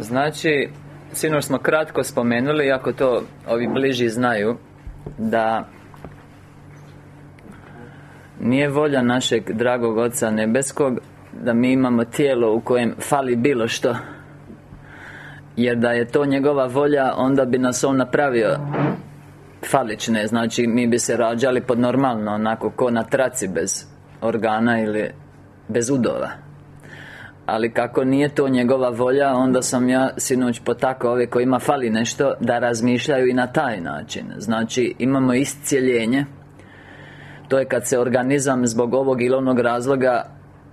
Znači, sinoć smo kratko spomenuli, iako to ovi bliži znaju Da Nije volja našeg dragog Oca Nebeskog Da mi imamo tijelo u kojem fali bilo što. Jer da je to njegova volja, onda bi nas On napravio Falične, znači mi bi se rađali pod normalno, onako ko na traci bez organa ili bez udova ali kako nije to njegova volja Onda sam ja sinoć potakao ove kojima fali nešto Da razmišljaju i na taj način. Znači imamo iscijeljenje. To je kad se organizam zbog ovog ili onog razloga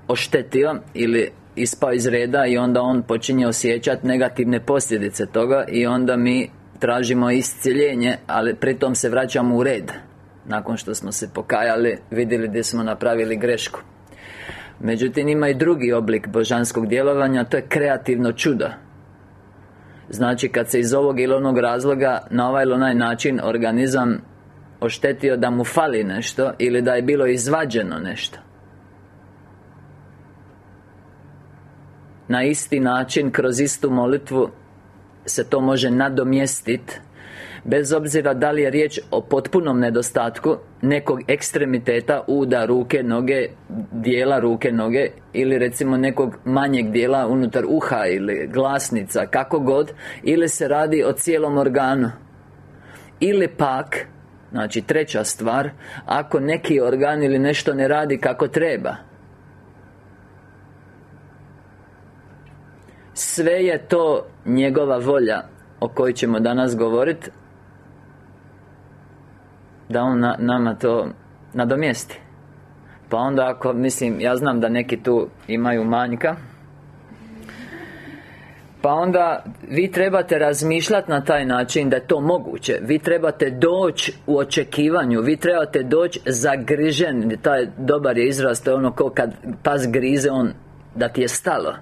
Oštetio Ili ispao iz reda I onda on počinje osjećati negativne posljedice toga I onda mi tražimo iscijeljenje Ali pritom se vraćamo u red. Nakon što smo se pokajali Vidjeli gdje smo napravili grešku Međutim, ima i drugi oblik božanskog djelovanja, to je kreativno čudo. Znači, kad se iz ovog ili onog razloga Na ovaj ili onaj način organizam Oštetio da mu fali nešto Ili da je bilo izvađeno nešto. Na isti način, kroz istu molitvu Se to može nadomjestiti Bez obzira da li je riječ o potpunom nedostatku Nekog ekstremiteta Uda, ruke, noge Dijela ruke, noge Ili recimo nekog manjeg dijela unutar uha Ili glasnica, kako god Ili se radi o cijelom organu. Ili pak Znači treća stvar Ako neki organ ili nešto ne radi kako treba Sve je to njegova volja o kojoj ćemo danas govoriti da On na, nama to nadomjesti. Pa onda ako, mislim, ja znam da neki tu imaju manjka pa onda vi trebate razmišljati na taj način da je to moguće. Vi trebate doći u očekivanju Vi trebate doći zagrižen Taj dobar je izraz To je ono kao kad pas grize on Da ti je stalo.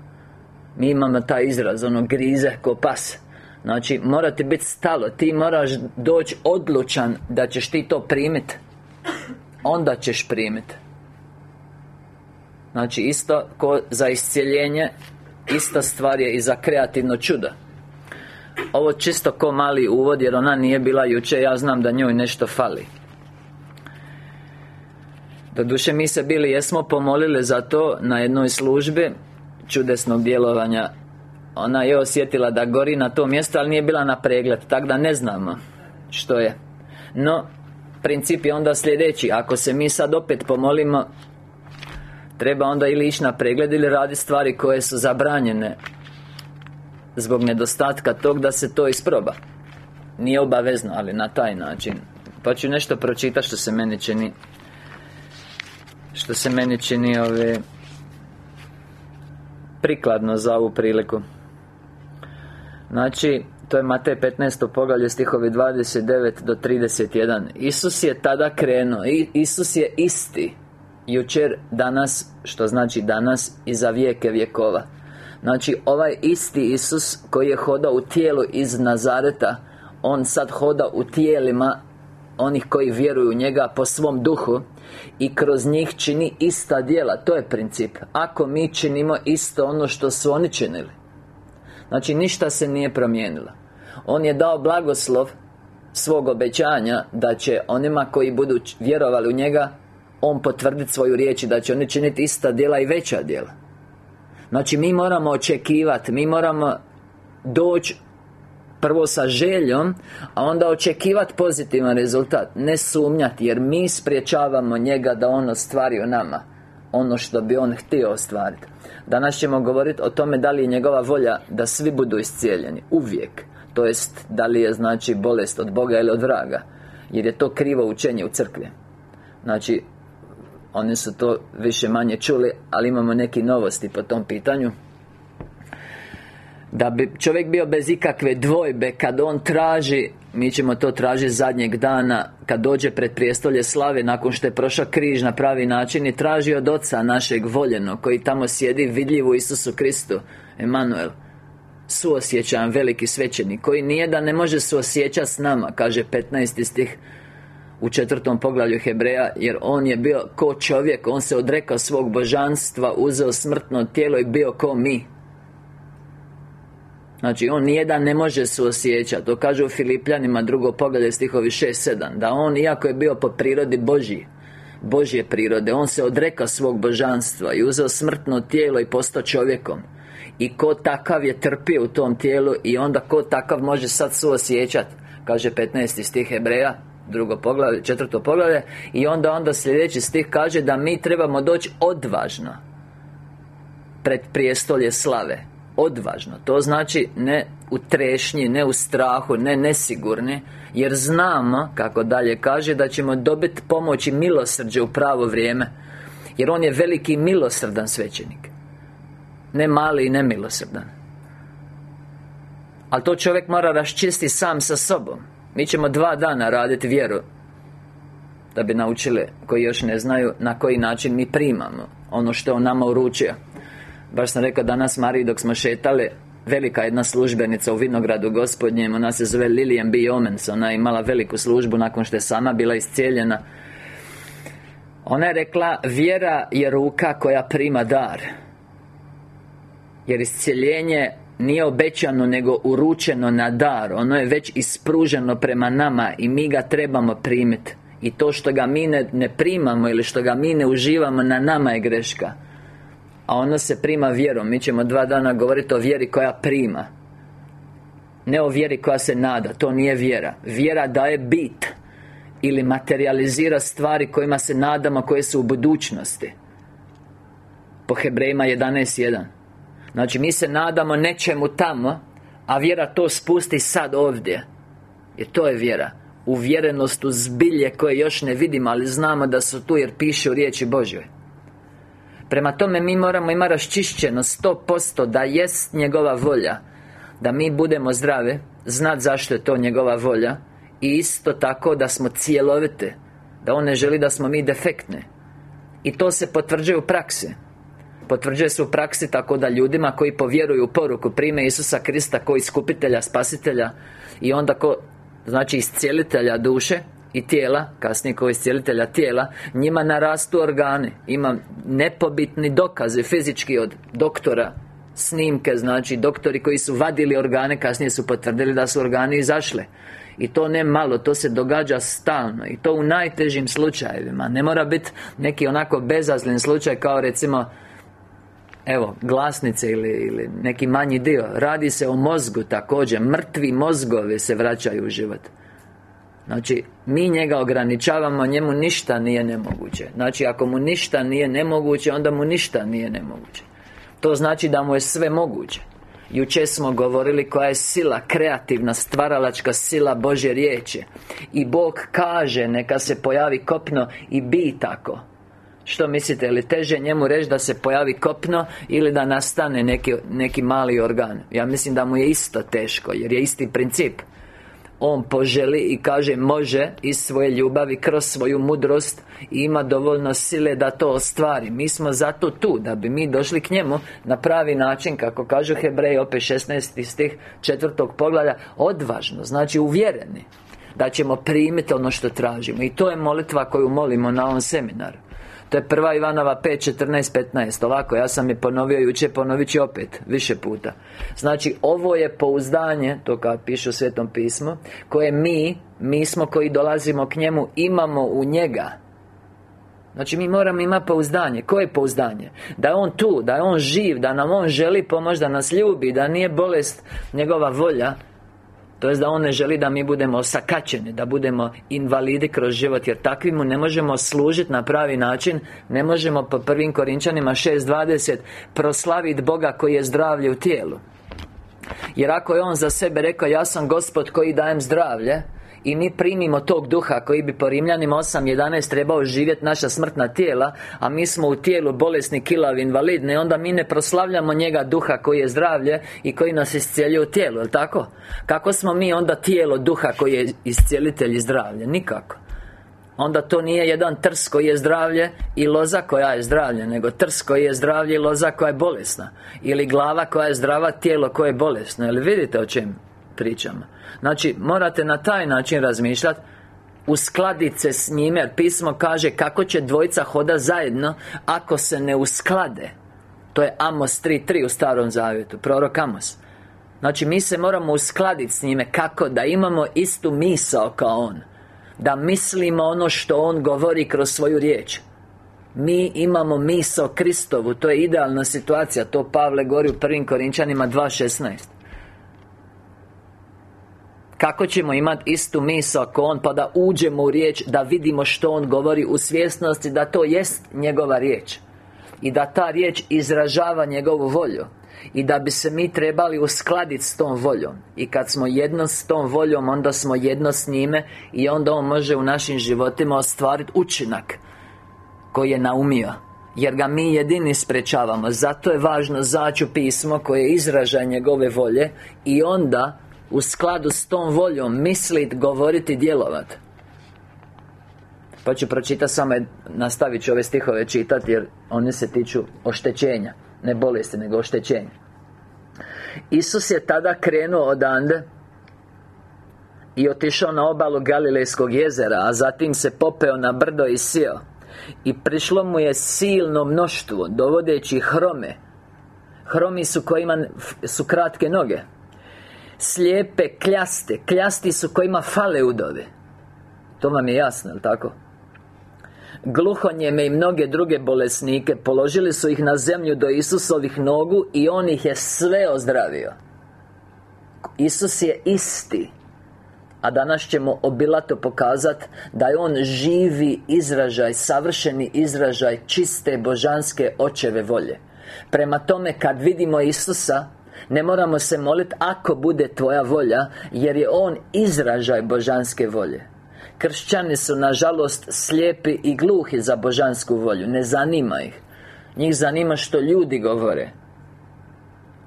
Mi imamo taj izraz Ono grize ko pas Znači, morate biti stalo Ti moraš doći odlučan Da ćeš ti to primiti Onda ćeš primiti Znači, isto ko za iscijeljenje Ista stvar je i za kreativno čudo. Ovo čisto ko mali uvod Jer ona nije bila jučer Ja znam da njoj nešto fali. Doduše mi se bili jesmo pomolili za to Na jednoj službi Čudesnog djelovanja ona je osjetila da gori na to mjesto, ali nije bila na pregled Tako da ne znamo Što je. No, princip je onda sljedeći. Ako se mi sad opet pomolimo Treba onda ili ići na pregled ili raditi stvari koje su zabranjene Zbog nedostatka tog da se to isproba. Nije obavezno, ali na taj način. Pa ću nešto pročitati što se meni čini Što se meni čini ove Prikladno za ovu priliku Znači, to je Matej 15. poglavlje stihovi 29 do 31 Isus je tada krenuo. I, Isus je isti Jučer, danas, što znači danas I za vijeke vjekova. Znači, ovaj isti Isus Koji je hodao u tijelu iz Nazareta On sad hoda u tijelima Onih koji vjeruju u njega po svom duhu I kroz njih čini ista djela. To je princip. Ako mi činimo isto ono što su oni činili Znači ništa se nije promijenilo. On je dao blagoslov Svog obećanja Da će onima koji budu vjerovali u njega On potvrditi svoju riječ Da će oni činiti ista djela i veća djela. Znači mi moramo očekivati Mi moramo doći Prvo sa željom A onda očekivati pozitivan rezultat Ne sumnjati Jer mi spriječavamo njega da on ostvari u nama Ono što bi on htio ostvariti Danas ćemo govoriti o tome da li je njegova volja da svi budu iscijeljeni Uvijek. To jest, da li je znači bolest od Boga ili od vraga Jer je to krivo učenje u crkvi. Znači Oni su to više manje čuli Ali imamo neki novosti po tom pitanju. Da bi čovjek bio bez ikakve dvojbe Kad on traži Mi ćemo to tražiti zadnjeg dana Kad dođe pred prijestolje slave Nakon što je prošao križ na pravi način I traži od Oca našeg voljenog Koji tamo sjedi vidljivo Isusu Kristu Emanuel Suosjećajan veliki svećenik Koji nije da ne može suosjećati s nama Kaže 15. stih u četvrtom poglavlju Hebreja Jer on je bio ko čovjek On se odrekao svog božanstva Uzeo smrtno tijelo i bio ko mi Znači, on nijedan ne može suosjećati To kaže u Filipljanima drugo poglavlje stihovi 6-7 Da on, iako je bio po prirodi Božji Božje prirode On se odrekao svog božanstva I uzeo smrtno tijelo i postao čovjekom. I ko takav je trpio u tom tijelu I onda ko takav može sad suosjećati Kaže 15. stih Hebreja drugo poglavlje, četvrto poglavlje. I onda onda sljedeći stih kaže da mi trebamo doći odvažno Pred prijestolje slave Odvažno. To znači ne u trešnji, ne u strahu, ne nesigurni Jer znamo, kako dalje kaže, da ćemo dobiti pomoć i milosrđe u pravo vrijeme Jer On je veliki milosrdan svećenik. Ne mali i nemilosrdan Ali to čovjek mora raščistiti sam sa sobom. Mi ćemo dva dana raditi vjeru Da bi naučili, koji još ne znaju Na koji način mi primamo Ono što on nama uručio Baš sam rekao danas Mariji dok smo šetali Velika jedna službenica u Vinogradu gospodnjem Ona se zove Lilian B. Omens Ona je imala veliku službu nakon što je sama bila iscijeljena. Ona je rekla Vjera je ruka koja prima dar Jer iscijeljenje nije obećano nego uručeno na dar Ono je već ispruženo prema nama I mi ga trebamo primiti I to što ga mi ne, ne primamo Ili što ga mi ne uživamo Na nama je greška A ono se prima vjerom. Mi ćemo dva dana govoriti o vjeri koja prima. Ne o vjeri koja se nada. To nije vjera. Vjera daje bit Ili materializira stvari kojima se nadamo Koje su u budućnosti. Po Hebrejima 11.1 Znači mi se nadamo nečemu tamo A vjera to spusti sad ovdje. Jer to je vjera. Uvjerenost u zbilje koje još ne vidimo Ali znamo da su tu jer piše u riječi Božoj Prema tome mi moramo imati raščišćeno posto da jest njegova volja. Da mi budemo zdrave Znat zašto je to njegova volja I isto tako da smo cijelovite Da on ne želi da smo mi defektne I to se potvrđuje u praksi. Potvrđuje se u praksi tako da ljudima koji povjeruju u poruku Prime Isusa Krista koji iskupitelja, spasitelja I onda ko Znači iscijelitelja duše i tijela, kasnije koji iscijelitelja tijela Njima narastu organi. Ima nepobitni dokazi fizički od doktora Snimke, znači doktori koji su vadili organe Kasnije su potvrdili da su organi izašle. I to ne malo, to se događa stalno I to u najtežim slučajevima. Ne mora biti neki onako bezazlen slučaj kao recimo Evo, glasnice ili, ili neki manji dio. Radi se o mozgu također Mrtvi mozgovi se vraćaju u život Znači, mi njega ograničavamo, njemu ništa nije nemoguće. Znači, ako mu ništa nije nemoguće, onda mu ništa nije nemoguće. To znači da mu je sve moguće. Jučer smo govorili koja je sila, kreativna, stvaralačka sila Božje riječi. I Bog kaže, neka se pojavi kopno i bi tako. Što mislite, li teže njemu reći da se pojavi kopno Ili da nastane neki, neki mali organ? Ja mislim da mu je isto teško Jer je isti princip on poželi i kaže može iz svoje ljubavi kroz svoju mudrost i ima dovoljno sile da to ostvari. Mi smo zato tu da bi mi došli k njemu na pravi način. Kako kažu Hebreji opet 16. stih četvrtog poglavlja odvažno znači uvjereni da ćemo primiti ono što tražimo. I to je molitva koju molimo na ovom seminaru to je prva Ivanova 5, 14, 15 Ovako, ja sam je ponovio jučer, ponovit ću opet Više puta. Znači, ovo je pouzdanje To kao piše u Svetom pismu Koje mi, mi smo koji dolazimo k njemu Imamo u njega. Znači mi moramo imati pouzdanje. Koje je pouzdanje? Da je On tu, da je On živ Da nam On želi pomoći, da nas ljubi Da nije bolest njegova volja to je da On ne želi da mi budemo sakačeni Da budemo invalidi kroz život Jer takvi mu ne možemo služiti na pravi način. Ne možemo po prvim Korinčanima 6.20 Proslaviti Boga koji je zdravlje u tijelu. Jer ako je On za sebe rekao Ja sam Gospod koji dajem zdravlje i mi primimo tog duha koji bi po Rimljanima 8.11 trebao živjeti naša smrtna tijela A mi smo u tijelu bolesni, kilavi, invalidni Onda mi ne proslavljamo njega duha koji je zdravlje I koji nas iscijeljuje u tijelu, jel tako? Kako smo mi onda tijelo duha koji je iscijelitelj i zdravlje? Nikako Onda to nije jedan trs koji je zdravlje i loza koja je zdravlje Nego trs koji je zdravlje i loza koja je bolesna Ili glava koja je zdrava, tijelo koje je bolesno Jel vidite o čem pričamo Znači, morate na taj način razmišljati Uskladiti se s njime Jer pismo kaže kako će dvojica hoda zajedno Ako se ne usklade. To je Amos 3.3 u starom zavjetu Prorok Amos. Znači mi se moramo uskladiti s njime Kako? Da imamo istu misao kao on. Da mislimo ono što on govori kroz svoju riječ. Mi imamo misao Kristovu To je idealna situacija To Pavle govori u prvim Korinčanima 2.16 kako ćemo imati istu misao ako On Pa da uđemo u riječ Da vidimo što On govori U svjesnosti da to jest njegova riječ I da ta riječ izražava njegovu volju i da bi se mi trebali uskladiti s tom voljom. I kad smo jedno s tom voljom Onda smo jedno s njime I onda On može u našim životima ostvariti učinak Koji je naumio. Jer ga mi jedini sprečavamo. Zato je važno zaći pismo koje je izražaj njegove volje I onda u skladu s tom voljom mislit, govoriti, djelovat. Pa ću pročitati samo, nastavit ću ove stihove čitati jer oni se tiču oštećenja. Ne bolesti, nego oštećenja. Isus je tada krenuo odande I otišao na obalu Galilejskog jezera A zatim se popeo na brdo i sio I prišlo mu je silno mnoštvo Dovodeći hrome. Hromi su kojima su kratke noge Slijepe, kljaste. Kljasti su kojima fale udove. To vam je jasno, jel tako? Gluhonjeme i mnoge druge bolesnike Položili su ih na zemlju do Isusovih nogu I On ih je sve ozdravio. Isus je isti a danas ćemo obilato pokazati Da je On živi izražaj Savršeni izražaj Čiste božanske očeve volje. Prema tome kad vidimo Isusa ne moramo se moliti ako bude Tvoja volja Jer je On izražaj božanske volje. Kršćani su nažalost slijepi i gluhi za božansku volju. Ne zanima ih. Njih zanima što ljudi govore.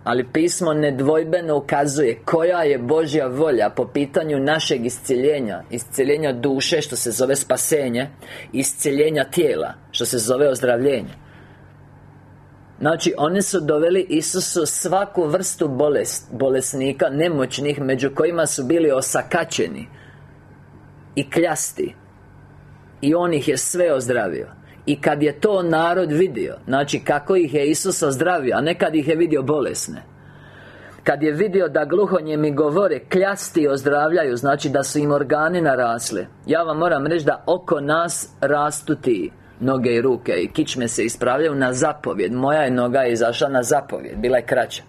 Ali pismo nedvojbeno ukazuje koja je Božja volja po pitanju našeg isciljenja Isciljenja duše što se zove spasenje Isciljenja tijela što se zove ozdravljenje Znači, oni su doveli Isusu svaku vrstu bolest, bolesnika, nemoćnih Među kojima su bili osakačeni I kljasti. I On ih je sve ozdravio. I kad je to narod vidio Znači, kako ih je Isus ozdravio A ne kad ih je vidio bolesne. Kad je vidio da mi govore Kljasti ozdravljaju Znači da su im organi narasli. Ja vam moram reći da oko nas rastu ti Noge i ruke I kičme se ispravljaju na zapovjed. Moja je noga izašla na zapovjed Bila je kraća.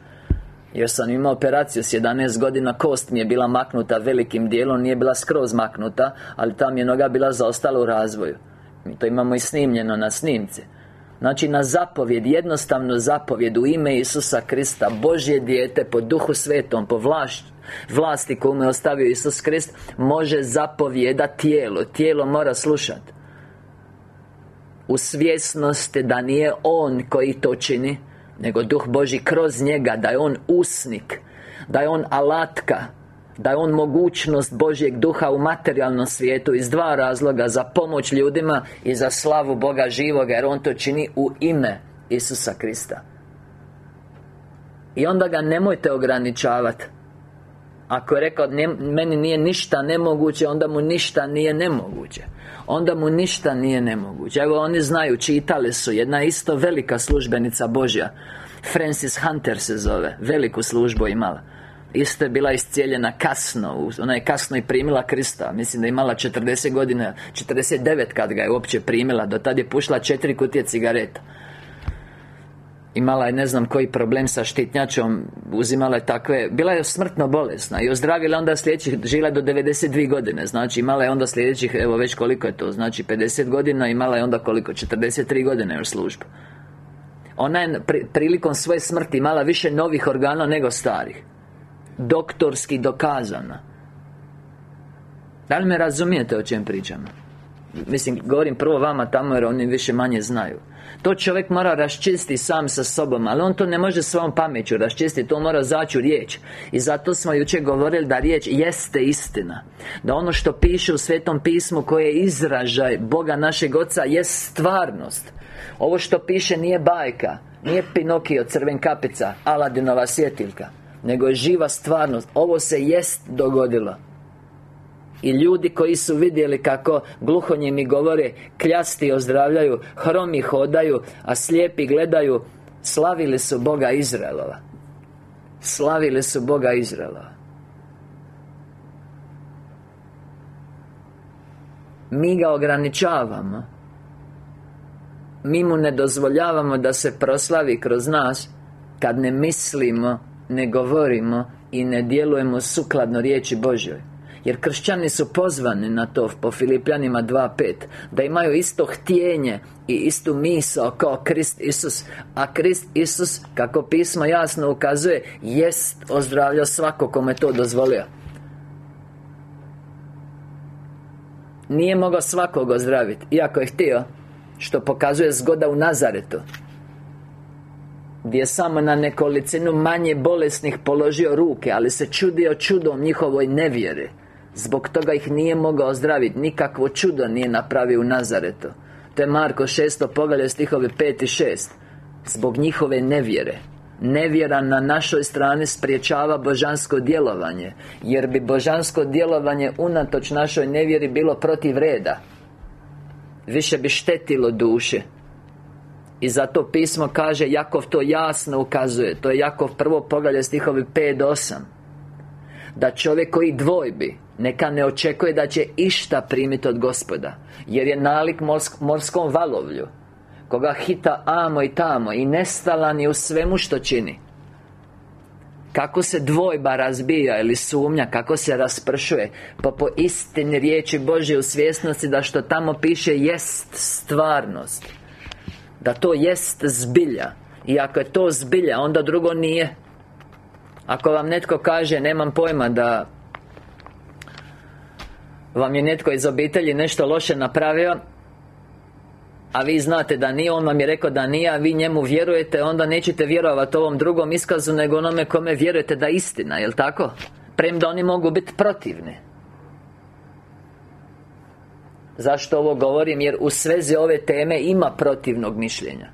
Jer sam imao operaciju s 11 godina Kost mi je bila maknuta velikim dijelom Nije bila skroz maknuta Ali tam je noga bila zaostala u razvoju. Mi to imamo i snimljeno na snimci. Znači na zapovjed, jednostavno zapovjed u ime Isusa Krista Božje dijete po duhu svetom, po vlasti koju mu je ostavio Isus Krist Može zapovjeda tijelo, tijelo mora slušati U svjesnosti da nije On koji to čini Nego Duh Boži kroz njega, da je On usnik Da je On alatka da je On mogućnost Božjeg duha u materijalnom svijetu Iz dva razloga Za pomoć ljudima I za slavu Boga živoga Jer On to čini u ime Isusa Krista. I onda ga nemojte ograničavati Ako je rekao Meni nije ništa nemoguće Onda mu ništa nije nemoguće. Onda mu ništa nije nemoguće. Evo oni znaju, čitali su Jedna isto velika službenica Božja Francis Hunter se zove Veliku službu imala. Isto je bila iscijeljena kasno Ona je kasno i primila Krista. Mislim da je imala 40 godina 49 kad ga je uopće primila Do tad je pušla četiri kutije cigareta Imala je ne znam koji problem sa štitnjačom Uzimala je takve Bila je smrtno bolesna I ozdravila onda sljedećih Žila do 92 godine Znači imala je onda sljedećih Evo već koliko je to Znači 50 godina Imala je onda koliko 43 godine još službu. Ona je prilikom svoje smrti Imala više novih organa nego starih. Doktorski dokazana. Da li me razumijete o čem pričam? Mislim, govorim prvo vama tamo jer oni više manje znaju To čovjek mora raščistiti sam sa sobom Ali on to ne može svojom pameću raščistiti To mora zaći u riječ. I zato smo jučer govorili da riječ jeste istina. Da ono što piše u Svetom pismu Koje je izražaj Boga našeg Oca Jest stvarnost. Ovo što piše nije bajka Nije Pinokio, crven kapica Aladinova svjetiljka nego je živa stvarnost. Ovo se jest dogodilo I ljudi koji su vidjeli kako gluhonjimi govore Kljasti ozdravljaju Hromi hodaju A slijepi gledaju Slavili su Boga Izraelova. Slavili su Boga Izraelova. Mi ga ograničavamo. Mi mu ne dozvoljavamo da se proslavi kroz nas Kad ne mislimo, ne govorimo i ne djelujemo sukladno riječi Božoj jer kršćani su pozvani na to po Filipljanima 2.5 Da imaju isto htjenje i istu misao kao Krist Isus A Krist Isus, kako pismo jasno ukazuje Jest ozdravljao svako kome to dozvolio. Nije mogao svakog ozdraviti Iako je htio Što pokazuje zgoda u Nazaretu gdje je samo na nekolicinu manje bolesnih položio ruke Ali se čudio čudom njihovoj nevjere Zbog toga ih nije mogao ozdraviti Nikakvo čudo nije napravio u Nazaretu. To je Marko 6. pogalje stihovi 5 i 6 Zbog njihove nevjere. Nevjera na našoj strani spriječava božansko djelovanje Jer bi božansko djelovanje unatoč našoj nevjeri bilo protiv reda. Više bi štetilo duše i zato pismo kaže Jakov to jasno ukazuje. To je Jakov prvo poglavlje stihovi 5 do 8 Da čovjek koji dvojbi Neka ne očekuje da će išta primiti od gospoda Jer je nalik morskom valovlju Koga hita amo i tamo I nestalan je u svemu što čini. Kako se dvojba razbija ili sumnja Kako se raspršuje Pa po istini riječi Božje u svjesnosti Da što tamo piše jest stvarnost Da to jest zbilja. I ako je to zbilja Onda drugo nije Ako vam netko kaže Nemam pojma da Vam je netko iz obitelji nešto loše napravio a vi znate da nije, on vam je rekao da nije, a vi njemu vjerujete Onda nećete vjerovati ovom drugom iskazu Nego onome kome vjerujete da je istina, jel tako? Premda oni mogu biti protivni Zašto ovo govorim? Jer u svezi ove teme ima protivnog mišljenja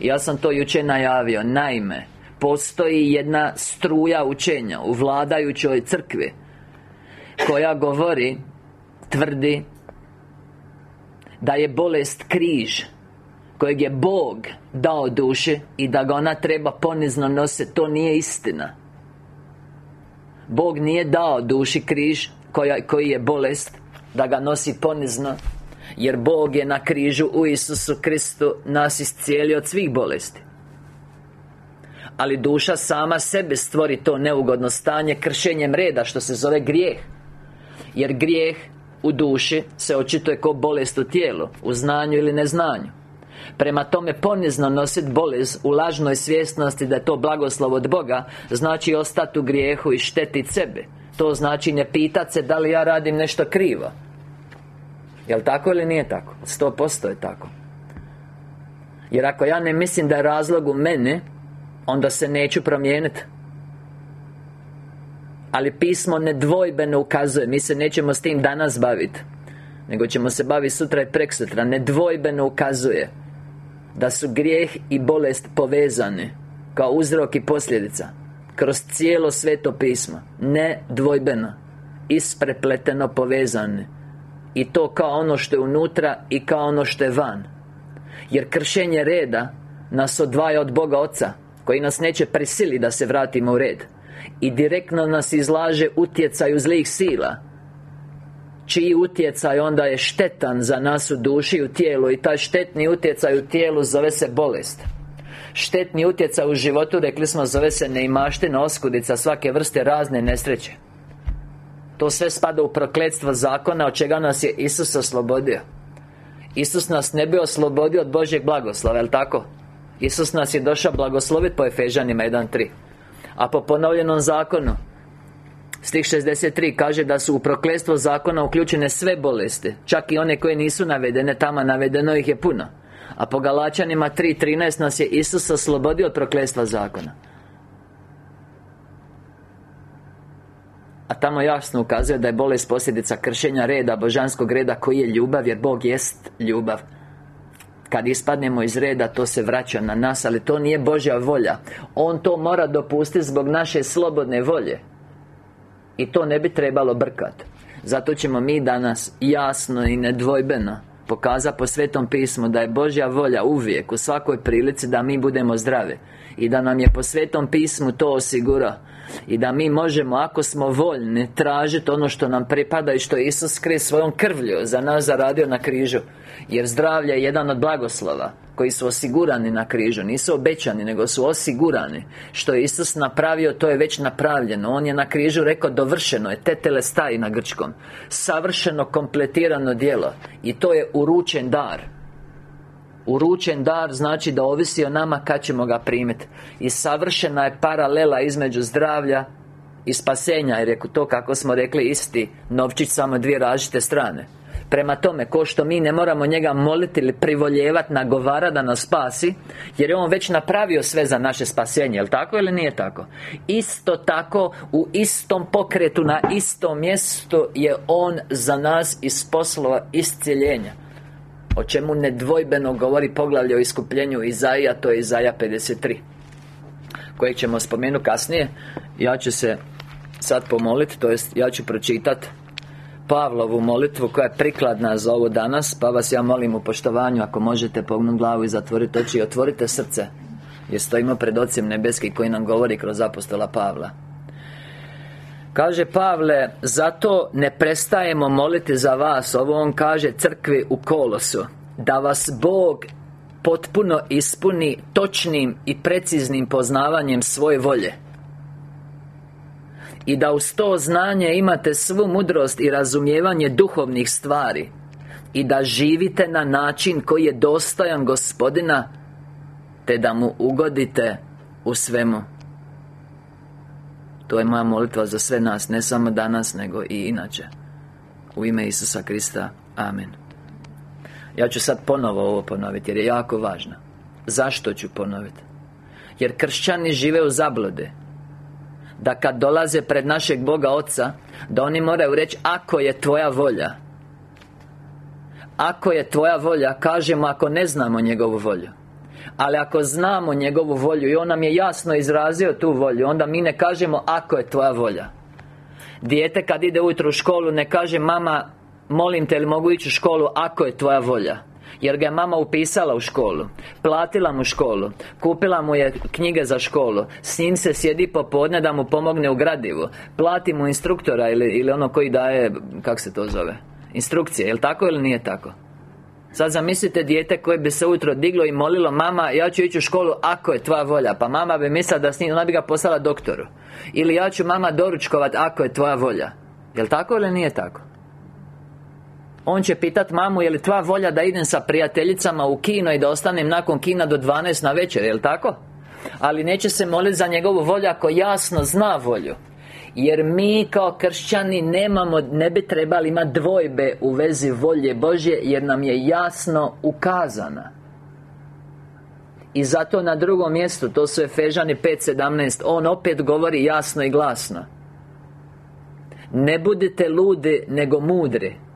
Ja sam to jučer najavio Naime Postoji jedna struja učenja U vladajućoj crkvi Koja govori Tvrdi Da je bolest križ Kojeg je Bog dao duši I da ga ona treba ponizno nositi. To nije istina. Bog nije dao duši križ koja, Koji je bolest Da ga nosi ponizno Jer Bog je na križu u Isusu Kristu Nas iscijelio od svih bolesti ali duša sama sebe stvori to neugodno stanje kršenjem reda što se zove grijeh. Jer grijeh u duši se očituje kao bolest u tijelu U znanju ili neznanju. Prema tome ponizno nositi bolest u lažnoj svjesnosti da je to blagoslov od Boga Znači ostati u grijehu i štetiti sebe. To znači ne pitati se da li ja radim nešto krivo. Jel' tako ili nije tako? Sto posto je tako. Jer ako ja ne mislim da je razlog u mene Onda se neću promijeniti Ali pismo nedvojbeno ukazuje Mi se nećemo s tim danas baviti Nego ćemo se baviti sutra i preksutra. Nedvojbeno ukazuje Da su grijeh i bolest povezani Kao uzrok i posljedica Kroz cijelo sveto pismo. Nedvojbeno Isprepleteno povezani. I to kao ono što je unutra I kao ono što je van. Jer kršenje reda Nas odvaja od Boga Oca Koji nas neće prisiliti da se vratimo u red I direktno nas izlaže utjecaju zlih sila. Čiji utjecaj onda je štetan za nas u duši u tijelu I taj štetni utjecaj u tijelu zove se bolest. Štetni utjecaj u životu, rekli smo, zove se neimaština, oskudica Svake vrste razne nesreće. To sve spada u prokletstvo zakona Od čega nas je Isus oslobodio. Isus nas ne bi oslobodio od Božjeg blagoslova, jel tako? Isus nas je došao blagosloviti po Efežanima 1.3 A po ponovljenom zakonu Stih 63 kaže da su u prokletstvo zakona uključene sve bolesti Čak i one koje nisu navedene, tamo navedeno ih je puno. A po Galačanima 3.13 nas je Isus oslobodio od prokletstva zakona. A tamo jasno ukazuje da je bolest posljedica kršenja reda, božanskog reda koji je ljubav Jer Bog jest ljubav kad ispadnemo iz reda, to se vraća na nas Ali to nije Božja volja. On to mora dopustiti zbog naše slobodne volje. I to ne bi trebalo brkati Zato ćemo mi danas jasno i nedvojbeno Pokaza po Svetom pismu da je Božja volja uvijek u svakoj prilici da mi budemo zdravi. I da nam je po Svetom pismu to osigura i da mi možemo, ako smo voljni, tražiti ono što nam pripada I što Isus Krist svojom krvlju za nas zaradio na križu Jer zdravlje je jedan od blagoslova Koji su osigurani na križu. Nisu obećani, nego su osigurani. Što je Isus napravio, to je već napravljeno. On je na križu rekao dovršeno je. Tetelestaj na grčkom. Savršeno kompletirano djelo. I to je uručen dar. Uručen dar znači da ovisi o nama kad ćemo ga primiti I savršena je paralela između zdravlja i spasenja Jer je to kako smo rekli isti Novčić samo dvije različite strane Prema tome, ko što mi ne moramo njega moliti ili privoljevati, nagovara da nas spasi Jer je on već napravio sve za naše spasenje, jel tako ili nije tako? Isto tako, u istom pokretu, na istom mjestu je on za nas iz poslova iscjeljenja o čemu nedvojbeno govori poglavlje o iskupljenju Izaija, to je Izaija 53 Kojeg ćemo spomenuti kasnije Ja ću se sad pomoliti, to jest ja ću pročitati Pavlovu molitvu koja je prikladna za ovo danas Pa vas ja molim u poštovanju Ako možete pognuti glavu i zatvoriti oči I otvorite srce Jer stojimo pred Ocem Nebeski koji nam govori kroz apostola Pavla. Kaže Pavle, zato ne prestajemo moliti za vas Ovo on kaže crkvi u kolosu Da vas Bog potpuno ispuni točnim i preciznim poznavanjem svoje volje i da uz to znanje imate svu mudrost i razumijevanje duhovnih stvari I da živite na način koji je dostojan gospodina Te da mu ugodite u svemu. To je moja molitva za sve nas, ne samo danas, nego i inače. U ime Isusa Krista, Amen. Ja ću sad ponovo ovo ponoviti, jer je jako važno. Zašto ću ponoviti? Jer kršćani žive u zablode da kad dolaze pred našeg Boga Oca Da oni moraju reći Ako je Tvoja volja Ako je Tvoja volja Kažemo ako ne znamo njegovu volju. Ali ako znamo njegovu volju I on nam je jasno izrazio tu volju Onda mi ne kažemo ako je tvoja volja. Dijete kad ide ujutro u školu Ne kaže mama Molim te li mogu ići u školu ako je tvoja volja jer ga je mama upisala u školu. Platila mu školu. Kupila mu je knjige za školu. S njim se sjedi popodne da mu pomogne u gradivu. Plati mu instruktora ili, ili ono koji daje Kako se to zove? Instrukcije, jel tako ili nije tako? Sad zamislite dijete koje bi se ujutro diglo i molilo Mama, ja ću ići u školu ako je tvoja volja. Pa mama bi mislila da s njim, ona bi ga poslala doktoru. Ili ja ću mama doručkovat ako je tvoja volja. Jel tako ili nije tako? On će pitat mamu je li tvoja volja da idem sa prijateljicama u kino i da ostanem nakon kina do 12 na večer, jel tako? Ali neće se moliti za njegovu volju ako jasno zna volju. Jer mi kao kršćani nemamo, ne bi trebali imati dvojbe u vezi volje Božje Jer nam je jasno ukazana. I zato na drugom mjestu, to su Efežani 5.17 On opet govori jasno i glasno. Ne budite ludi, nego mudri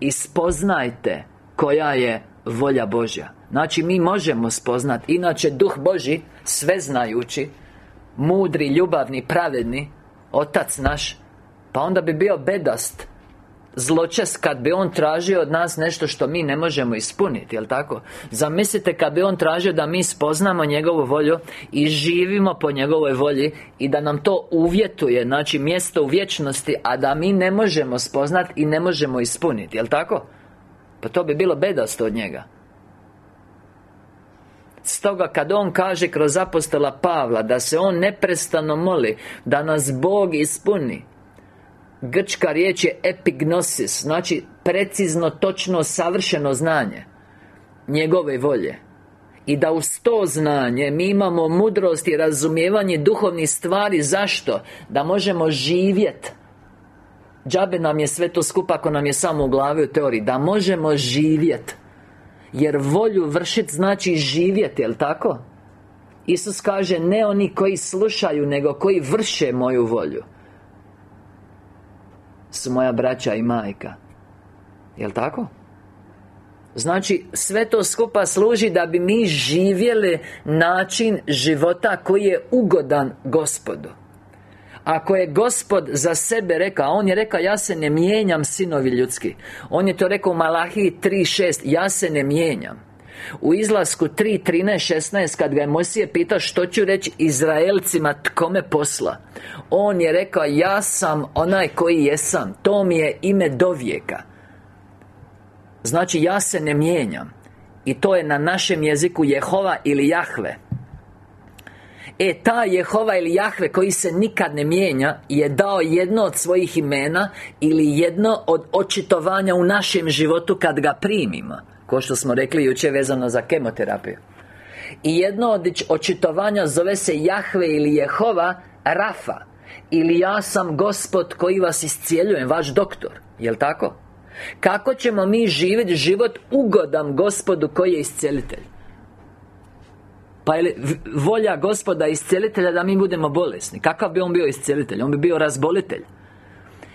I spoznajte koja je volja Božja. Znači mi možemo spoznati Inače Duh Boži, sveznajući Mudri, ljubavni, pravedni Otac naš Pa onda bi bio bedast Zločest kad bi On tražio od nas nešto što mi ne možemo ispuniti, jel tako? Zamislite kad bi On tražio da mi spoznamo njegovu volju I živimo po njegovoj volji I da nam to uvjetuje, znači mjesto u vječnosti A da mi ne možemo spoznati i ne možemo ispuniti, jel tako? Pa to bi bilo bedasto od njega Stoga kad on kaže kroz apostola Pavla Da se on neprestano moli Da nas Bog ispuni Grčka riječ je epignosis Znači precizno, točno, savršeno znanje Njegove volje. I da uz to znanje mi imamo mudrost i razumijevanje duhovnih stvari. Zašto? Da možemo živjeti Džabe nam je sve to skupa ako nam je samo u glavi u teoriji. Da možemo živjeti jer volju vršiti znači živjeti, jel tako? Isus kaže ne oni koji slušaju Nego koji vrše moju volju Su moja braća i majka. Jel tako? Znači, sve to skupa služi da bi mi živjeli način života koji je ugodan gospodu. Ako je Gospod za sebe rekao On je rekao Ja se ne mijenjam sinovi ljudski. On je to rekao u Malahiji 3.6 Ja se ne mijenjam u izlasku 3.13.16 Kad ga je Mosije pitao što ću reći Izraelcima tko me posla? On je rekao Ja sam onaj koji jesam. To mi je ime dovijeka. Znači ja se ne mijenjam. I to je na našem jeziku Jehova ili Jahve. E, ta Jehova ili Jahve koji se nikad ne mijenja Je dao jedno od svojih imena Ili jedno od očitovanja u našem životu kad ga primimo Ko što smo rekli jučer vezano za kemoterapiju I jedno od očitovanja zove se Jahve ili Jehova Rafa Ili ja sam gospod koji vas iscijeljujem, vaš doktor Jel' tako? Kako ćemo mi živjeti život ugodan gospodu koji je iscijelitelj? Pa je volja gospoda iscijelitelja da mi budemo bolesni? Kakav bi on bio iscijelitelj? On bi bio razbolitelj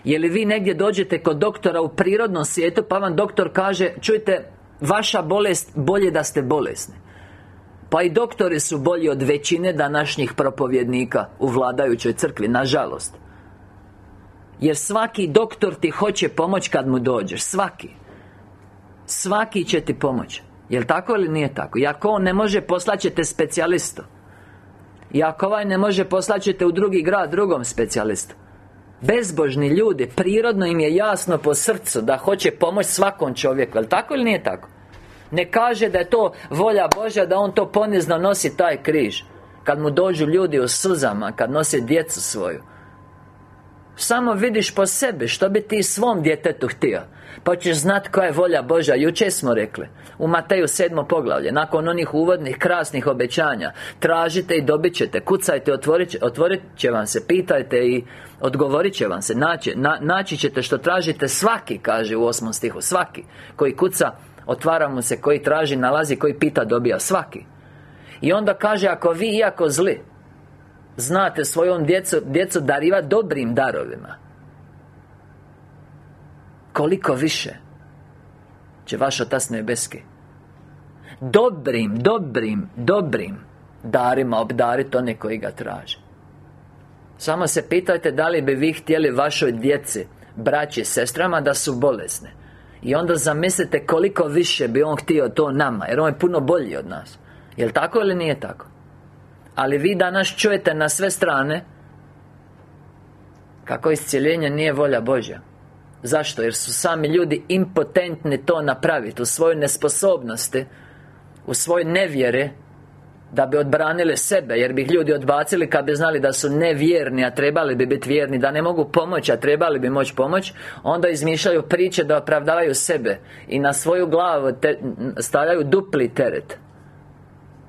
Je li vi negdje dođete kod doktora u prirodnom svijetu Pa vam doktor kaže Čujte, Vaša bolest, bolje da ste bolesni. Pa i doktori su bolji od većine današnjih propovjednika U vladajućoj crkvi, nažalost. Jer svaki doktor ti hoće pomoć kad mu dođeš Svaki. Svaki će ti pomoći Jel' tako ili nije tako? I ako on ne može, poslaćete specijalistu. I ako ovaj ne može, poslaćete u drugi grad drugom specijalistu Bezbožni ljudi, prirodno im je jasno po srcu Da hoće pomoć svakom čovjeku, jel tako ili nije tako? Ne kaže da je to volja Božja da on to ponizno nosi taj križ Kad mu dođu ljudi u suzama Kad nosi djecu svoju Samo vidiš po sebi Što bi ti svom djetetu htio Pa ćeš znat koja je volja Božja? Jučer smo rekli U Mateju sedmo poglavlje Nakon onih uvodnih krasnih obećanja Tražite i dobit ćete Kucajte, otvorit će, otvorit će vam se Pitajte i odgovorit će vam se Naći, naći ćete što tražite Svaki, kaže u osmom stihu Svaki Koji kuca Otvara mu se koji traži, nalazi, koji pita, dobija Svaki. I onda kaže, ako vi, iako zli Znate svojom djecu, djecu dariva dobrim darovima Koliko više Će vaš Otac nebeski. Dobrim, dobrim, dobrim Darima obdariti one koji ga traže. Samo se pitajte da li bi vi htjeli vašoj djeci Braći sestrama da su bolesne. I onda zamislite koliko više bi on htio to nama Jer on je puno bolji od nas. Jel' tako ili nije tako? Ali vi danas čujete na sve strane Kako iscijeljenje nije volja Božja Zašto? Jer su sami ljudi impotentni to napraviti U svojoj nesposobnosti U svojoj nevjere da bi odbranili sebe Jer bi ih ljudi odbacili kad bi znali da su nevjerni A trebali bi biti vjerni Da ne mogu pomoći, a trebali bi moći pomoći Onda izmišljaju priče da opravdavaju sebe I na svoju glavu te, stavljaju dupli teret.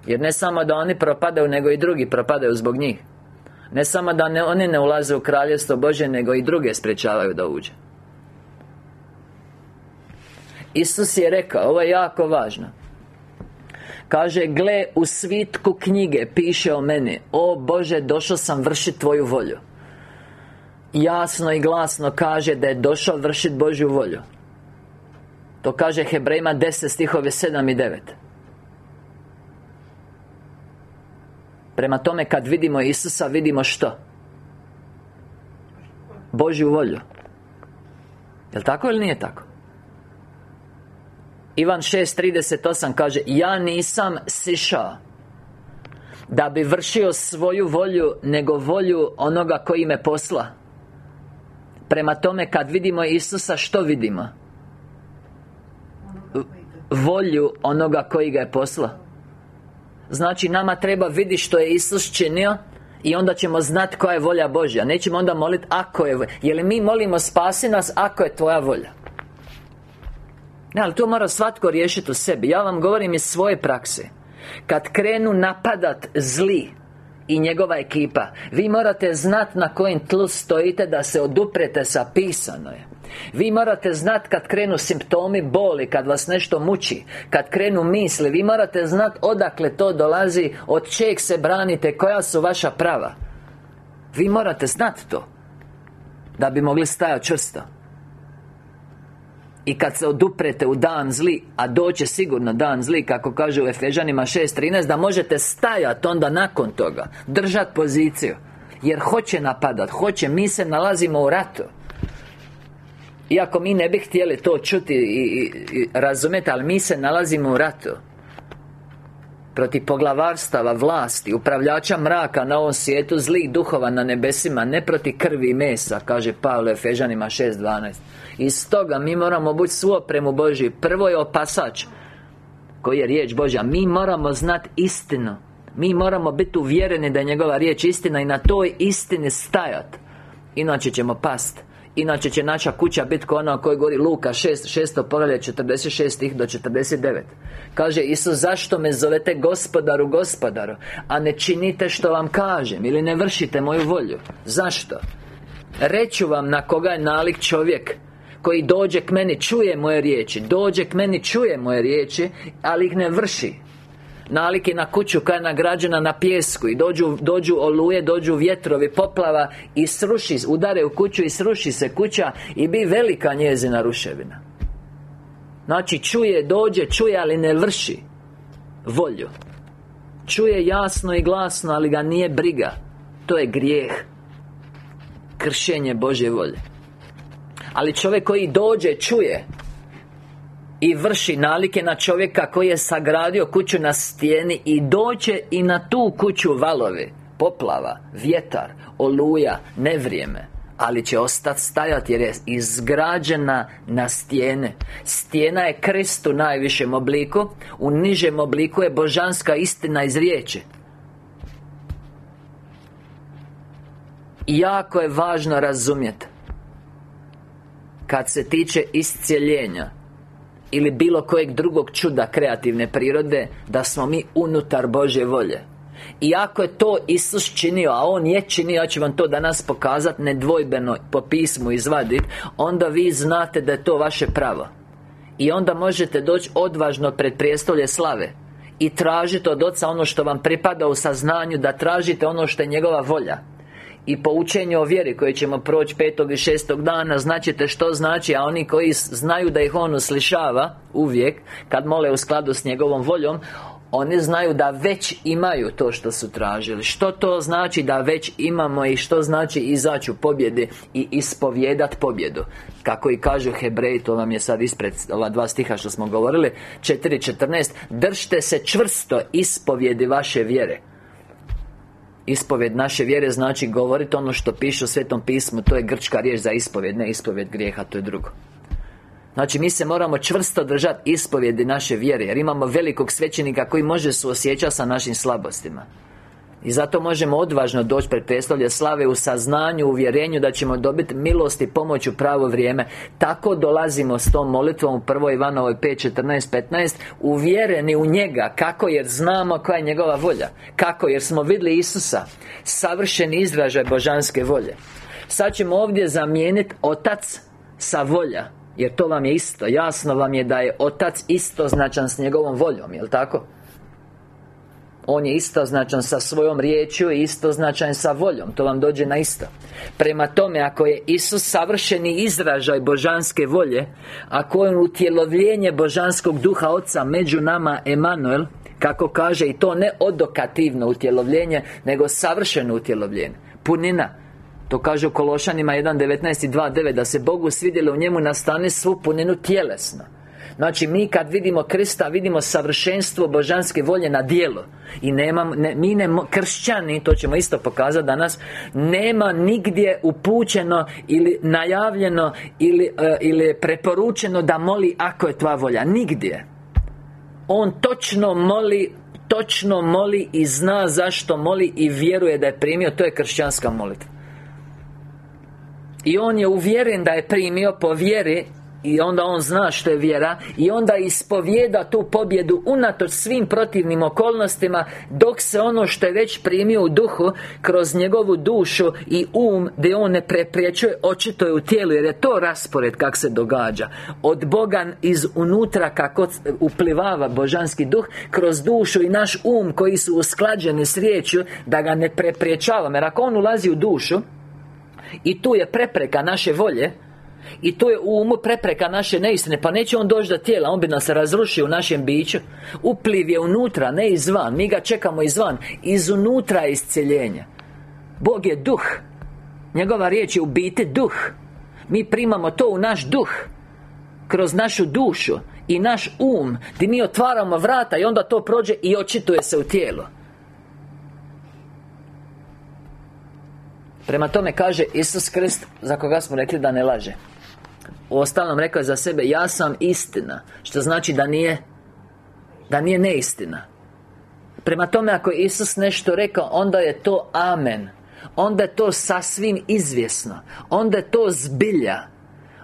Jer ne samo da oni propadaju Nego i drugi propadaju zbog njih. Ne samo da ne, oni ne ulaze u kraljevstvo Bože Nego i druge sprečavaju da uđe Isus je rekao, ovo je jako važno. Kaže, gle, u svitku knjige piše o meni O Bože, došao sam vršiti Tvoju volju. Jasno i glasno kaže da je došao vršiti Božju volju. To kaže Hebrejima 10 stihove 7 i 9 Prema tome kad vidimo Isusa vidimo što? Božju volju. Jel' tako ili nije tako? Ivan 6.38 kaže Ja nisam sišao Da bi vršio svoju volju Nego volju onoga koji me posla. Prema tome kad vidimo Isusa što vidimo? Volju onoga koji ga je posla. Znači nama treba vidjeti što je Isus činio i onda ćemo znati koja je volja Božja. Nećemo onda moliti ako je Je li mi molimo spasi nas ako je Tvoja volja ne, ali to mora svatko riješiti u sebi. Ja vam govorim iz svoje prakse. Kad krenu napadat zli i njegova ekipa Vi morate znati na kojem tlu stojite da se oduprete sa pisano je vi morate znati kad krenu simptomi boli Kad vas nešto muči Kad krenu misli Vi morate znati odakle to dolazi Od čeg se branite Koja su vaša prava. Vi morate znati to Da bi mogli stajati čvrsto i kad se oduprete u dan zli A doće sigurno dan zli Kako kaže u Efežanima 6.13 Da možete stajati onda nakon toga Držati poziciju. Jer hoće napadat, hoće, mi se nalazimo u ratu. Iako mi ne bi htjeli to čuti i, i, i razumjeti, ali mi se nalazimo u ratu protiv poglavarstava, vlasti, upravljača mraka na ovom svijetu, zlih duhova na nebesima, ne protiv krvi i mesa, kaže Pavle Efežanima 6.12. I stoga mi moramo biti svu opremu Božji. Prvo je opasač, koji je riječ Božja. Mi moramo znati istinu. Mi moramo biti uvjereni da je njegova riječ istina i na toj istini stajat. Inače ćemo past. Inače će naša kuća biti kao ona koji govori Luka 6, 600 poglavlje 46 do 49 Kaže Isus zašto me zovete gospodaru gospodaru A ne činite što vam kažem Ili ne vršite moju volju? Zašto? Reću vam na koga je nalik čovjek koji dođe k meni, čuje moje riječi Dođe k meni, čuje moje riječi Ali ih ne vrši Nalike na kuću koja je nagrađena na pjesku I dođu, dođu oluje, dođu vjetrovi, poplava I sruši, udare u kuću i sruši se kuća I bi velika njezina ruševina. Znači čuje, dođe, čuje, ali ne vrši Volju. Čuje jasno i glasno, ali ga nije briga. To je grijeh. Kršenje Božje volje. Ali čovjek koji dođe, čuje i vrši nalike na čovjeka koji je sagradio kuću na stijeni I doće i na tu kuću valovi Poplava, vjetar, oluja, nevrijeme. Ali će ostati stajati jer je izgrađena na stijene. Stijena je krest u najvišem obliku U nižem obliku je božanska istina iz riječi. Jako je važno razumjeti Kad se tiče iscijeljenja ili bilo kojeg drugog čuda kreativne prirode Da smo mi unutar Božje volje. I ako je to Isus činio, a On je činio, ja ću vam to danas pokazati nedvojbeno po pismu izvaditi Onda vi znate da je to vaše pravo. I onda možete doći odvažno pred prijestolje slave I tražite od Oca ono što vam pripada u saznanju Da tražite ono što je njegova volja i poučenje o vjeri koje ćemo proći petog i šestog dana Značite što znači A oni koji znaju da ih On uslišava Uvijek Kad mole u skladu s njegovom voljom oni znaju da već imaju to što su tražili. Što to znači da već imamo i što znači izaći u pobjedi I ispovjedat pobjedu? Kako i kažu Hebreji, to vam je sad ispred ova dva stiha što smo govorili 4.14 Držte se čvrsto ispovjedi vaše vjere Ispovjed naše vjere znači govoriti ono što piše u Svetom pismu To je grčka riječ za ispovjed, ne ispovjed grijeha, to je drugo. Znači mi se moramo čvrsto držati ispovjedi naše vjere Jer imamo velikog svećenika koji može suosjećati sa našim slabostima i zato možemo odvažno doći pred predstavlje slave u saznanju, uvjerenju da ćemo dobiti milost i pomoć u pravo vrijeme Tako dolazimo s tom molitvom u 1. Ivanovoj 5, 14, 15 Uvjereni u njega Kako? Jer znamo koja je njegova volja Kako? Jer smo vidjeli Isusa Savršeni izražaj božanske volje Sad ćemo ovdje zamijeniti Otac sa volja jer to vam je isto, jasno vam je da je Otac isto značan s njegovom voljom, jel' tako? On je isto značan sa svojom riječju i isto značan sa voljom. To vam dođe na isto. Prema tome, ako je Isus savršeni izražaj božanske volje Ako je utjelovljenje božanskog duha Oca među nama Emanuel Kako kaže i to ne odokativno utjelovljenje Nego savršeno utjelovljenje Punina to kaže u Kološanima 1.19 i 2.9 Da se Bogu svidjelo u njemu nastane svu puninu tjelesno Znači mi kad vidimo Krista Vidimo savršenstvo božanske volje na dijelo I nema, ne, mi ne, kršćani To ćemo isto pokazati danas Nema nigdje upućeno Ili najavljeno Ili, uh, ili preporučeno da moli Ako je tva volja. Nigdje. On točno moli Točno moli i zna zašto moli I vjeruje da je primio To je kršćanska molitva. I on je uvjeren da je primio po vjeri i onda on zna što je vjera I onda ispovjeda tu pobjedu Unatoč svim protivnim okolnostima Dok se ono što je već primio u duhu Kroz njegovu dušu i um Gdje on ne prepriječuje Očito je u tijelu Jer je to raspored kak se događa. Od Boga iz unutra Kako uplivava božanski duh Kroz dušu i naš um Koji su usklađeni s riječju Da ga ne prepriječavamo Jer ako on ulazi u dušu i tu je prepreka naše volje i tu je u umu prepreka naše neistine. Pa neće on doći do tijela On bi nas razrušio u našem biću. Upliv je unutra, ne izvan. Mi ga čekamo izvan. Izunutra je isceljenje Bog je duh. Njegova riječ je u biti duh. Mi primamo to u naš duh. Kroz našu dušu I naš um Gdje mi otvaramo vrata i onda to prođe i očituje se u tijelo. Prema tome kaže Isus Krist Za koga smo rekli da ne laže U ostalom rekao je za sebe Ja sam istina Što znači da nije Da nije neistina. Prema tome ako je Isus nešto rekao Onda je to amen. Onda je to sasvim izvjesno. Onda je to zbilja.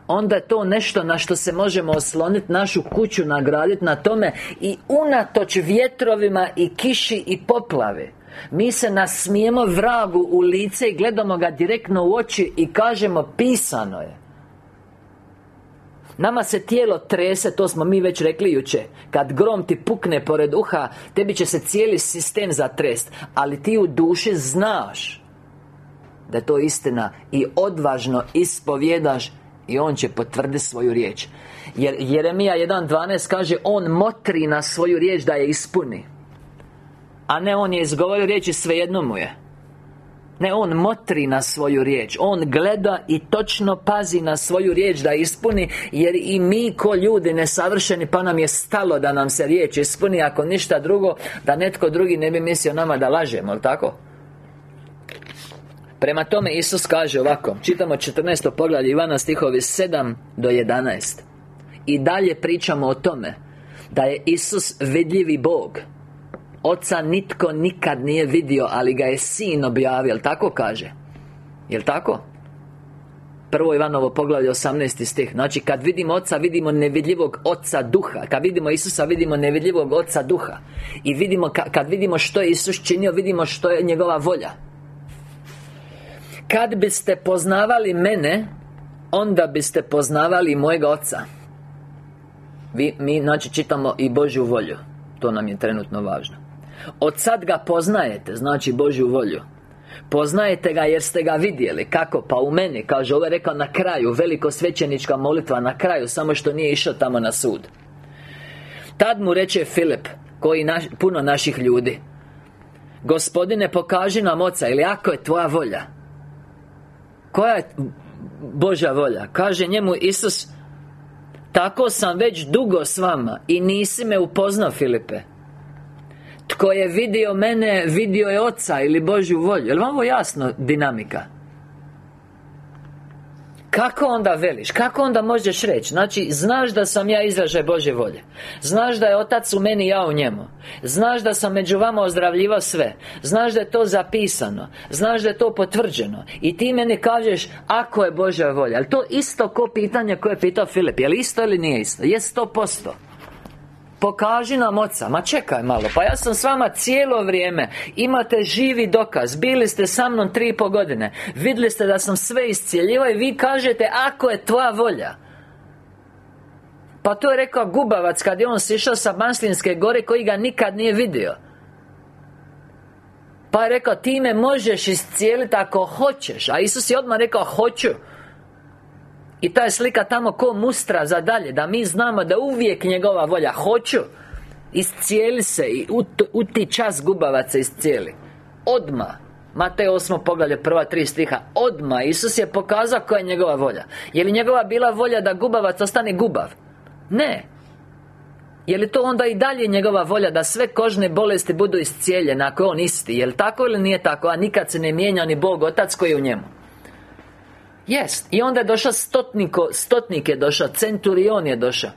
Onda je to nešto na što se možemo osloniti Našu kuću nagraditi na tome I unatoč vjetrovima i kiši i poplavi mi se nasmijemo vragu u lice i gledamo ga direktno u oči i kažemo pisano je Nama se tijelo trese, to smo mi već rekli juče. Kad grom ti pukne pored uha Tebi će se cijeli sistem zatrest Ali ti u duši znaš Da je to istina I odvažno ispovjedaš I on će potvrditi svoju riječ. Jer Jeremija 1.12 kaže On motri na svoju riječ da je ispuni. A ne on je izgovorio riječi svejedno mu je ne, on motri na svoju riječ On gleda i točno pazi na svoju riječ da ispuni Jer i mi ko ljudi nesavršeni Pa nam je stalo da nam se riječ ispuni Ako ništa drugo Da netko drugi ne bi mislio nama da lažemo, jel tako? Prema tome Isus kaže ovako Čitamo 14. poglavlje Ivana stihovi 7 do 11 I dalje pričamo o tome Da je Isus vidljivi Bog Oca nitko nikad nije vidio, ali ga je Sin objavio, jel tako kaže? Jel tako? Prvo Ivanovo poglavlje 18. stih Znači kad vidimo Oca vidimo nevidljivog Oca Duha Kad vidimo Isusa vidimo nevidljivog Oca Duha I vidimo, kad vidimo što je Isus činio Vidimo što je njegova volja Kad biste poznavali mene Onda biste poznavali mojega Oca Vi, Mi znači čitamo i Božju volju To nam je trenutno važno od sad ga poznajete, znači Božju volju. Poznajete ga jer ste ga vidjeli. Kako? Pa u meni, kaže ovo je rekao na kraju Veliko svećenička molitva na kraju Samo što nije išao tamo na sud. Tad mu reče Filip Koji puno naših ljudi Gospodine, pokaži nam oca Ili ako je tvoja volja? Koja je Božja volja? Kaže njemu Isus Tako sam već dugo s vama I nisi me upoznao Filipe tko je vidio mene, vidio je Oca ili Božju volju. Jel vam ovo jasno dinamika? Kako onda veliš? Kako onda možeš reći? Znači, znaš da sam ja izražaj Bože volje. Znaš da je Otac u meni, ja u njemu. Znaš da sam među vama ozdravljivao sve. Znaš da je to zapisano. Znaš da je to potvrđeno. I ti meni kažeš, ako je Božja volja. Ali to isto ko pitanje koje je pitao Filip? Je li isto ili nije isto? Je sto posto Pokaži nam oca. Ma čekaj malo Pa ja sam s vama cijelo vrijeme. Imate živi dokaz. Bili ste sa mnom tri i po godine. Vidjeli ste da sam sve iscijeljivao I vi kažete Ako je tvoja volja. Pa to je rekao Gubavac Kad je on sišao sa Maslinske gore Koji ga nikad nije vidio. Pa je rekao Ti me možeš iscijeliti ako hoćeš. A Isus je odmah rekao Hoću i ta je slika tamo ko mustra za dalje Da mi znamo da uvijek njegova volja Hoću Iscijeli se i u, ti čas gubavaca iscijeli Odma Matej 8. poglavlje prva tri stiha Odma Isus je pokazao koja je njegova volja Je li njegova bila volja da gubavac ostane gubav? Ne je li to onda i dalje njegova volja da sve kožne bolesti budu iscijeljene ako je on isti? Je li tako ili nije tako? A nikad se ne mijenja ni Bog Otac koji je u njemu Jest. I onda je došao stotniko, stotnik je došao Centurion je došao.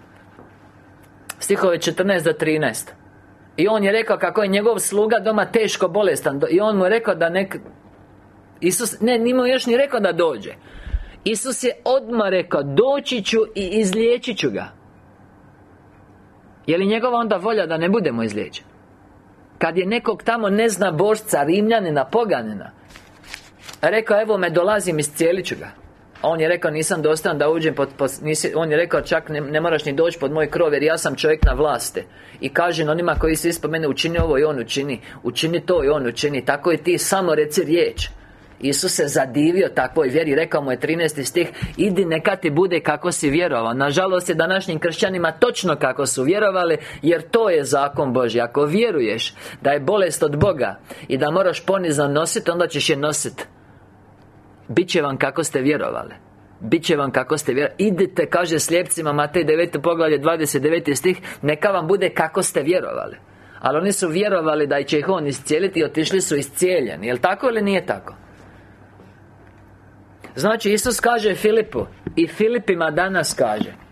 Stihove 14 do 13 I on je rekao kako je njegov sluga doma teško bolestan. I on mu je rekao da nek Isus, ne, nije mu još ni rekao da dođe. Isus je odmah rekao Doći ću i izliječit ću ga. Je li njegova onda volja da ne budemo izliječeni? Kad je nekog tamo ne zna božca, rimljanina, poganina Rekao, evo me dolazim, iscijelit ću ga on je rekao, nisam dostan da uđem pod, nisi, On je rekao, čak ne, ne, moraš ni doći pod moj krov Jer ja sam čovjek na vlasti. I kaže onima koji se ispod mene Učini ovo i on učini Učini to i on učini Tako i ti, samo reci riječ. Isus se zadivio takvoj vjeri Rekao mu je 13. stih Idi neka ti bude kako si vjerovao Nažalost je današnjim kršćanima točno kako su vjerovali Jer to je zakon Boži Ako vjeruješ da je bolest od Boga I da moraš ponizno nositi Onda ćeš je nositi Biće vam kako ste vjerovali Biće vam kako ste vjerovali Idite, kaže slijepcima Matej 9. poglavlje 29. stih Neka vam bude kako ste vjerovali ali oni su vjerovali da će ih On iscijeliti i otišli su iscijeljeni Jel' tako ili nije tako? Znači Isus kaže Filipu I Filipima danas kaže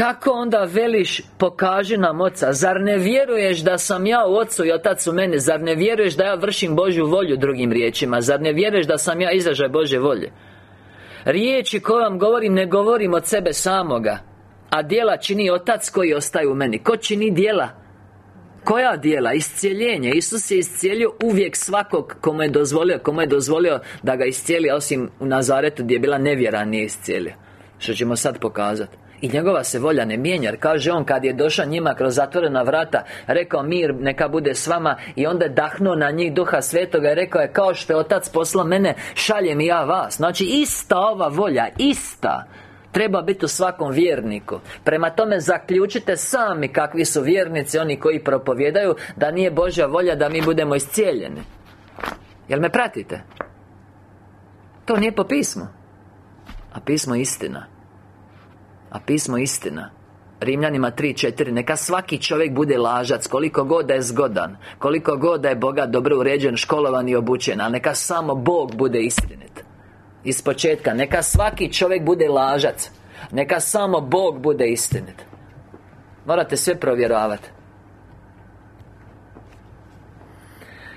kako onda veliš pokaži nam Oca? Zar ne vjeruješ da sam ja u Ocu i Otac u mene? Zar ne vjeruješ da ja vršim Božju volju drugim riječima? Zar ne vjeruješ da sam ja izražaj Bože volje? Riječi koje vam govorim ne govorim od sebe samoga A dijela čini Otac koji ostaje u meni. Ko čini dijela? Koja dijela? Iscijeljenje. Isus je iscijelio uvijek svakog komu je dozvolio Komu je dozvolio da ga iscijeli Osim u Nazaretu gdje je bila nevjera nije iscijelio. Što ćemo sad pokazati i njegova se volja ne mijenja Jer kaže on kad je došao njima kroz zatvorena vrata Rekao mir neka bude s vama. I onda je dahnuo na njih duha svetoga I rekao je kao što je otac poslao mene Šaljem i ja vas. Znači ista ova volja Ista Treba biti u svakom vjerniku. Prema tome zaključite sami kakvi su vjernici Oni koji propovjedaju Da nije Božja volja da mi budemo iscijeljeni. Jel me pratite? To nije po pismu. A pismo istina A pismo istina. Rimljanima 3.4 Neka svaki čovjek bude lažac Koliko god da je zgodan Koliko god da je Boga dobro uređen Školovan i obučen A neka samo Bog bude istinit. Iz početka Neka svaki čovjek bude lažac Neka samo Bog bude istinit. Morate sve provjeravati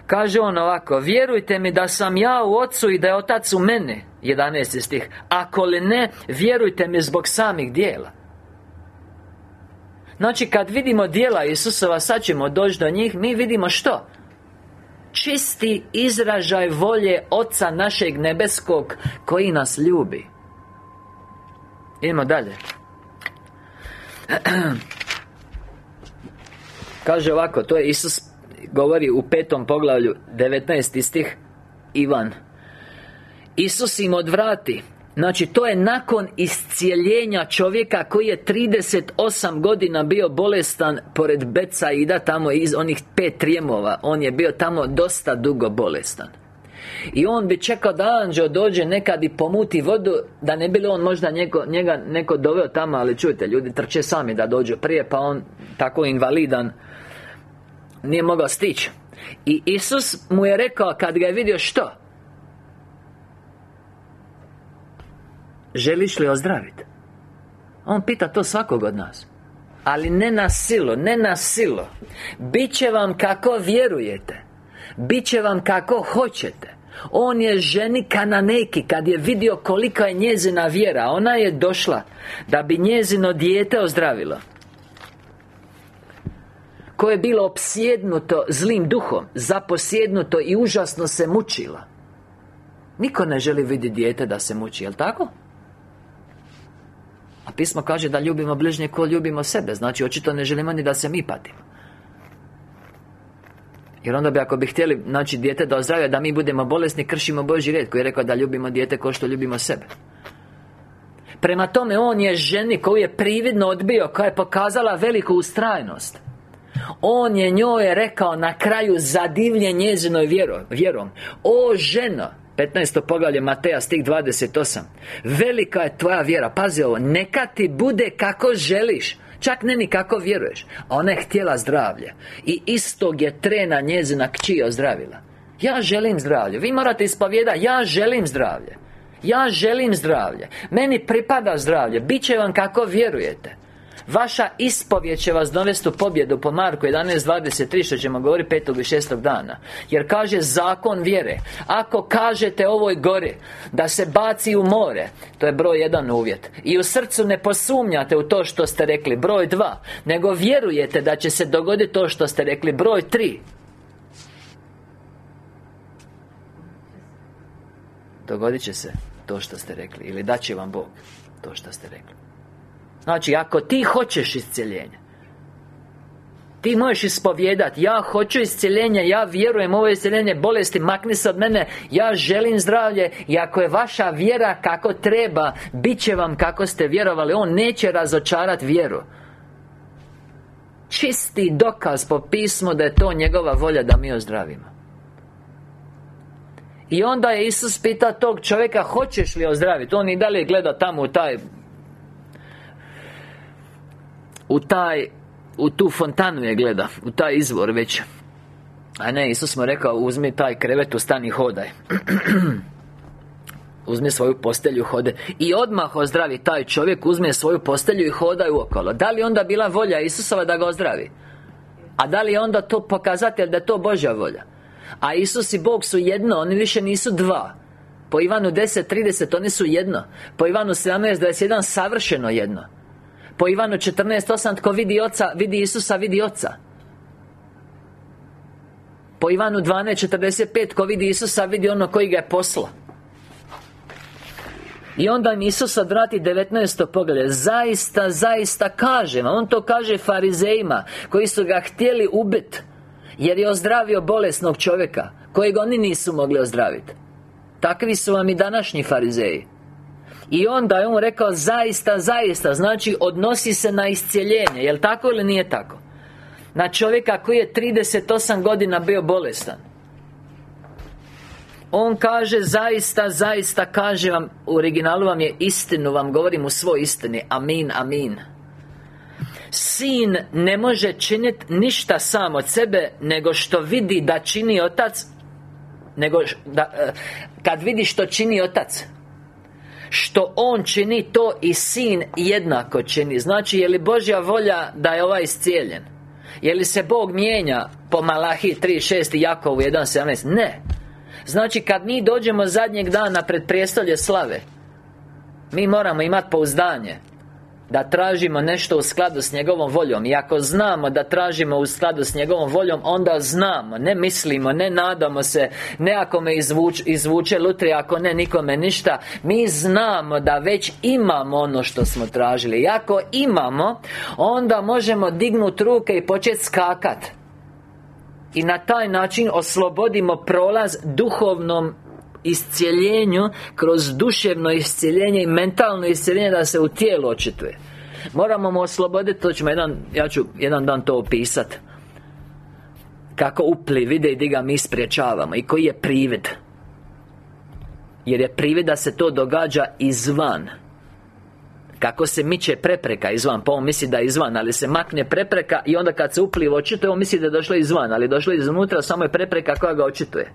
Kaže on ovako Vjerujte mi da sam ja u Ocu i da je Otac u mene 11. stih Ako li ne, vjerujte mi zbog samih dijela Znači kad vidimo dijela Isusova Sad ćemo doći do njih Mi vidimo što? čisti izražaj volje Oca našeg nebeskog Koji nas ljubi Idemo dalje Kaže ovako, to je Isus govori u petom poglavlju 19. stih Ivan. Isus im odvrati. Znači, to je nakon iscijeljenja čovjeka koji je 38 godina bio bolestan pored Becaida, tamo iz onih pet trijemova On je bio tamo dosta dugo bolestan. I on bi čekao da anđeo dođe nekad i pomuti vodu Da ne bilo on možda njego, njega neko doveo tamo Ali čujte, ljudi trče sami da dođu prije Pa on tako invalidan Nije mogao stići. I Isus mu je rekao kad ga je vidio što? Želiš li ozdraviti? On pita to svakog od nas. Ali ne na silu, ne na silu Biće vam kako vjerujete. Biće vam kako hoćete. On je ženi Kananeki Kad je vidio kolika je njezina vjera Ona je došla Da bi njezino dijete ozdravilo Koje je bilo opsjednuto zlim duhom Zaposjednuto i užasno se mučilo Niko ne želi vidjeti dijete da se muči, jel tako? A pismo kaže da ljubimo bližnje ko ljubimo sebe Znači očito ne želimo ni da se mi patimo jer onda bi ako bi htjeli znači dijete da ozdravlja da mi budemo bolesni kršimo Božji red koji je rekao da ljubimo dijete kao što ljubimo sebe. Prema tome on je ženi koju je prividno odbio koja je pokazala veliku ustrajnost. On je njoj rekao na kraju zadivljen njezinoj vjerom. O ženo 15. poglavlje Mateja stih 28 Velika je tvoja vjera. Pazi ovo Neka ti bude kako želiš Čak ne ni kako vjeruješ A ona je htjela zdravlje. I istog je trena njezina kći ozdravila. Ja želim zdravlje. Vi morate ispovjedati Ja želim zdravlje. Ja želim zdravlje. Meni pripada zdravlje. Biće vam kako vjerujete Vaša ispovjed će vas dovesti u pobjedu po Marku 11.23 što ćemo govoriti petog i šestog dana. Jer kaže zakon vjere. Ako kažete ovoj gori Da se baci u more To je broj jedan uvjet. I u srcu ne posumnjate u to što ste rekli Broj dva Nego vjerujete da će se dogoditi to što ste rekli Broj tri. Dogodit će se to što ste rekli Ili daće vam Bog to što ste rekli Znači, ako ti hoćeš iscjeljenje Ti možeš ispovjedati Ja hoću iscjeljenje Ja vjerujem ovo iscjeljenje bolesti Makni se od mene Ja želim zdravlje I ako je vaša vjera kako treba bit će vam kako ste vjerovali On neće razočarati vjeru Čisti dokaz po pismu Da je to njegova volja da mi ozdravimo i onda je Isus pita tog čovjeka Hoćeš li ozdraviti? On i dalje gleda tamo u taj U taj U tu fontanu je gleda U taj izvor već. A ne, Isus mu rekao Uzmi taj krevet, ustani hodaj. Uzmi svoju postelju, hode I odmah ozdravi taj čovjek Uzme svoju postelju i hodaj okolo. Da li onda bila volja Isusova da ga ozdravi? A da li onda to pokazatelj da je to Božja volja? A Isus i Bog su jedno, oni više nisu dva. Po Ivanu 10.30 oni su jedno. Po Ivanu 17.21 savršeno jedno Po Ivanu 14.8 tko vidi oca, vidi Isusa, vidi oca. Po Ivanu 12.45 tko vidi Isusa, vidi ono koji ga je posla i onda im Isus odvrati 19. pogled Zaista, zaista kažem On to kaže farizejima Koji su ga htjeli ubiti jer je ozdravio bolesnog čovjeka Kojeg oni nisu mogli ozdraviti Takvi su vam i današnji farizeji i onda je on rekao zaista, zaista. Znači odnosi se na iscijeljenje Jel tako ili nije tako? Na čovjeka koji je 38 godina bio bolestan. On kaže zaista, zaista kaže vam U originalu vam je istinu Vam govorim u svoj istini. Amin, amin. Sin ne može činiti ništa sam od sebe Nego što vidi da čini Otac Nego da, e, Kad vidi što čini Otac Što On čini to i Sin jednako čini Znači, je li Božja volja da je ovaj iscijeljen? Je li se Bog mijenja po Malahi 3.6 i Jakovu 1.17? Ne Znači, kad mi dođemo zadnjeg dana pred prijestolje slave Mi moramo imati pouzdanje da tražimo nešto u skladu s njegovom voljom. I ako znamo da tražimo u skladu s njegovom voljom Onda znamo, ne mislimo, ne nadamo se Ne ako me izvuče, izvuče lutri, ako ne nikome ništa. Mi znamo da već imamo ono što smo tražili. I ako imamo Onda možemo dignuti ruke i početi skakat. I na taj način oslobodimo prolaz duhovnom iscijeljenju kroz duševno iscijeljenje i mentalno iscijeljenje da se u tijelu očituje. Moramo mu osloboditi, to ćemo jedan, ja ću jedan dan to opisati Kako upli vide i di ga mi spriječavamo I koji je privid Jer je privid da se to događa izvan. Kako se miče prepreka izvan Pa on misli da je izvan Ali se makne prepreka I onda kad se upliva očituje On misli da je došlo izvan Ali došlo iznutra Samo je prepreka koja ga očituje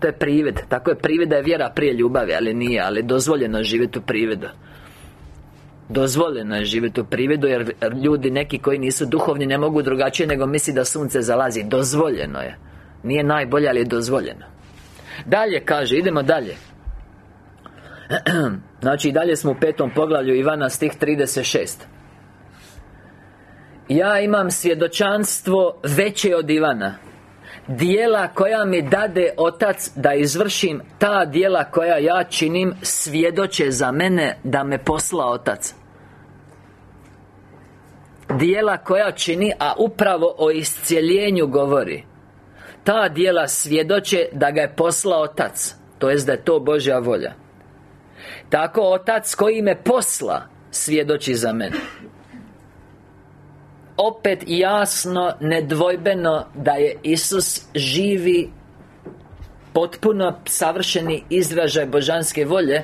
to je privid Tako je privid da je vjera prije ljubavi Ali nije Ali dozvoljeno živjeti u prividu. Dozvoljeno je živjeti u prividu Jer ljudi neki koji nisu duhovni Ne mogu drugačije nego misli da sunce zalazi. Dozvoljeno je. Nije najbolje ali je dozvoljeno. Dalje kaže, idemo dalje. Znači i dalje smo u petom poglavlju Ivana stih 36 Ja imam svjedočanstvo veće od Ivana Dijela koja mi dade Otac da izvršim Ta dijela koja ja činim Svjedoče za mene da me posla Otac. Dijela koja čini, a upravo o iscijeljenju govori. Ta dijela svjedoče da ga je poslao Otac To jest da je to Božja volja. Tako Otac koji me posla Svjedoči za mene opet jasno, nedvojbeno da je Isus živi potpuno savršeni izražaj božanske volje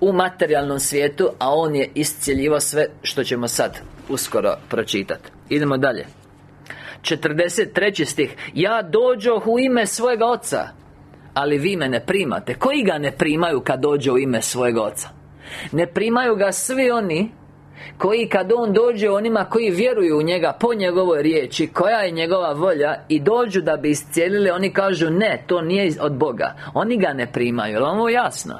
u materijalnom svijetu, a On je iscijeljivo sve što ćemo sad uskoro pročitati. Idemo dalje. 43. stih Ja dođoh u ime svojega oca Ali vi me ne primate Koji ga ne primaju kad dođe u ime svojega oca? Ne primaju ga svi oni koji kad On dođe onima koji vjeruju u njega po njegovoj riječi koja je njegova volja i dođu da bi iscijelili oni kažu ne to nije od Boga. Oni ga ne primaju jel ovo jasno?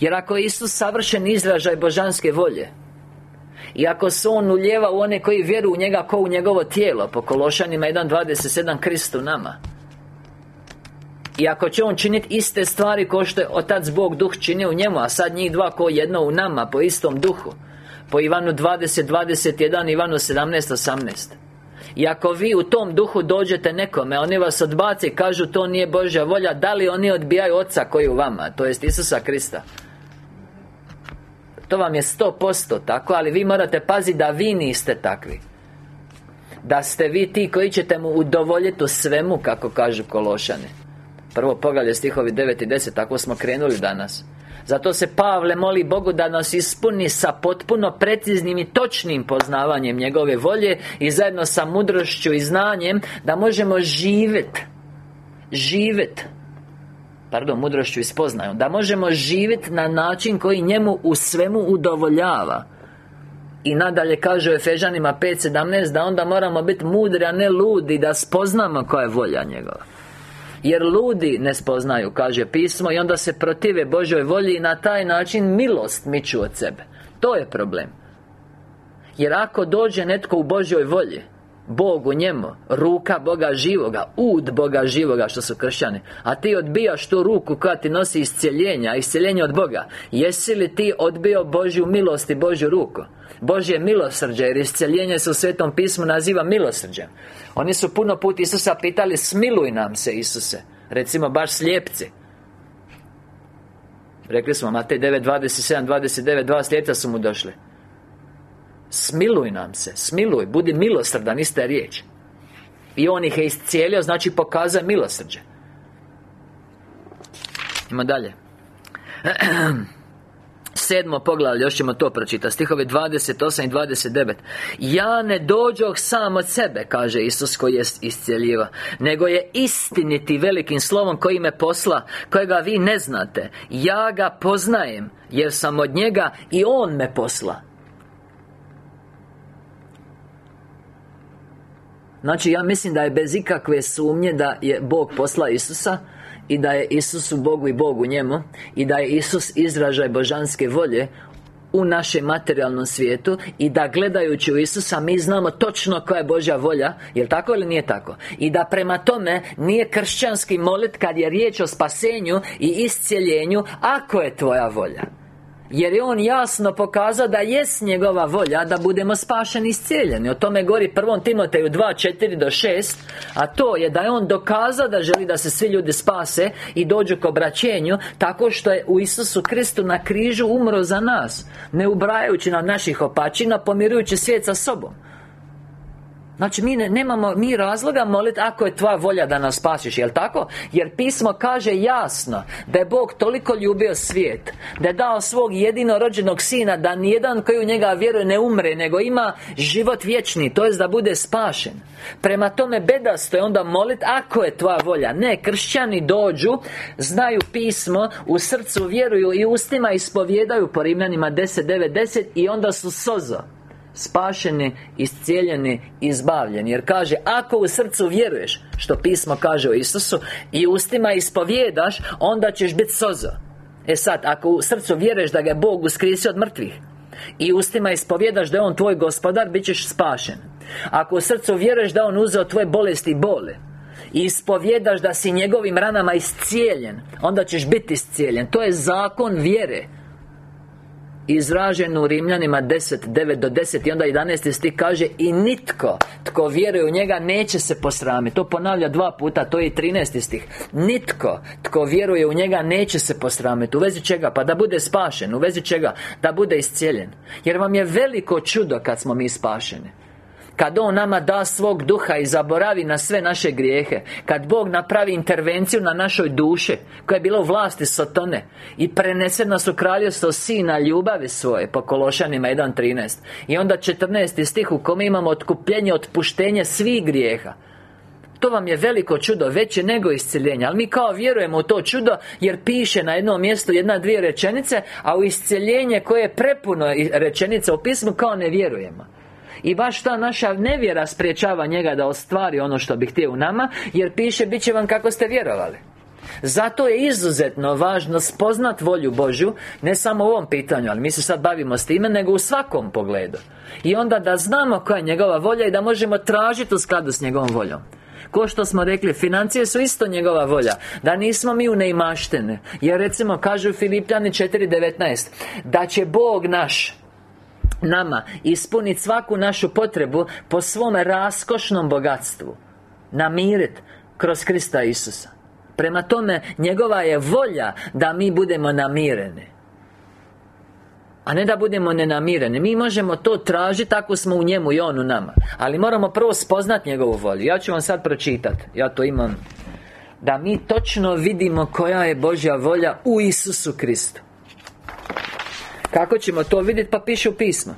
Jer ako je Isus savršen izražaj božanske volje i ako se On uljeva u one koji vjeruju u njega ko u njegovo tijelo Po Kološanima 1.27 Kristu nama i ako će On činiti iste stvari kao što je Otac Bog Duh čini u njemu A sad njih dva ko jedno u nama Po istom duhu. Po Ivanu 20, 21, Ivanu 17, 18 i ako vi u tom duhu dođete nekome Oni vas odbace i kažu to nije Božja volja Da li oni odbijaju Oca koji u vama To jest Isusa Krista? To vam je sto posto tako Ali vi morate paziti da vi niste takvi. Da ste vi ti koji ćete mu udovoljiti u svemu Kako kažu Kološani Prvo poglavlje stihovi 9 i 10 Tako smo krenuli danas. Zato se Pavle moli Bogu da nas ispuni sa potpuno preciznim i točnim poznavanjem njegove volje I zajedno sa mudrošću i znanjem Da možemo živjeti Živjeti Pardon, mudrošću i spoznajom Da možemo živjeti na način koji njemu u svemu udovoljava. I nadalje kaže u Efežanima 5.17 Da onda moramo biti mudri, a ne ludi Da spoznamo koja je volja njegova jer ludi ne spoznaju, kaže pismo I onda se protive Božoj volji I na taj način milost miču od sebe. To je problem. Jer ako dođe netko u Božoj volji Bog u njemu Ruka Boga živoga Ud Boga živoga što su kršćani A ti odbijaš tu ruku koja ti nosi iscjeljenja Iscjeljenje od Boga Jesi li ti odbio Božju milost i Božju ruku Božje milosrđe Jer iscjeljenje se u Svetom pismu naziva milosrđem. Oni su puno puta Isusa pitali Smiluj nam se Isuse. Recimo baš slijepci. Rekli smo Matej 9, 27, 29 Dva slijepca su mu došli. Smiluj nam se, smiluj, budi milosrdan, ista riječ. I on ih je iscijelio, znači pokazuje milosrđe. Ima dalje Sedmo poglavlje, još ćemo to pročitati Stihovi 28 i 29 Ja ne dođoh sam od sebe, kaže Isus koji je iscijeljiva Nego je istiniti velikim slovom koji me posla Kojega vi ne znate. Ja ga poznajem Jer sam od njega i On me posla. Znači, ja mislim da je bez ikakve sumnje da je Bog posla Isusa I da je Isus u Bogu i Bogu njemu I da je Isus izražaj božanske volje u našem materijalnom svijetu i da gledajući u Isusa mi znamo točno koja je Božja volja jel tako ili nije tako? I da prema tome nije kršćanski molit kad je riječ o spasenju i iscijeljenju ako je tvoja volja jer je On jasno pokazao da jest njegova volja Da budemo spašeni i iscijeljeni O tome govori prvom Timoteju 2, 4 do 6 A to je da je On dokazao da želi da se svi ljudi spase I dođu k obraćenju Tako što je u Isusu Kristu na križu umro za nas Ne ubrajajući nam naših opačina Pomirujući svijet sa sobom Znači mi ne, nemamo mi razloga moliti ako je tvoja volja da nas spasiš, jel tako? Jer pismo kaže jasno da je Bog toliko ljubio svijet da je dao svog jedinorođenog sina da nijedan koji u njega vjeruje ne umre nego ima život vječni, to jest da bude spašen. Prema tome bedasto je onda molit ako je tvoja volja. Ne, kršćani dođu, znaju pismo, u srcu vjeruju i ustima ispovjedaju po Rimljanima 10.9.10 i onda su sozo spašeni, iscijeljeni, izbavljeni Jer kaže, ako u srcu vjeruješ Što pismo kaže o Isusu I ustima ispovjedaš Onda ćeš biti sozo. E sad, ako u srcu vjeruješ da ga je Bog uskrisio od mrtvih I ustima ispovjedaš da je On tvoj gospodar Bit ćeš spašen. Ako u srcu vjeruješ da On uzeo tvoje bolesti i bole i ispovjedaš da si njegovim ranama iscijeljen Onda ćeš biti iscijeljen. To je zakon vjere izražen u Rimljanima 10, 9 do 10 i onda 11 stih kaže I nitko tko vjeruje u njega neće se posramiti. To ponavlja dva puta, to je i 13 stih. Nitko tko vjeruje u njega neće se posramiti. U vezi čega? Pa da bude spašen. U vezi čega? Da bude iscijeljen. Jer vam je veliko čudo kad smo mi spašeni kad On nama da svog duha i zaboravi na sve naše grijehe Kad Bog napravi intervenciju na našoj duše Koja je bila u vlasti Sotone I prenese nas u kraljevstvo Sina ljubavi svoje Po Kološanima 1.13 I onda 14. stih u kome imamo otkupljenje, otpuštenje svih grijeha to vam je veliko čudo, veće nego iscjeljenje Ali mi kao vjerujemo u to čudo Jer piše na jednom mjestu jedna, dvije rečenice A u iscjeljenje koje je prepuno rečenica u pismu Kao ne vjerujemo i baš ta naša nevjera spriječava njega da ostvari ono što bi htio u nama Jer piše, bit će vam kako ste vjerovali. Zato je izuzetno važno spoznat volju Božju Ne samo u ovom pitanju, ali mi se sad bavimo s time Nego u svakom pogledu. I onda da znamo koja je njegova volja I da možemo tražiti u skladu s njegovom voljom. Ko što smo rekli, financije su isto njegova volja Da nismo mi u neimaštene Jer recimo kažu Filipljani 4.19 Da će Bog naš nama ispuniti svaku našu potrebu po svom raskošnom bogatstvu namirit kroz Krista Isusa. Prema tome, njegova je volja da mi budemo namireni a ne da budemo nenamireni. Mi možemo to tražiti ako smo u njemu i on u nama Ali moramo prvo spoznati njegovu volju. Ja ću vam sad pročitati Ja to imam. Da mi točno vidimo koja je Božja volja u Isusu Kristu Kako ćemo to vidjeti? Pa piše u pismu.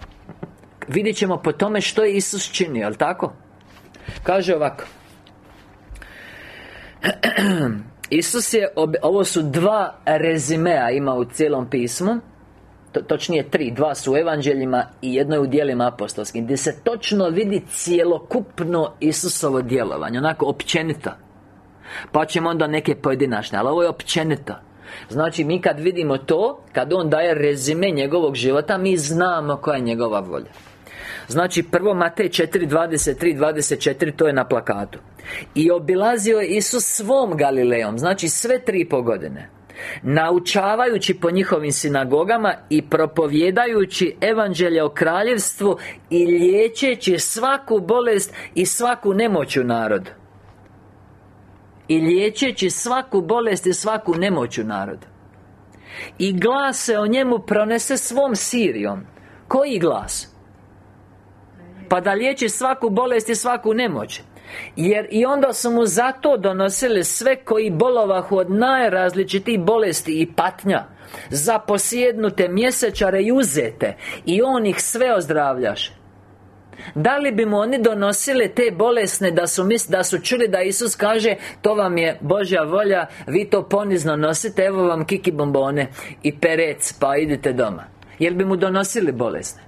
Vidjet ćemo po tome što je Isus činio, jel tako? Kaže ovako. Isus je, ovo su dva rezimea ima u cijelom pismu. Točnije tri, dva su u evanđeljima i jedno je u dijelima apostolskim Gdje se točno vidi cijelokupno Isusovo djelovanje Onako općenito. Pa ćemo onda neke pojedinačne Ali ovo je općenito Znači mi kad vidimo to Kad on daje rezime njegovog života Mi znamo koja je njegova volja. Znači prvo Matej 4.23, 24 To je na plakatu. I obilazio je Isus svom Galilejom Znači sve tri po godine Naučavajući po njihovim sinagogama I propovjedajući evanđelje o kraljevstvu I liječeći svaku bolest I svaku nemoć u narodu I liječeći svaku bolest i svaku nemoć u narodu. I glas se o njemu pronese svom Sirijom. Koji glas? Pa da liječi svaku bolest i svaku nemoć. Jer i onda su mu zato donosili sve koji bolovahu od najrazličitih bolesti i patnja. Za posjednute mjesečare i uzete. I on ih sve ozdravljaše da li bi mu oni donosili te bolesne da su mis, da su čuli da Isus kaže To vam je Božja volja Vi to ponizno nosite Evo vam kiki bombone I perec Pa idite doma. Jel bi mu donosili bolesne?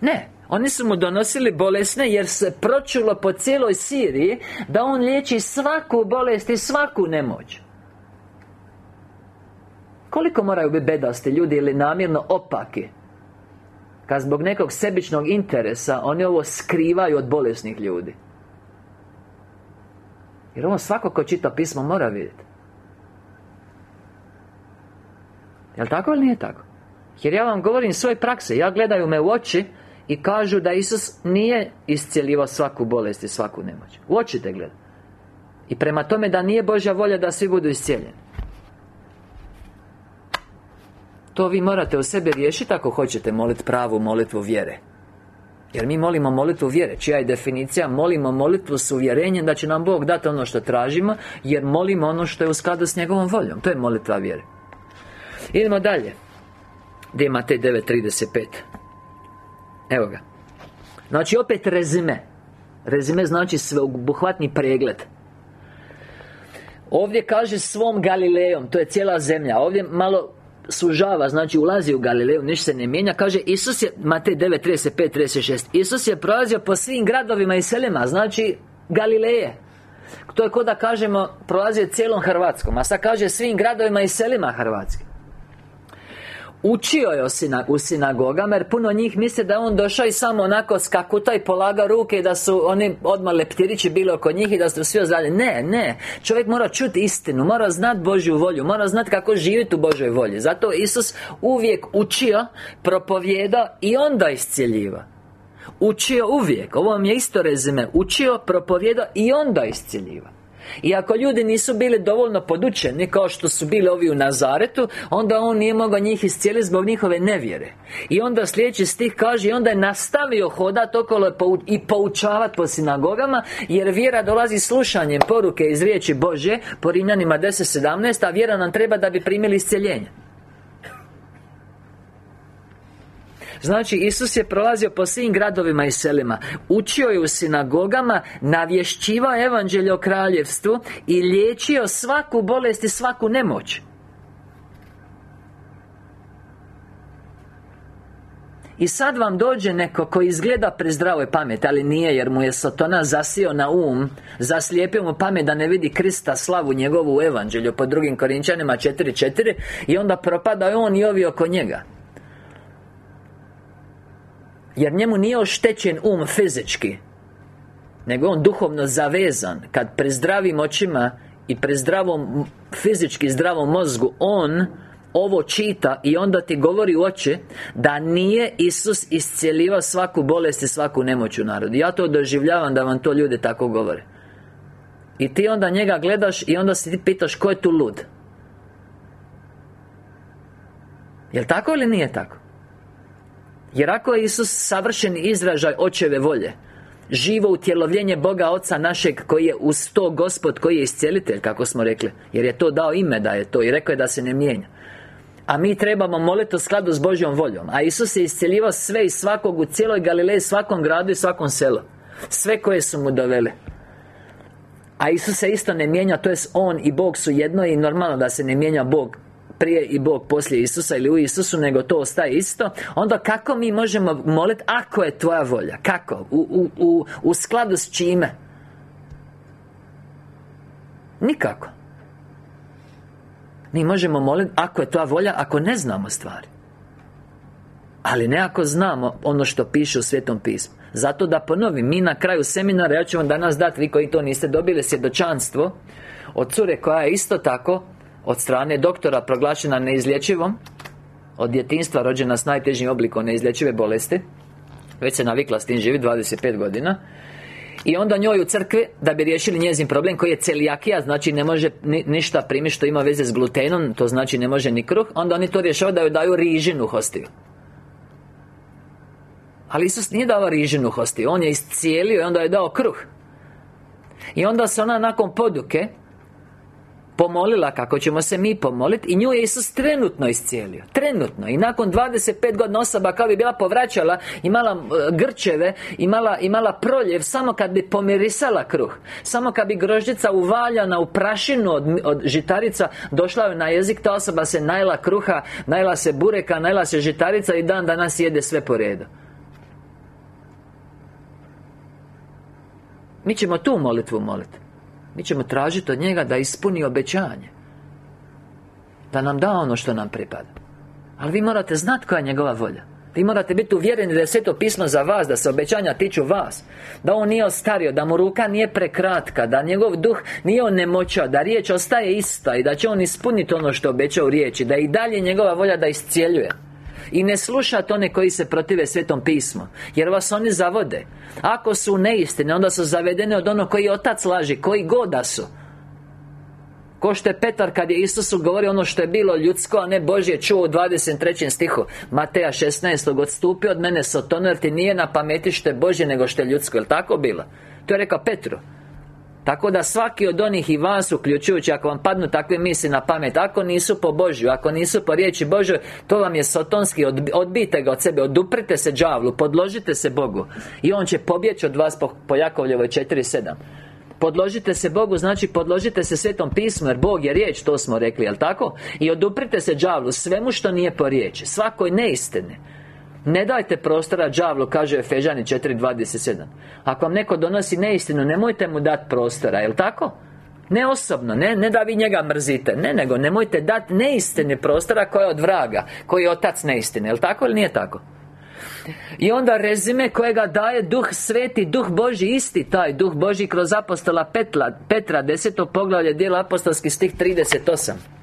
Ne. Oni su mu donosili bolesne jer se pročulo po cijeloj Siriji Da on liječi svaku bolest i svaku nemoć. Koliko moraju biti bedasti ljudi ili namjerno opaki Kad zbog nekog sebičnog interesa Oni ovo skrivaju od bolesnih ljudi. Jer ovo svako ko čita pismo mora vidjeti. Jel' tako ili nije tako? Jer ja vam govorim svoje prakse. Ja gledaju me u oči i kažu da Isus nije iscijelivao svaku bolest i svaku nemoć. U oči te gleda I prema tome da nije Božja volja da svi budu iscijeljeni To vi morate u sebi riješiti ako hoćete moliti pravu molitvu vjere. Jer mi molimo molitvu vjere. Čija je definicija? Molimo molitvu s uvjerenjem da će nam Bog dati ono što tražimo Jer molimo ono što je u skladu s njegovom voljom. To je molitva vjere. Idemo dalje. Gdje ima te 9.35 Evo ga. Znači opet rezime. Rezime znači sveobuhvatni pregled. Ovdje kaže svom Galilejom To je cijela zemlja. Ovdje malo sužava, znači ulazi u Galileju Ništa se ne mijenja. Kaže Isus je, Matej 9, 35, 36 Isus je prolazio po svim gradovima i selima Znači Galileje. To je ko da kažemo Prolazio cijelom Hrvatskom A sad kaže svim gradovima i selima Hrvatske Učio je u sinagogama Jer puno njih misle da on došao i samo onako skakuta i polaga ruke I da su oni odmah leptirići bili oko njih I da su svi ozdravljeni Ne, ne. Čovjek mora čuti istinu Mora znati Božju volju Mora znati kako živjeti u Božoj volji. Zato Isus uvijek učio Propovjeda I onda iscjeljiva Učio uvijek Ovo vam je isto rezime. Učio, propovjeda I onda iscjeljiva i ako ljudi nisu bili dovoljno podučeni Kao što su bili ovi u Nazaretu Onda on nije mogao njih iscijeliti zbog njihove nevjere. I onda sljedeći stih kaže I onda je nastavio hodati okolo i poučavati po sinagogama Jer vjera dolazi slušanjem poruke iz riječi Bože Po Rimljanima 10.17 A vjera nam treba da bi primili iscijeljenje Znači, Isus je prolazio po svim gradovima i selima. Učio je u sinagogama Navješćivao evanđelje o kraljevstvu I liječio svaku bolest i svaku nemoć. I sad vam dođe neko koji izgleda pre zdravoj pameti Ali nije jer mu je Satona zasio na um Zaslijepio mu pamet da ne vidi Krista slavu njegovu u evanđelju Po drugim Korinčanima 4.4 I onda propada on i ovi oko njega jer njemu nije oštećen um fizički Nego on duhovno zavezan. Kad pre zdravim očima I pre zdravom Fizički zdravom mozgu On ovo čita I onda ti govori u oči Da nije Isus iscijelivao svaku bolest i svaku nemoć u narodu. Ja to doživljavam da vam to ljude tako govore. I ti onda njega gledaš I onda se ti pitaš ko je tu lud? Jel tako ili nije tako? Jer ako je Isus savršeni izražaj očeve volje Živo utjelovljenje Boga Oca našeg Koji je uz to Gospod Koji je iscijelitelj, kako smo rekli Jer je to dao ime da je to I rekao je da se ne mijenja. A mi trebamo moliti u skladu s Božjom voljom. A Isus je iscijeljivao sve i svakog u cijeloj Galileji, svakom gradu i svakom selu. Sve koje su mu dovele. A Isus se isto ne mijenja, to jest On i Bog su jedno i normalno da se ne mijenja Bog prije i Bog poslije Isusa ili u Isusu nego to ostaje isto onda kako mi možemo moliti ako je tvoja volja? Kako? U, u, u, u skladu s čime? Nikako. Mi možemo moliti ako je tvoja volja ako ne znamo stvari. Ali ne ako znamo ono što piše u Svetom pismu. Zato da ponovim, mi na kraju seminara Ja ću vam danas dati, vi koji to niste dobili Svjedočanstvo Od cure koja je isto tako od strane doktora proglašena neizlječivom Od djetinstva rođena s najtežim oblikom neizlječive bolesti Već se navikla s tim živi 25 godina i onda njoj u crkvi, da bi riješili njezin problem koji je celijakija Znači ne može ništa primiti što ima veze s glutenom To znači ne može ni kruh Onda oni to rješavaju da joj daju rižinu hostiju. Ali Isus nije dao rižinu hostiju On je iscijelio i onda je dao kruh. I onda se ona nakon poduke pomolila kako ćemo se mi pomoliti i nju je Isus trenutno iscijelio trenutno. I nakon 25 godina osoba kao bi bila povraćala imala grčeve imala, imala proljev samo kad bi pomirisala kruh. Samo kad bi grožđica uvaljana u prašinu od, od žitarica došla joj na jezik ta osoba se najla kruha najla se bureka najla se žitarica i dan danas jede sve po redu. Mi ćemo tu molitvu moliti mi ćemo tražiti od njega da ispuni obećanje. Da nam da ono što nam pripada. Ali vi morate znati koja je njegova volja. Vi morate biti uvjereni da je sve to pismo za vas Da se obećanja tiču vas. Da on nije ostario Da mu ruka nije prekratka Da njegov duh nije onemoćao Da riječ ostaje ista I da će on ispuniti ono što obeća u riječi Da i dalje njegova volja da iscijeljuje i ne slušate one koji se protive Svetom pismu Jer vas oni zavode Ako su neistine Onda su zavedene od onog koji otac laži Koji goda su Ko što je Petar kad je Isusu govorio ono što je bilo ljudsko, a ne Božje čuo u 23. stihu Mateja 16. odstupio od mene Sotono jer ti nije na pameti što je Božje nego što je ljudsko, jel tako bilo? To je rekao Petru tako da svaki od onih i vas uključujući ako vam padnu takve misli na pamet Ako nisu po Božju, ako nisu po riječi Božoj To vam je sotonski, odbijte ga od sebe Oduprite se đavlu, podložite se Bogu I On će pobjeći od vas po, po Jakovljevoj 4.7 Podložite se Bogu, znači podložite se Svetom pismu Jer Bog je riječ, to smo rekli, jel tako? I oduprite se đavlu, svemu što nije po riječi Svakoj neistine ne dajte prostora đavlu, kaže Efežani 4.27 Ako vam neko donosi neistinu, nemojte mu dati prostora, jel tako? Ne osobno, ne, ne da vi njega mrzite Ne, nego nemojte dati neistine prostora koja je od vraga Koji je otac neistine, jel tako ili nije tako? I onda rezime kojega daje Duh Sveti, Duh Boži isti taj Duh Boži kroz apostola Petra, Petra deseto poglavlje dijela apostolski stih 38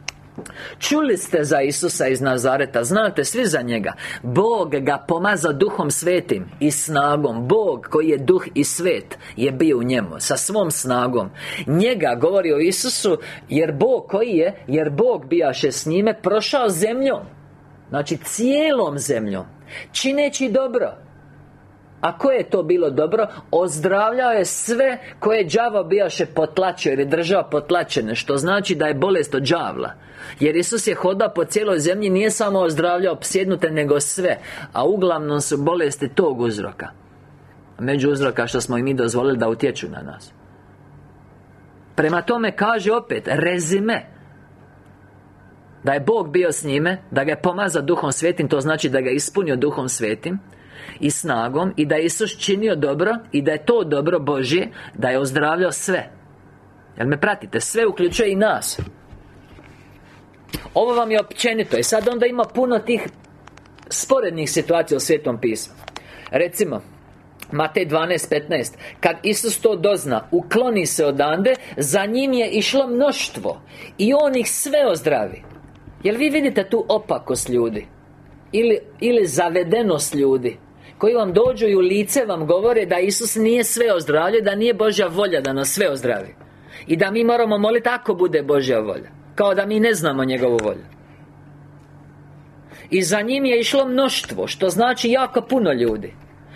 Čuli ste za Isusa iz Nazareta Znate svi za njega. Bog ga pomaza duhom svetim I snagom. Bog koji je duh i svet Je bio u njemu Sa svom snagom. Njega govori o Isusu Jer Bog koji je Jer Bog bijaše s njime Prošao zemljom Znači cijelom zemljom Čineći dobro a koje je to bilo dobro? Ozdravljao je sve koje đavo bijaše potlačio Jer je držao potlačene Što znači da je bolest od đavla. Jer Isus je hodao po cijeloj zemlji Nije samo ozdravljao psjednute Nego sve A uglavnom su bolesti tog uzroka. Među uzroka što smo i mi dozvolili da utječu na nas. Prema tome kaže opet Rezime. Da je Bog bio s njime Da ga je pomazao Duhom Svetim To znači da ga je ispunio Duhom Svetim i snagom I da je Isus činio dobro I da je to dobro Božje Da je ozdravljao sve. Jel me pratite? Sve uključuje i nas. Ovo vam je općenito. I sad onda ima puno tih Sporednih situacija u Svetom pismu. Recimo Matej 12.15 Kad Isus to dozna Ukloni se odande Za njim je išlo mnoštvo I On ih sve ozdravi. Jel vi vidite tu opakost ljudi? Ili, ili zavedenost ljudi koji vam dođu i u lice vam govore da Isus nije sve ozdravlje Da nije Božja volja da nas sve ozdravi. I da mi moramo moliti ako bude Božja volja Kao da mi ne znamo njegovu volju. I za njim je išlo mnoštvo Što znači jako puno ljudi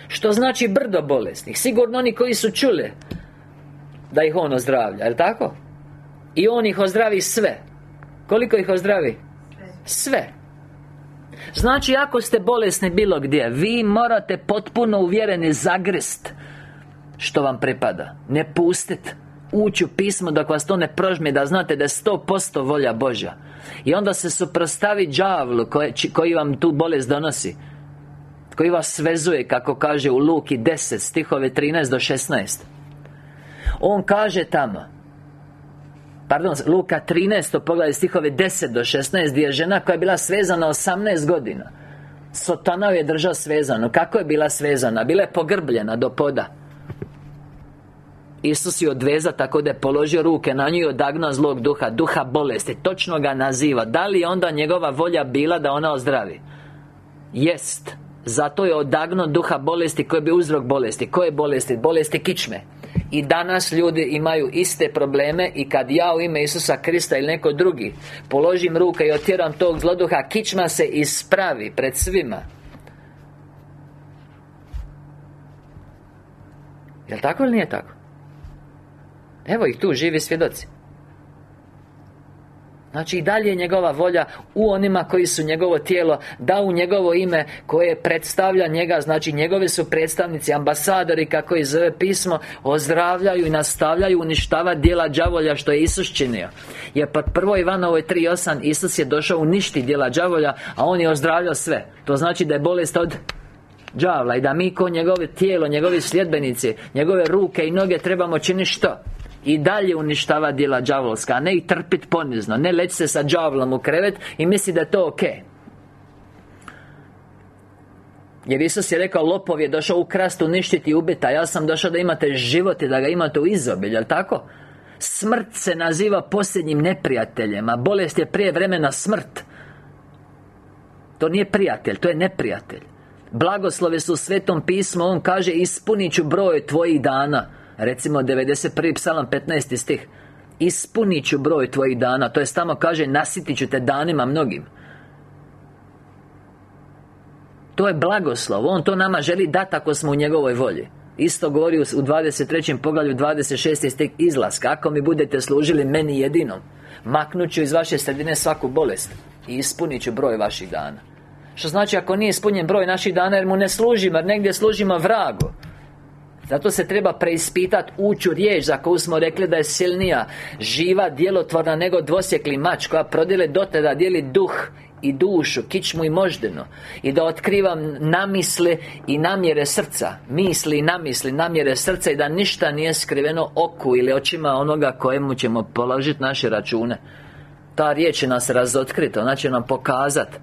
Što znači brdo bolesnih. Sigurno oni koji su čuli Da ih on ozdravlja, je tako? I on ih ozdravi sve. Koliko ih ozdravi? Sve Znači, ako ste bolesni bilo gdje Vi morate potpuno uvjereni zagrist Što vam prepada Ne pustit Ući u pismo dok vas to ne prožme Da znate da je sto posto volja Božja. I onda se suprostavi đavlu koji, koji vam tu bolest donosi Koji vas svezuje Kako kaže u Luki 10 Stihove 13 do 16 On kaže tamo Pardon, Luka 13. pogledaj stihove 10 do 16 Gdje je žena koja je bila svezana 18 godina Sotanov je držao svezano Kako je bila svezana? Bila je pogrbljena do poda Isus je odveza tako da je položio ruke na nju i odagnao zlog duha Duha bolesti Točno ga naziva Da li je onda njegova volja bila da ona ozdravi? Jest Zato je odagnuo duha bolesti koji bi uzrok bolesti Koje bolesti? Bolesti kičme i danas ljudi imaju iste probleme I kad ja u ime Isusa Krista ili neko drugi Položim ruke i otjeram tog zloduha Kičma se ispravi pred svima Jel' tako ili nije tako? Evo ih tu, živi svjedoci Znači i dalje je njegova volja u onima koji su njegovo tijelo Da u njegovo ime koje predstavlja njega Znači njegovi su predstavnici, ambasadori Kako iz zove pismo Ozdravljaju i nastavljaju uništavati dijela đavolja Što je Isus činio Jer pod prvo Ivanovoj 3.8 Isus je došao uništi dijela đavolja A on je ozdravljao sve To znači da je bolest od đavla I da mi ko njegovo tijelo, njegovi sljedbenici Njegove ruke i noge trebamo činiti što? I dalje uništava djela đavolska A ne i trpit ponizno Ne leći se sa đavlom u krevet I misli da je to ok jer Isus je rekao, lopov je došao ukrast, uništiti i A ja sam došao da imate život i da ga imate u izobilju, jel tako? Smrt se naziva posljednjim neprijateljem A bolest je prije vremena smrt. To nije prijatelj, to je neprijatelj. Blagoslove su u Svetom pismu On kaže, ispunit ću broj tvojih dana Recimo 91. psalam 15. stih Ispunit ću broj tvojih dana To je tamo kaže Nasitit ću te danima mnogim To je blagoslov On to nama želi dati ako smo u njegovoj volji Isto govori u 23. poglavlju 26. stih izlaska Ako mi budete služili meni jedinom Maknut ću iz vaše sredine svaku bolest I ispunit ću broj vaših dana Što znači ako nije ispunjen broj naših dana Jer mu ne služimo Jer negdje služimo vragu zato se treba preispitati ući u riječ za koju smo rekli da je silnija Živa, djelotvorna nego dvosjekli mač Koja prodjele dote da dijeli duh i dušu, kičmu i moždenu I da otkrivam namisli i namjere srca. Misli i namisli, namjere srca I da ništa nije skriveno oku ili očima onoga kojemu ćemo položiti naše račune. Ta riječ će nas razotkriti, ona će nam pokazati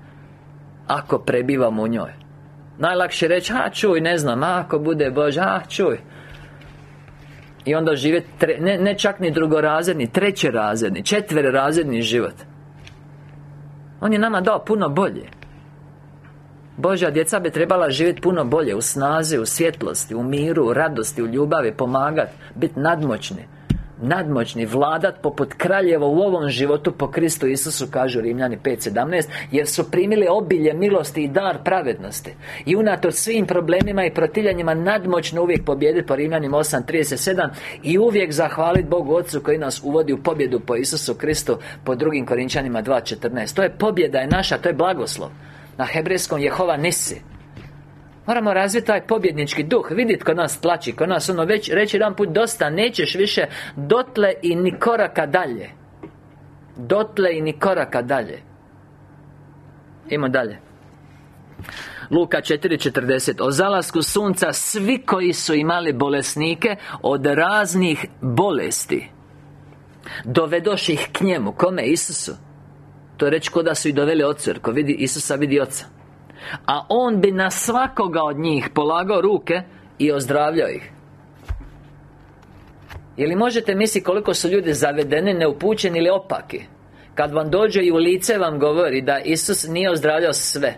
Ako prebivamo u njoj Najlakše reći, a čuj, ne znam, ako bude Bože, a čuj. I onda živjeti, ne, ne čak ni drugorazredni, trećerazredni, razredni život. On je nama dao puno bolje. Božja djeca bi trebala živjeti puno bolje U snazi, u svjetlosti, u miru, u radosti, u ljubavi Pomagati, biti nadmoćni nadmoćni Vladat poput kraljeva u ovom životu po Kristu Isusu Kažu Rimljani 5.17 Jer su primili obilje milosti i dar pravednosti. I unatoč svim problemima i protivljanjima Nadmoćno uvijek pobjediti po Rimljanima 8.37 I uvijek zahvaliti Bogu Otcu koji nas uvodi u pobjedu po Isusu Kristu Po drugim Korinčanima 2.14 To je pobjeda je naša, to je blagoslov. Na hebrejskom Jehova Nisi Moramo razviti taj pobjednički duh. Vidjeti kod nas plaći, kod nas ono već reći jedan put dosta Nećeš više dotle i ni koraka dalje. Dotle i ni koraka dalje. Idemo dalje. Luka 4.40 O zalasku sunca Svi koji su imali bolesnike Od raznih bolesti Dovedoš ih k njemu. Kome? Isusu. To je reći kod da su i doveli ocu Jer ko vidi Isusa vidi oca a On bi na svakoga od njih polagao ruke I ozdravljao ih. Ili možete misliti koliko su ljudi zavedeni, neupućeni ili opaki? Kad vam dođe i u lice vam govori da Isus nije ozdravljao sve.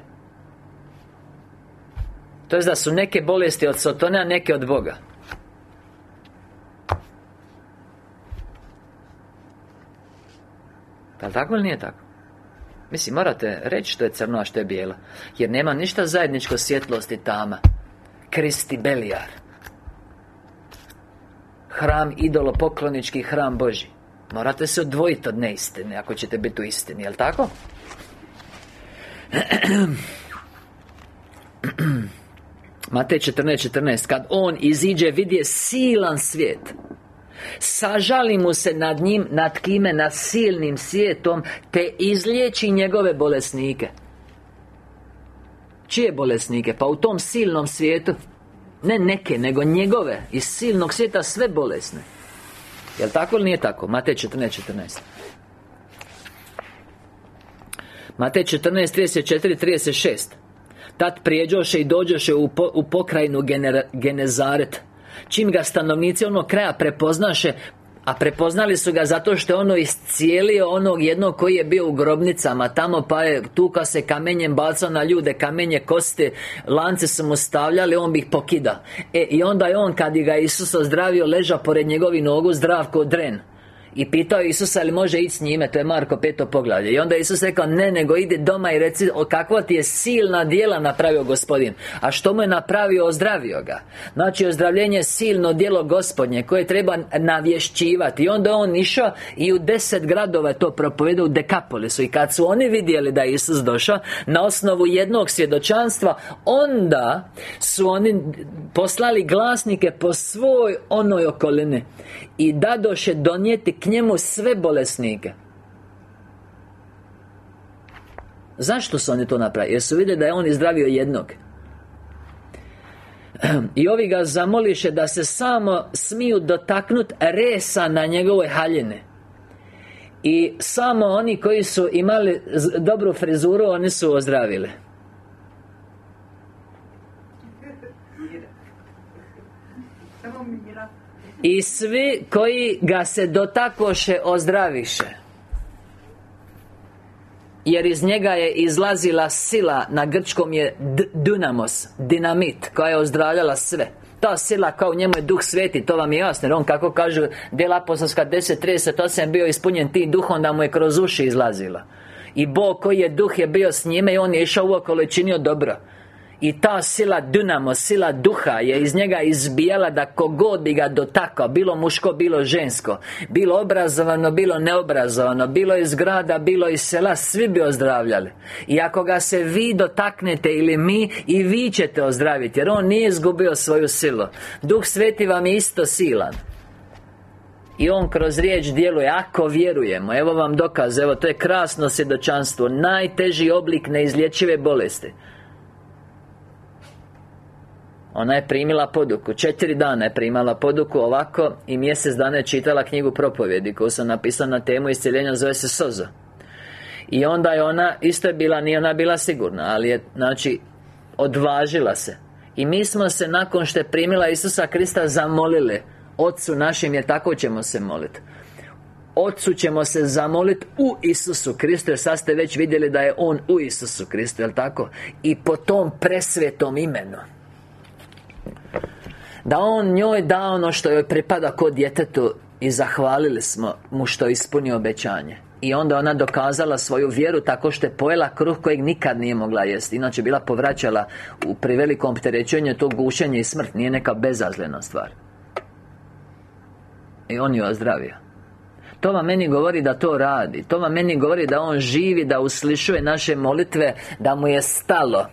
To je da su neke bolesti od Sotone, a neke od Boga. Li tako ili nije tako? Mislim, morate reći što je crno, a što je bijelo. Jer nema ništa zajedničko svjetlosti tama. Kristi Belijar. Hram idolopoklonički hram Boži. Morate se odvojiti od neistine Ako ćete biti u istini, jel' tako? Matej 14.14 14. Kad on iziđe vidje silan svijet Sažali mu se nad njim, nad kime, nad silnim svijetom Te izliječi njegove bolesnike Čije bolesnike? Pa u tom silnom svijetu Ne neke, nego njegove Iz silnog svijeta sve bolesne Jel' tako ili nije tako? Matej 14.14 14. Matej 14.34, 36 Tad prijeđoše i dođoše u, po, u pokrajinu Genezaret Čim ga stanovnici onog kraja prepoznaše a prepoznali su ga zato što je ono iscijelio onog jednog koji je bio u grobnicama. Tamo pa je tuka se kamenjem bacao na ljude Kamenje koste Lance su mu stavljali, on bi ih pokida. E, i onda je on kad ga Isus ozdravio Leža pored njegovi nogu zdrav ko dren i pitao Isusa ili može ići s njime? To je Marko peto poglavlje. I onda Isus rekao Ne, nego ide doma i reci o Kakva ti je silna dijela napravio gospodin. A što mu je napravio, ozdravio ga. Znači ozdravljenje je silno djelo gospodnje Koje treba navješćivati. I onda on išao i u deset gradova to propovedao u Dekapolisu. I kad su oni vidjeli da je Isus došao Na osnovu jednog svjedočanstva Onda su oni poslali glasnike po svoj onoj okolini. I dadoše donijeti njemu sve bolesnike. Zašto su oni to napravili? Jer su vidjeli da je on izdravio jednog? I ovi ga zamoliše da se samo smiju dotaknut resa na njegove haljine. I samo oni koji su imali dobru frizuru, oni su ozdravili I svi koji ga se dotakoše ozdraviše. Jer iz njega je izlazila sila Na grčkom je dunamos Dinamit Koja je ozdravljala sve. Ta sila kao njemu je duh sveti, to vam je jasno Jer on kako kaže Del apostolska 10.38 bio ispunjen tim duhom Da mu je kroz uši izlazila. I Bog koji je duh je bio s njime I on je išao uokolo i činio dobro i ta sila Dunamo, sila duha je iz njega izbijala da kogod bi ga dotakao Bilo muško, bilo žensko Bilo obrazovano, bilo neobrazovano Bilo iz grada, bilo iz sela Svi bi ozdravljali. I ako ga se vi dotaknete ili mi I vi ćete ozdraviti Jer on nije izgubio svoju silu. Duh Sveti vam je isto silan. I On kroz riječ djeluje Ako vjerujemo. Evo vam dokaz Evo to je krasno svjedočanstvo. Najteži oblik neizlječive bolesti ona je primila poduku. Četiri dana je primala poduku ovako I mjesec dana je čitala knjigu propovjedi Koju sam napisao na temu iscjeljenja Zove se Sozo. I onda je ona Isto je bila, nije ona bila sigurna Ali je, znači Odvažila se. I mi smo se nakon što je primila Isusa Krista zamolili Otcu našim jer tako ćemo se moliti Otcu ćemo se zamoliti u Isusu Kristu Jer sad ste već vidjeli da je On u Isusu Kristu, jel tako? I po tom presvetom imenu da On njoj da ono što joj pripada kod djetetu I zahvalili smo mu što je ispunio obećanje. I onda ona dokazala svoju vjeru tako što je pojela kruh kojeg nikad nije mogla jesti. Inače bila povraćala u prevelikom opterećenju to gušenje i smrt Nije neka bezazlena stvar. I on ju ozdravio. To vam meni govori da to radi. To vam meni govori da On živi, da uslišuje naše molitve Da mu je stalo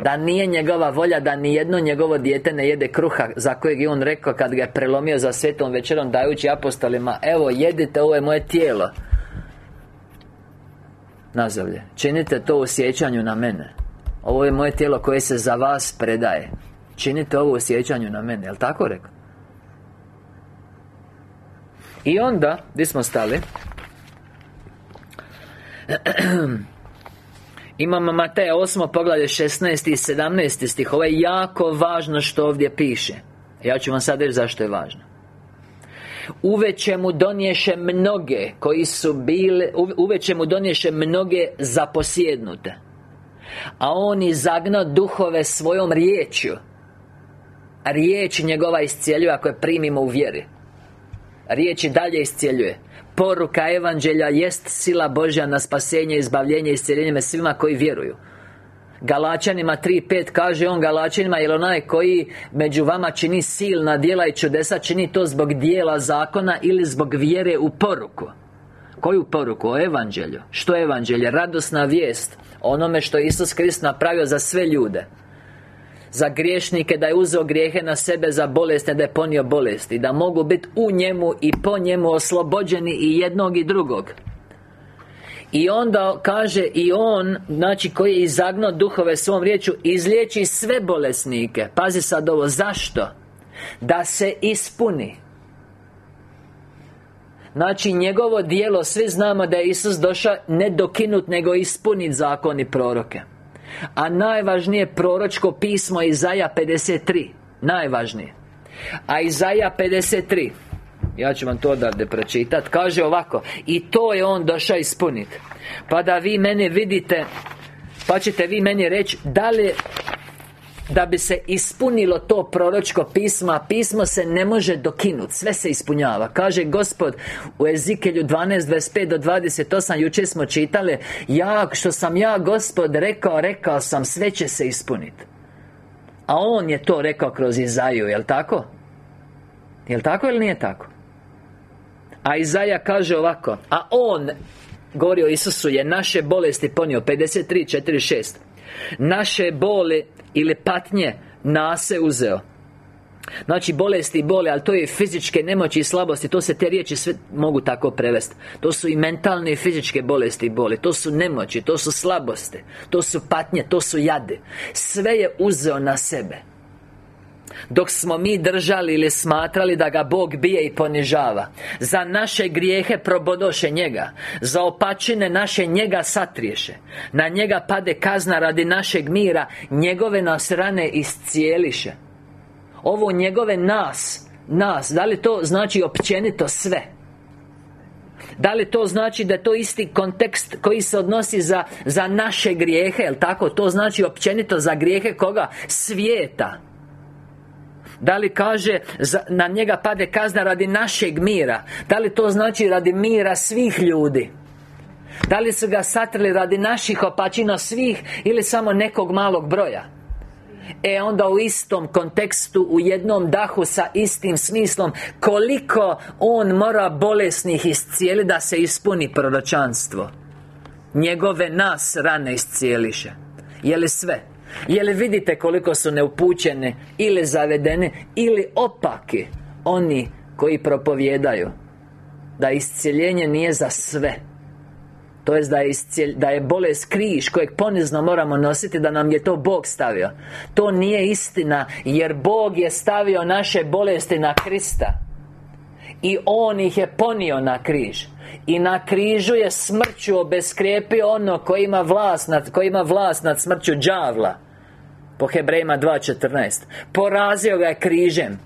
da nije njegova volja da ni jedno njegovo dijete ne jede kruha Za kojeg je on rekao kad ga je prelomio za svetom večerom Dajući apostolima Evo jedite, ovo je moje tijelo Nazavlje Činite to u sjećanju na mene Ovo je moje tijelo koje se za vas predaje Činite ovo u sjećanju na mene Jel' tako rekao? I onda, gdje smo stali? Imamo Mateja 8. poglavlje 16. i 17. stih Ovo je jako važno što ovdje piše Ja ću vam sad reći zašto je važno Uveće mu donješe mnoge Koji su bile Uveće mu donješe mnoge zaposjednute A on izagno duhove svojom riječju Riječ njegova iscijeljuje ako je primimo u vjeri Riječ i dalje iscijeljuje Poruka Evanđelja jest sila Božja na spasenje, izbavljenje i iscijeljenje svima koji vjeruju Galačanima 3.5 kaže on Galačanima Jer onaj koji među vama čini silna djela i čudesa Čini to zbog dijela zakona ili zbog vjere u poruku Koju poruku? O evanđelju Što je evanđelje? Radosna vijest Onome što Isus Krist napravio za sve ljude za griješnike da je uzeo grijehe na sebe za bolesne da je ponio bolesti da mogu biti u njemu i po njemu oslobođeni i jednog i drugog. I onda kaže i on Znači koji je izagnuo duhove svom riječu Izliječi sve bolesnike. Pazi sad ovo, zašto? Da se ispuni. Znači njegovo dijelo Svi znamo da je Isus došao Ne dokinut nego ispuniti zakon i proroke A najvažnije proročko pismo Izaja 53 Najvažnije. A Izaja 53 ja ću vam to odavde pročitati Kaže ovako I to je On došao ispuniti Pa da vi mene vidite Pa ćete vi meni reći Da li da bi se ispunilo to proročko pismo Pismo se ne može dokinuti Sve se ispunjava Kaže Gospod u Ezikelju 12.25 do 28 Jučer smo čitali Ja, što sam ja Gospod rekao Rekao sam, sve će se ispuniti A On je to rekao kroz Izaju, jel tako? Jel tako ili nije tako? A Izaja kaže ovako A On Govori o Isusu je naše bolesti ponio 53.4.6 Naše boli ili patnje Nase uzeo. Znači bolesti i boli, ali to je fizičke nemoći i slabosti To se te riječi sve mogu tako prevesti To su i mentalne i fizičke bolesti i boli To su nemoći, to su slabosti To su patnje, to su jade. Sve je uzeo na sebe dok smo mi držali ili smatrali da ga Bog bije i ponižava Za naše grijehe probodoše njega Za opačine naše njega satriješe Na njega pade kazna radi našeg mira Njegove nas rane iscijeliše Ovo njegove nas Nas, da li to znači općenito sve? Da li to znači da je to isti kontekst koji se odnosi za, za naše grijehe, jel tako? To znači općenito za grijehe koga? Svijeta da li kaže Na njega pade kazna radi našeg mira? Da li to znači radi mira svih ljudi? Da li su ga satrili radi naših opačina svih Ili samo nekog malog broja? E onda u istom kontekstu U jednom dahu sa istim smislom Koliko on mora bolesnih iscijeli Da se ispuni proročanstvo? Njegove nas rane iscijeliše. Je li sve? Je li vidite koliko su neupućene Ili zavedene Ili opake Oni koji propovjedaju? Da iscijeljenje nije za sve. To jest da je, da je bolest križ kojeg ponizno moramo nositi Da nam je to Bog stavio. To nije istina Jer Bog je stavio naše bolesti na Krista. I On ih je ponio na križ i na križu je smrću obeskrepio ono koji ima vlast nad, koji ima vlast nad smrću đavla Po Hebrejima 2.14 Porazio ga je križem.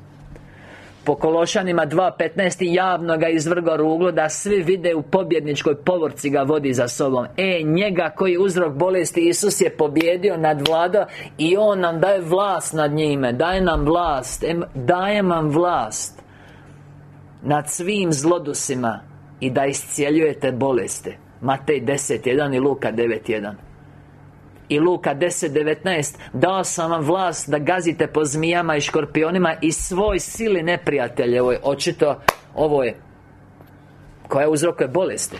Po Kološanima 2.15 javno ga izvrgo ruglo Da svi vide u pobjedničkoj povorci ga vodi za sobom. E, njega koji uzrok bolesti Isus je pobjedio nad vlada I On nam daje vlast nad njime. Daje nam vlast Daje nam vlast Nad svim zlodusima i da iscijeljujete bolesti. Matej 10.1 i Luka 9.1 i Luka 10.19 Dao sam vam vlast da gazite po zmijama i škorpionima I svoj sili neprijatelje. Ovo je očito Ovo je Koja uzrokuje bolesti.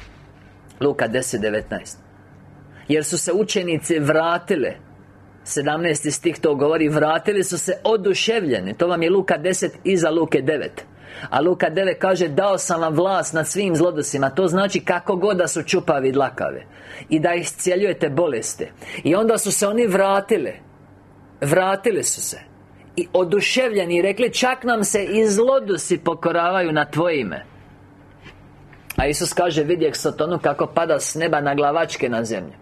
Luka 10.19 Jer su se učenici vratile 17. stih to govori Vratili su se oduševljeni. To vam je Luka 10 iza Luke 9 a Luka 9 kaže Dao sam vam vlast nad svim zlodosima. To znači kako god da su čupavi dlakave. I da iscijeljujete bolesti. I onda su se oni vratili. Vratili su se. I oduševljeni rekli Čak nam se i zlodusi pokoravaju na Tvoje ime. A Isus kaže Vidjeh Sotonu kako pada s neba na glavačke na zemlju.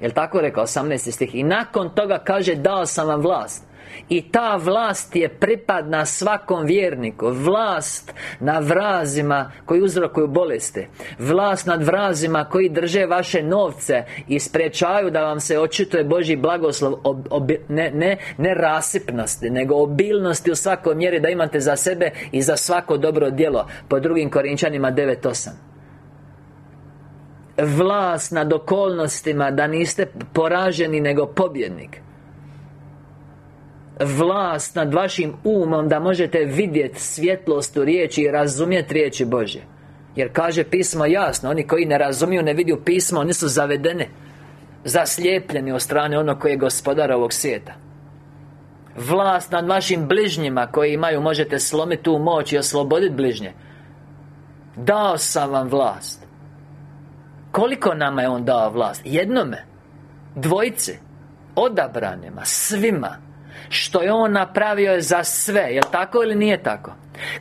Jel tako rekao 18. stih? I nakon toga kaže Dao sam vam vlast i ta vlast je pripadna svakom vjerniku. Vlast na vrazima koji uzrokuju bolesti. Vlast nad vrazima koji drže vaše novce I sprečaju da vam se očituje Boži blagoslov ne, ne, ne rasipnosti Nego obilnosti u svakoj mjeri da imate za sebe I za svako dobro djelo. Po drugim Korinčanima 9.8 Vlast nad okolnostima Da niste poraženi nego pobjednik vlast nad vašim umom da možete vidjeti svjetlost u riječi i razumjeti riječi Bože jer kaže pismo jasno Oni koji ne razumiju, ne vidiju pismo Oni su zavedeni Zaslijepljeni od strane onog koji je gospodar ovog svijeta. Vlast nad vašim bližnjima Koji imaju, možete slomiti tu moć I osloboditi bližnje. Dao sam vam vlast. Koliko nama je On dao vlast? Jednome. Dvojice Odabranima. Svima što je On napravio je za sve, jel tako ili nije tako?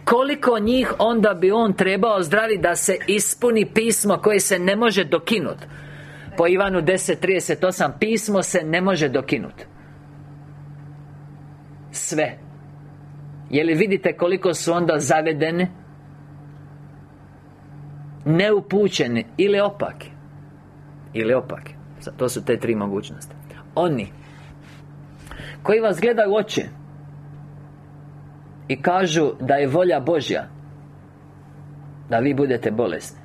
Koliko njih onda bi On trebao zdravi da se ispuni pismo koje se ne može dokinuti Po Ivanu 10.38 Pismo se ne može dokinuti Sve. Je li vidite koliko su onda zavedene Neupućeni ili opaki? Ili opaki. To su te tri mogućnosti. Oni koji vas gledaju u oči I kažu da je volja Božja Da vi budete bolesni.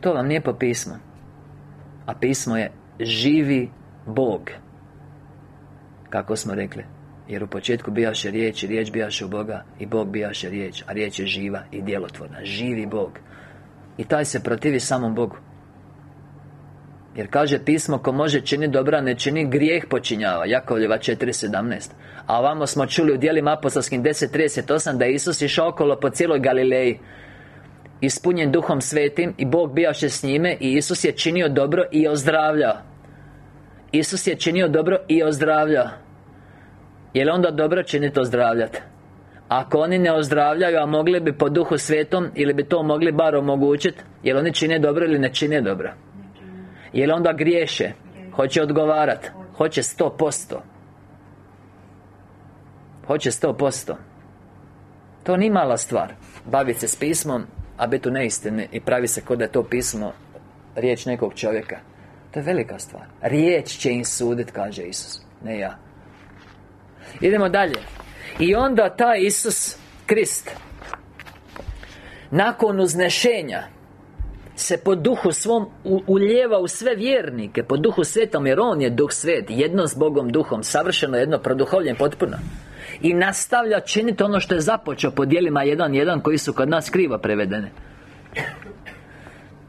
To vam nije po pismu A pismo je živi Bog Kako smo rekli. Jer u početku bijaše riječ i riječ bijaše u Boga I Bog bijaše riječ A riječ je živa i djelotvorna Živi Bog. I taj se protivi samom Bogu jer kaže pismo ko može činiti dobra ne čini grijeh počinjava. Jakovljeva 4.17 A ovamo smo čuli u dijelima apostolskim 10.38 Da je Isus išao okolo po cijeloj Galileji Ispunjen duhom svetim I Bog bijaše s njime I Isus je činio dobro i ozdravljao. Isus je činio dobro i ozdravljao. Je li onda dobro činiti ozdravljati? Ako oni ne ozdravljaju, a mogli bi po duhu svetom Ili bi to mogli bar omogućiti Jel oni čine dobro ili ne čine dobro Jel onda griješe? Hoće odgovarat? Hoće sto posto? Hoće sto posto? To nije mala stvar. Baviti se s pismom A biti u neistini I pravi se kod da je to pismo Riječ nekog čovjeka. To je velika stvar. Riječ će im sudit, kaže Isus Ne ja. Idemo dalje. I onda taj Isus Krist Nakon uznešenja se po duhu svom uljeva u sve vjernike Po duhu svetom jer On je duh svet Jedno s Bogom duhom Savršeno jedno produhovljen potpuno. I nastavlja činiti ono što je započeo po dijelima 1.1 Koji su kod nas krivo prevedene.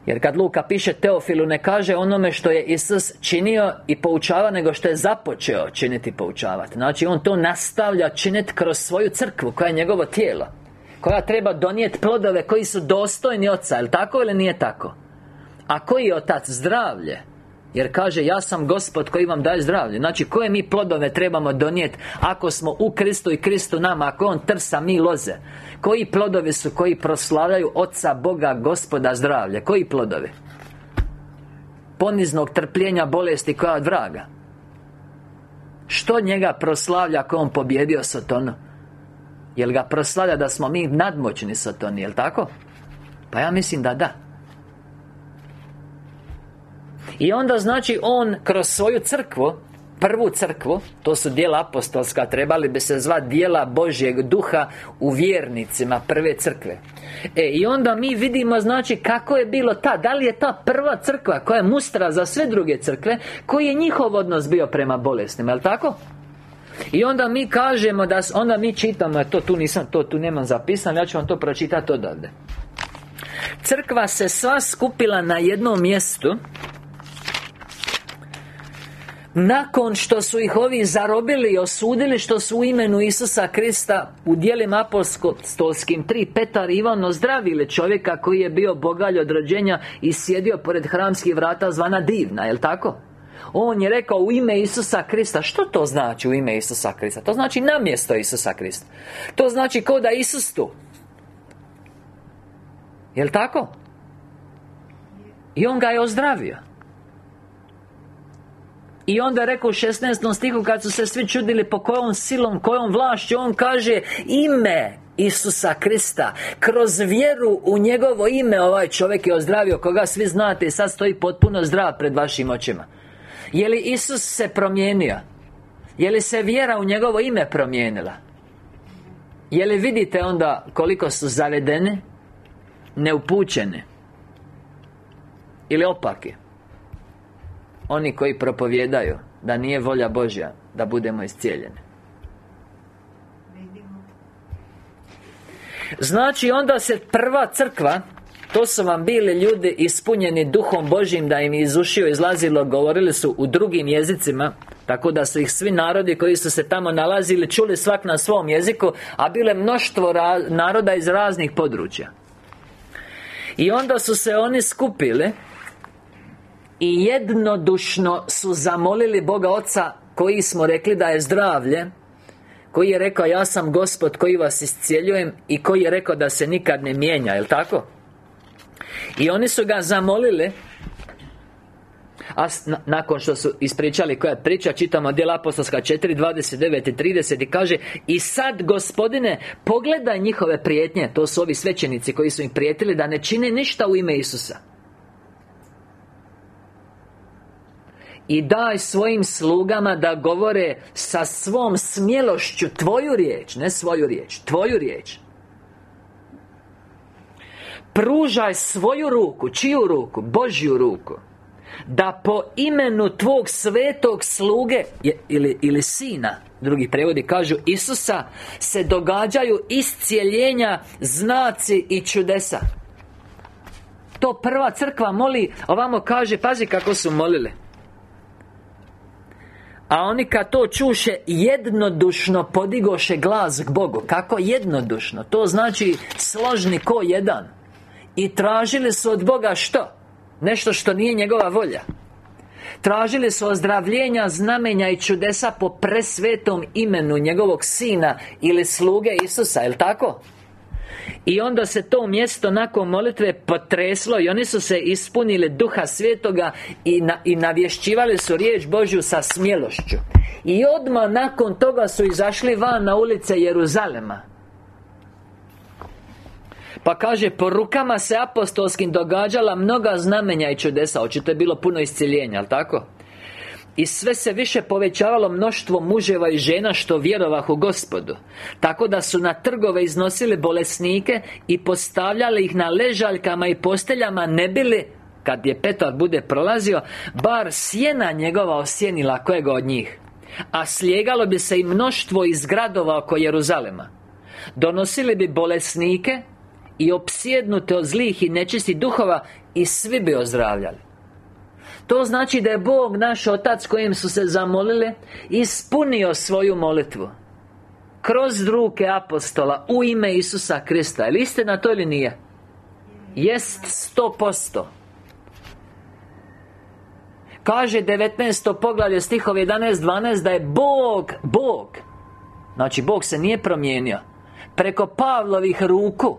Jer kad Luka piše Teofilu ne kaže onome što je Isus činio i poučava Nego što je započeo činiti i poučavati Znači on to nastavlja činiti kroz svoju crkvu Koja je njegovo tijelo koja treba donijeti plodove koji su dostojni oca, jel tako ili nije tako? A koji je otac? Zdravlje jer kaže, ja sam gospod koji vam daje zdravlje Znači, koje mi plodove trebamo donijeti Ako smo u Kristu i Kristu nama Ako On trsa, mi loze Koji plodovi su koji proslavljaju Oca, Boga, Gospoda, zdravlje Koji plodovi? Poniznog trpljenja, bolesti koja od vraga Što njega proslavlja ako On pobjedio Sotonu? Jel ga proslavlja da smo mi nadmoćni satoni, jel tako? Pa ja mislim da da I onda znači on kroz svoju crkvu Prvu crkvu To su dijela apostolska Trebali bi se zvati dijela Božjeg duha U vjernicima prve crkve E i onda mi vidimo znači kako je bilo ta Da li je ta prva crkva Koja je mustra za sve druge crkve Koji je njihov odnos bio prema bolesnima Jel' tako? I onda mi kažemo da Onda mi čitamo To tu nisam To tu nemam zapisano Ja ću vam to pročitati odavde Crkva se sva skupila na jednom mjestu nakon što su ih ovi zarobili i osudili što su u imenu Isusa Krista u dijelima apostolskim tri Petar Ivan ozdravili čovjeka koji je bio bogalj od rođenja i sjedio pored hramskih vrata zvana divna, jel tako? On je rekao u ime Isusa Krista Što to znači u ime Isusa Krista? To znači na mjesto Isusa Krista To znači kao da Isus tu Jel' tako? I on ga je ozdravio i onda rekao u 16. stihu kad su se svi čudili po kojom silom, kojom vlašću On kaže ime Isusa Krista Kroz vjeru u njegovo ime ovaj čovjek je ozdravio Koga svi znate i sad stoji potpuno zdrav pred vašim očima Je li Isus se promijenio? Je li se vjera u njegovo ime promijenila? Je li vidite onda koliko su zavedene? Neupućene Ili opake Oni koji propovjedaju Da nije volja Božja Da budemo iscijeljeni Znači onda se prva crkva to su vam bili ljudi ispunjeni duhom Božjim Da im iz izlazilo Govorili su u drugim jezicima Tako da su ih svi narodi koji su se tamo nalazili Čuli svak na svom jeziku A bile mnoštvo naroda iz raznih područja I onda su se oni skupili I jednodušno su zamolili Boga Oca Koji smo rekli da je zdravlje koji je rekao ja sam gospod koji vas iscijeljujem I koji je rekao da se nikad ne mijenja, jel tako? I oni su ga zamolili a nakon što su ispričali koja priča Čitamo djela apostolska 4, 29 i 30 I kaže I sad gospodine Pogledaj njihove prijetnje. To su ovi svećenici koji su im prijetili Da ne čine ništa u ime Isusa. I daj svojim slugama da govore sa svom smjelošću Tvoju riječ, ne svoju riječ Tvoju riječ Pružaj svoju ruku, čiju ruku? Božju ruku. Da po imenu Tvog svetog sluge Ili, ili Sina Drugi prevodi kažu Isusa Se događaju iscijeljenja Znaci i čudesa. To prva crkva moli Ovamo kaže, pazi kako su molili. A oni kad to čuše jednodušno podigoše glas k Bogu. Kako jednodušno? To znači složni ko jedan I tražili su od Boga što? Nešto što nije njegova volja Tražili su ozdravljenja, znamenja i čudesa po presvetom imenu njegovog sina Ili sluge Isusa, jel tako? I onda se to mjesto nakon molitve potreslo I oni su se ispunili duha svetoga I, na, i navješćivali su riječ Božju sa smjelošću I odmah nakon toga su izašli van na ulice Jeruzalema pa kaže, po rukama se apostolskim događala mnoga znamenja i čudesa. Očito je bilo puno isciljenja, ali tako? I sve se više povećavalo mnoštvo muževa i žena što vjerovah u gospodu. Tako da su na trgove iznosili bolesnike I postavljali ih na ležaljkama i posteljama Ne bili kad je Petar bude prolazio Bar sjena njegova osjenila kojega od njih. A slijegalo bi se i mnoštvo iz gradova oko Jeruzalema. Donosili bi bolesnike I opsjednute od zlih i nečistih duhova I svi bi ozdravljali. To znači da je Bog, naš Otac kojim su se zamolile Ispunio svoju molitvu. Kroz ruke apostola U ime Isusa Krista. Jel istina to ili nije? Jest sto posto. Kaže 19. poglavlje stihov 11-12 Da je Bog, Bog. Znači Bog se nije promijenio. Preko Pavlovih ruku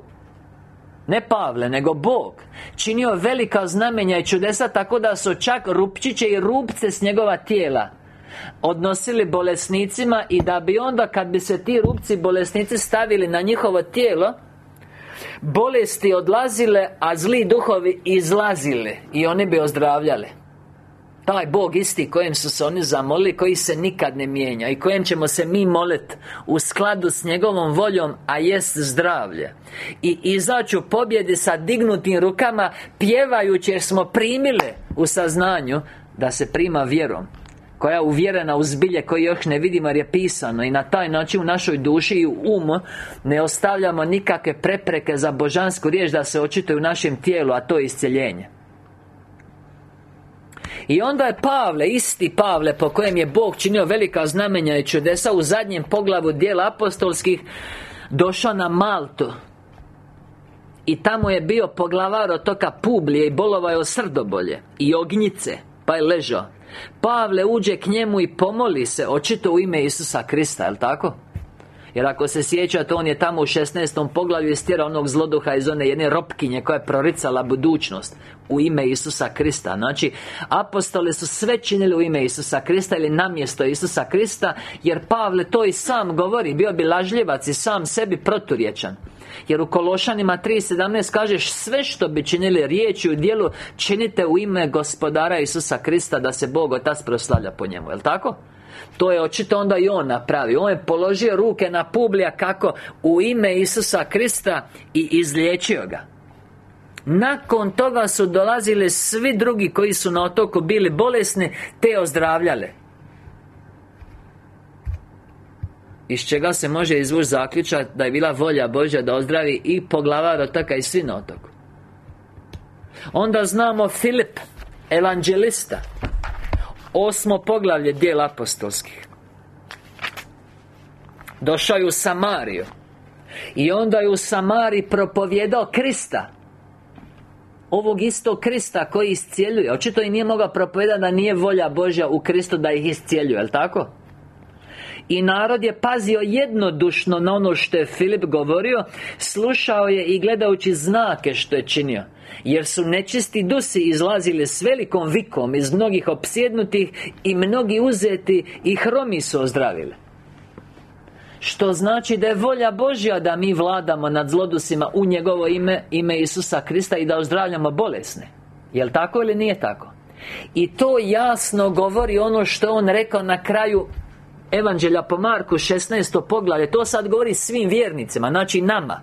ne Pavle, nego Bog. Činio velika znamenja i čudesa Tako da su čak rupčiće i rupce s njegova tijela Odnosili bolesnicima I da bi onda kad bi se ti rupci bolesnici stavili na njihovo tijelo Bolesti odlazile, a zli duhovi izlazili I oni bi ozdravljali taj Bog isti kojem su se oni zamolili Koji se nikad ne mijenja I kojem ćemo se mi moliti U skladu s njegovom voljom A jest zdravlje. I izaću pobjedi sa dignutim rukama Pjevajući jer smo primile U saznanju Da se prima vjerom koja je uvjerena u zbilje koje još ne vidimo jer je pisano i na taj način u našoj duši i u umu ne ostavljamo nikakve prepreke za božansku riječ da se očituje u našem tijelu a to je iscjeljenje i onda je Pavle, isti Pavle Po kojem je Bog činio velika znamenja i čudesa U zadnjem poglavu dijela apostolskih Došao na Maltu I tamo je bio poglavar od toka Publije I bolovao srdobolje I ognjice Pa je ležao Pavle uđe k njemu i pomoli se Očito u ime Isusa Krista, jel tako? Jer ako se sjećate, on je tamo u 16. poglavlju istjerao onog zloduha iz one jedne ropkinje koja je proricala budućnost u ime Isusa Krista Znači, apostoli su sve činili u ime Isusa Krista ili namjesto Isusa Krista Jer Pavle to i sam govori Bio bi lažljivac i sam sebi proturječan jer u Kološanima 3.17 kažeš Sve što bi činili riječi u dijelu Činite u ime gospodara Isusa Krista Da se Bog Otac proslavlja po njemu, jel tako? To je očito onda i on napravi On je položio ruke na Publija kako U ime Isusa Krista I izliječio ga. Nakon toga su dolazili svi drugi koji su na otoku bili bolesni Te ozdravljale. Iz čega se može izvući zaključak da je bila volja Božja da ozdravi i poglavar otoka i svi na otoku. Onda znamo Filip, evanđelista Osmo poglavlje dijela apostolskih. Došao je u Samariju. I onda je u Samariji propovjedao Krista. Ovog istog Krista koji iscijeljuje. Očito i nije mogao propovedati da nije volja Božja u Kristu da ih iscijeljuje, jel tako? I narod je pazio jednodušno na ono što je Filip govorio Slušao je i gledajući znake što je činio. Jer su nečisti dusi izlazili s velikom vikom Iz mnogih opsjednutih I mnogi uzeti I hromi su ozdravili. Što znači da je volja Božja da mi vladamo nad zlodusima u njegovo ime Ime Isusa Krista i da ozdravljamo bolesne. Jel' tako ili nije tako? I to jasno govori ono što on rekao na kraju Evanđelja po Marku 16. poglavlje. To sad govori svim vjernicima Znači nama.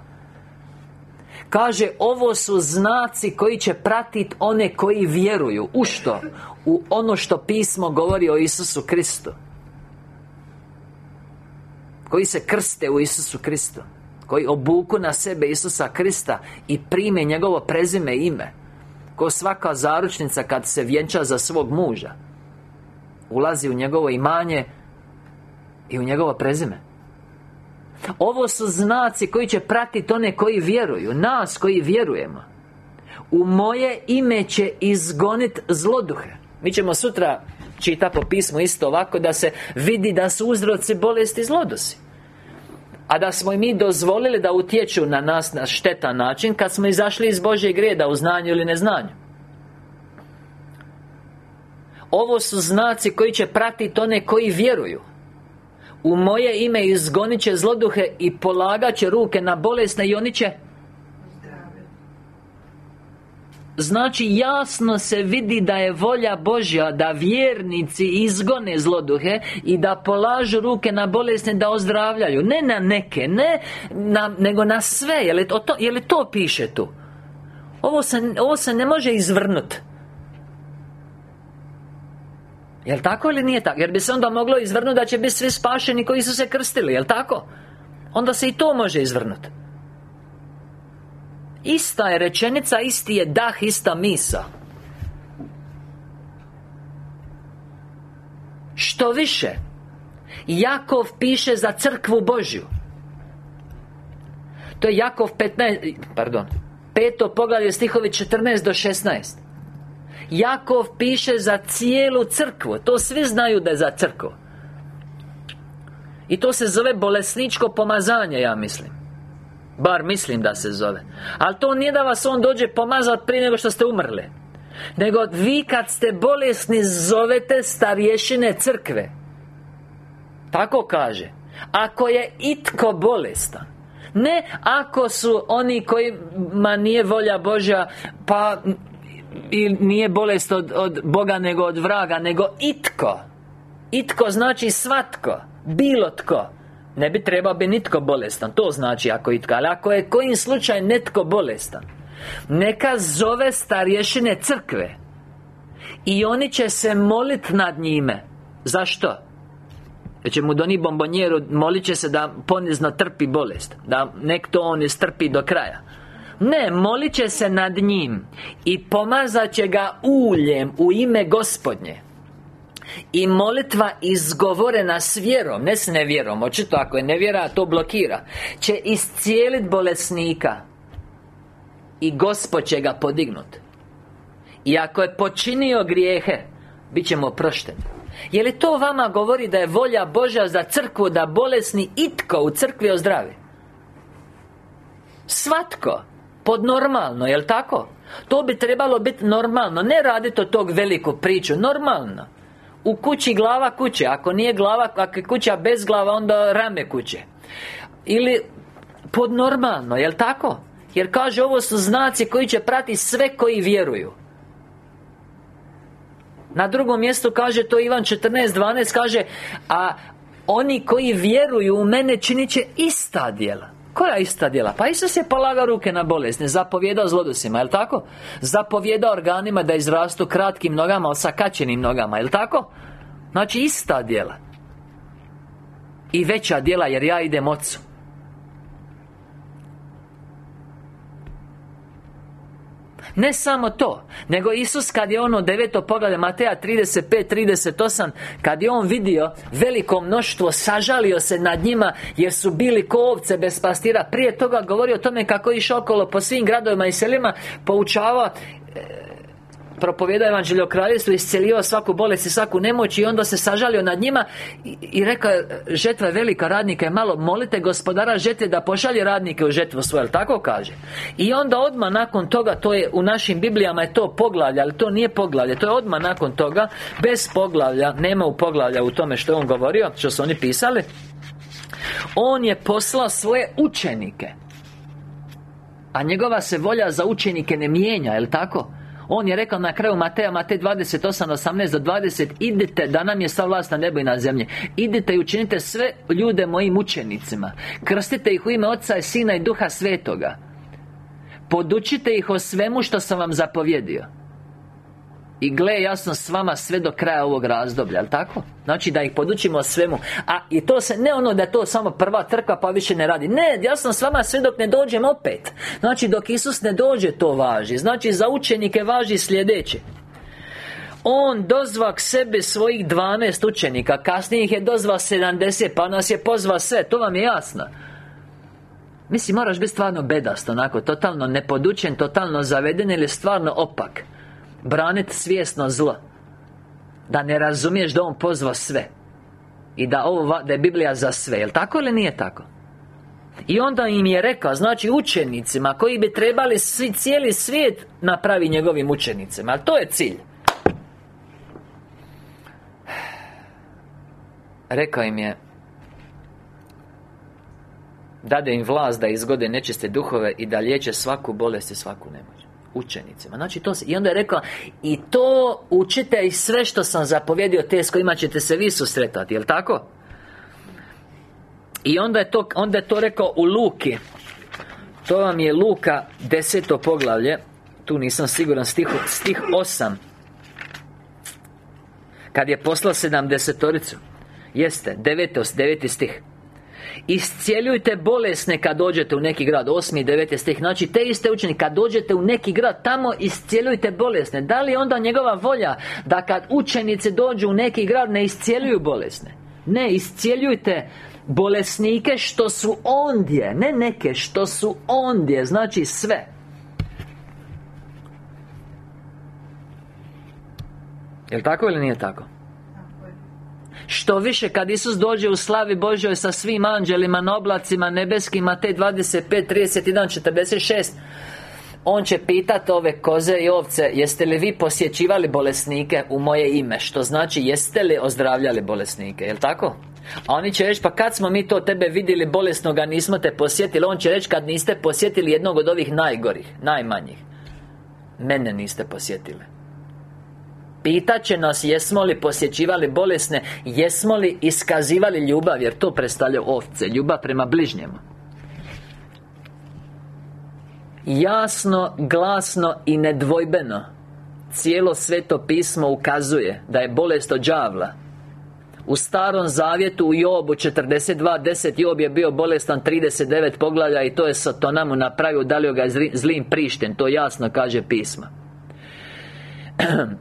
Kaže, ovo su znaci koji će pratiti one koji vjeruju. U što? U ono što pismo govori o Isusu Kristu. Koji se krste u Isusu Kristu. Koji obuku na sebe Isusa Krista I prime njegovo prezime ime. Ko svaka zaručnica kad se vjenča za svog muža. Ulazi u njegovo imanje i u njegovo prezime. Ovo su znaci koji će pratiti one koji vjeruju Nas koji vjerujemo. U moje ime će izgonit zloduhe. Mi ćemo sutra čita po pismu isto ovako Da se vidi da su uzroci bolesti zlodosi a da smo i mi dozvolili da utječu na nas na štetan način Kad smo izašli iz Božjeg greda u znanju ili neznanju. Ovo su znaci koji će pratiti one koji vjeruju u moje ime izgonit će zloduhe I polagat će ruke na bolesne i oni će Znači jasno se vidi da je volja Božja Da vjernici izgone zloduhe I da polažu ruke na bolesne da ozdravljaju. Ne na neke, ne na, nego na sve. Je li, to, je li to piše tu? Ovo se, ovo se ne može izvrnuti Jel tako ili nije tako? Jer bi se onda moglo izvrnuti da će biti svi spašeni koji su se krstili, jel tako? Onda se i to može izvrnuti Ista je rečenica, isti je dah, ista misa Što više Jakov piše za crkvu Božju To je Jakov 15, pardon Peto poglavlje stihovi 14 do 16 Jakov piše za cijelu crkvu. To svi znaju da je za crkvu. I to se zove bolesničko pomazanje, ja mislim. Bar mislim da se zove. Ali to nije da vas on dođe pomazati prije nego što ste umrli. Nego vi kad ste bolesni zovete starješine crkve. Tako kaže. Ako je itko bolestan ne ako su oni kojima nije volja Božja Pa i nije bolest od, od Boga nego od vraga Nego itko. Itko znači svatko Bilo tko. Ne bi trebao biti nitko bolestan To znači ako itko Ali ako je kojim slučaj netko bolestan Neka zove starješine crkve I oni će se moliti nad njime. Zašto? Jer će mu doni bombonjeru Molit će se da ponizno trpi bolest Da nek to on istrpi do kraja ne, molit će se nad njim I pomazat će ga uljem u ime gospodnje. I molitva izgovorena s vjerom, ne s nevjerom Očito ako je nevjera, to blokira Će iscijeliti bolesnika I Gospod će ga podignut. I ako je počinio grijehe Bit ćemo prošteni Je li to vama govori da je volja Božja za crkvu Da bolesni itko u crkvi ozdravi? Svatko Pod normalno, jel tako? To bi trebalo biti normalno Ne raditi od tog veliku priču Normalno U kući glava kuće Ako nije glava, ako je kuća bez glava Onda rame kuće Ili Pod normalno, jel tako? Jer kaže ovo su znaci koji će prati sve koji vjeruju Na drugom mjestu kaže to Ivan 14.12 kaže A oni koji vjeruju u mene činit će ista djela koja ista djela? Pa Isus je polagao ruke na bolesne Zapovjedao zlodusima, jel tako? Zapovjedao organima da izrastu kratkim nogama Ali sa kačenim nogama, jel tako? Znači ista djela I veća djela jer ja idem ocu Ne samo to Nego Isus kad je ono deveto poglavlje Mateja 35-38 Kad je on vidio veliko mnoštvo Sažalio se nad njima Jer su bili ko ovce bez pastira. Prije toga govorio o tome kako je išao okolo Po svim gradovima i selima Poučava propovijedao evanđelje o kraljestvu Iscelio svaku bolest i svaku nemoć I onda se sažalio nad njima I, i rekao žetva je velika, radnika je malo Molite gospodara žetve da pošalje radnike u žetvu svoju, tako kaže I onda odmah nakon toga To je u našim Biblijama je to poglavlje Ali to nije poglavlje, to je odmah nakon toga Bez poglavlja, nema u poglavlja u tome što je on govorio Što su oni pisali On je poslao svoje učenike a njegova se volja za učenike ne mijenja, jel tako? On je rekao na kraju Mateja, Matej 28, 18 do 20 Idite, da nam je sva vlast na nebo i na zemlji. Idite i učinite sve ljude mojim učenicima. Krstite ih u ime Oca i Sina i Duha Svetoga. Podučite ih o svemu što sam vam zapovjedio i gle, ja sam s vama sve do kraja ovog razdoblja, jel tako? Znači da ih podučimo svemu. A i to se, ne ono da je to samo prva trka pa više ne radi. Ne, ja sam s vama sve dok ne dođem opet. Znači dok Isus ne dođe to važi. Znači za učenike važi sljedeće. On dozva k sebi svojih 12 učenika. Kasnije ih je dozva 70 Pa nas je pozva sve. To vam je jasno. Mislim, moraš biti stvarno bedast Onako, totalno nepodučen Totalno zaveden Ili stvarno opak Braniti svjesno zlo Da ne razumiješ da On pozva sve I da, ovo, da je Biblija za sve Jel tako ili nije tako? I onda im je rekao, znači učenicima Koji bi trebali svi, cijeli svijet napravi njegovim učenicima Ali to je cilj Rekao im je Dade im vlast da izgode nečiste duhove I da liječe svaku bolest i svaku nemoć učenicima. Znači to se, I onda je rekao I to učite i sve što sam zapovjedio Te s kojima ćete se vi susretati Jel' tako? I onda je to, onda je to rekao u Luki. To vam je Luka Deseto poglavlje. Tu nisam siguran stih, stih osam. Kad je poslao sedamdesetoricu. Jeste, deveto, deveti stih Iscijeljujte bolesne kad dođete u neki grad Osmi i deveti stih. Znači te iste učenike Kad dođete u neki grad Tamo iscijeljujte bolesne. Da li onda njegova volja Da kad učenici dođu u neki grad Ne iscijeljuju bolesne? Ne, iscijeljujte bolesnike što su ondje Ne neke, što su ondje Znači sve. Jel' tako ili nije tako? Što više kad Isus dođe u slavi Božoj sa svim anđelima na oblacima nebeskima te 25, 31, 46 on će pitati ove koze i ovce Jeste li vi posjećivali bolesnike u moje ime? Što znači jeste li ozdravljali bolesnike? Jel' tako? A oni će reći pa kad smo mi to tebe vidjeli bolesnoga nismo te posjetili? On će reći kad niste posjetili jednog od ovih najgorih Najmanjih. Mene niste posjetili Pitat će nas jesmo li posjećivali bolesne Jesmo li iskazivali ljubav Jer to predstavlja ovce Ljubav prema bližnjemu. Jasno, glasno i nedvojbeno Cijelo sveto pismo ukazuje Da je bolest od đavla. U starom zavjetu u Jobu 42.10 Job je bio bolestan 39 poglavlja I to je Satana mu napravio Dalio ga zlim prišten To jasno kaže pisma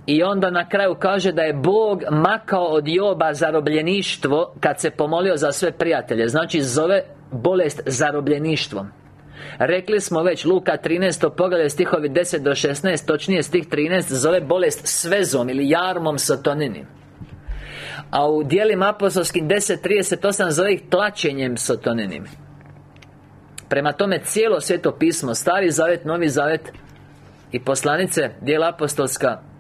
i onda na kraju kaže da je Bog makao od Joba zarobljeništvo Kad se pomolio za sve prijatelje. Znači zove bolest zarobljeništvom. Rekli smo već Luka 13. poglavlje stihovi 10 do 16 Točnije stih 13 Zove bolest svezom ili jarmom satoninim A u dijelima apostolskim 10.38 zove ih tlačenjem sotoninim. Prema tome cijelo sveto pismo Stari zavet, Novi zavet I poslanice, dijela apostolska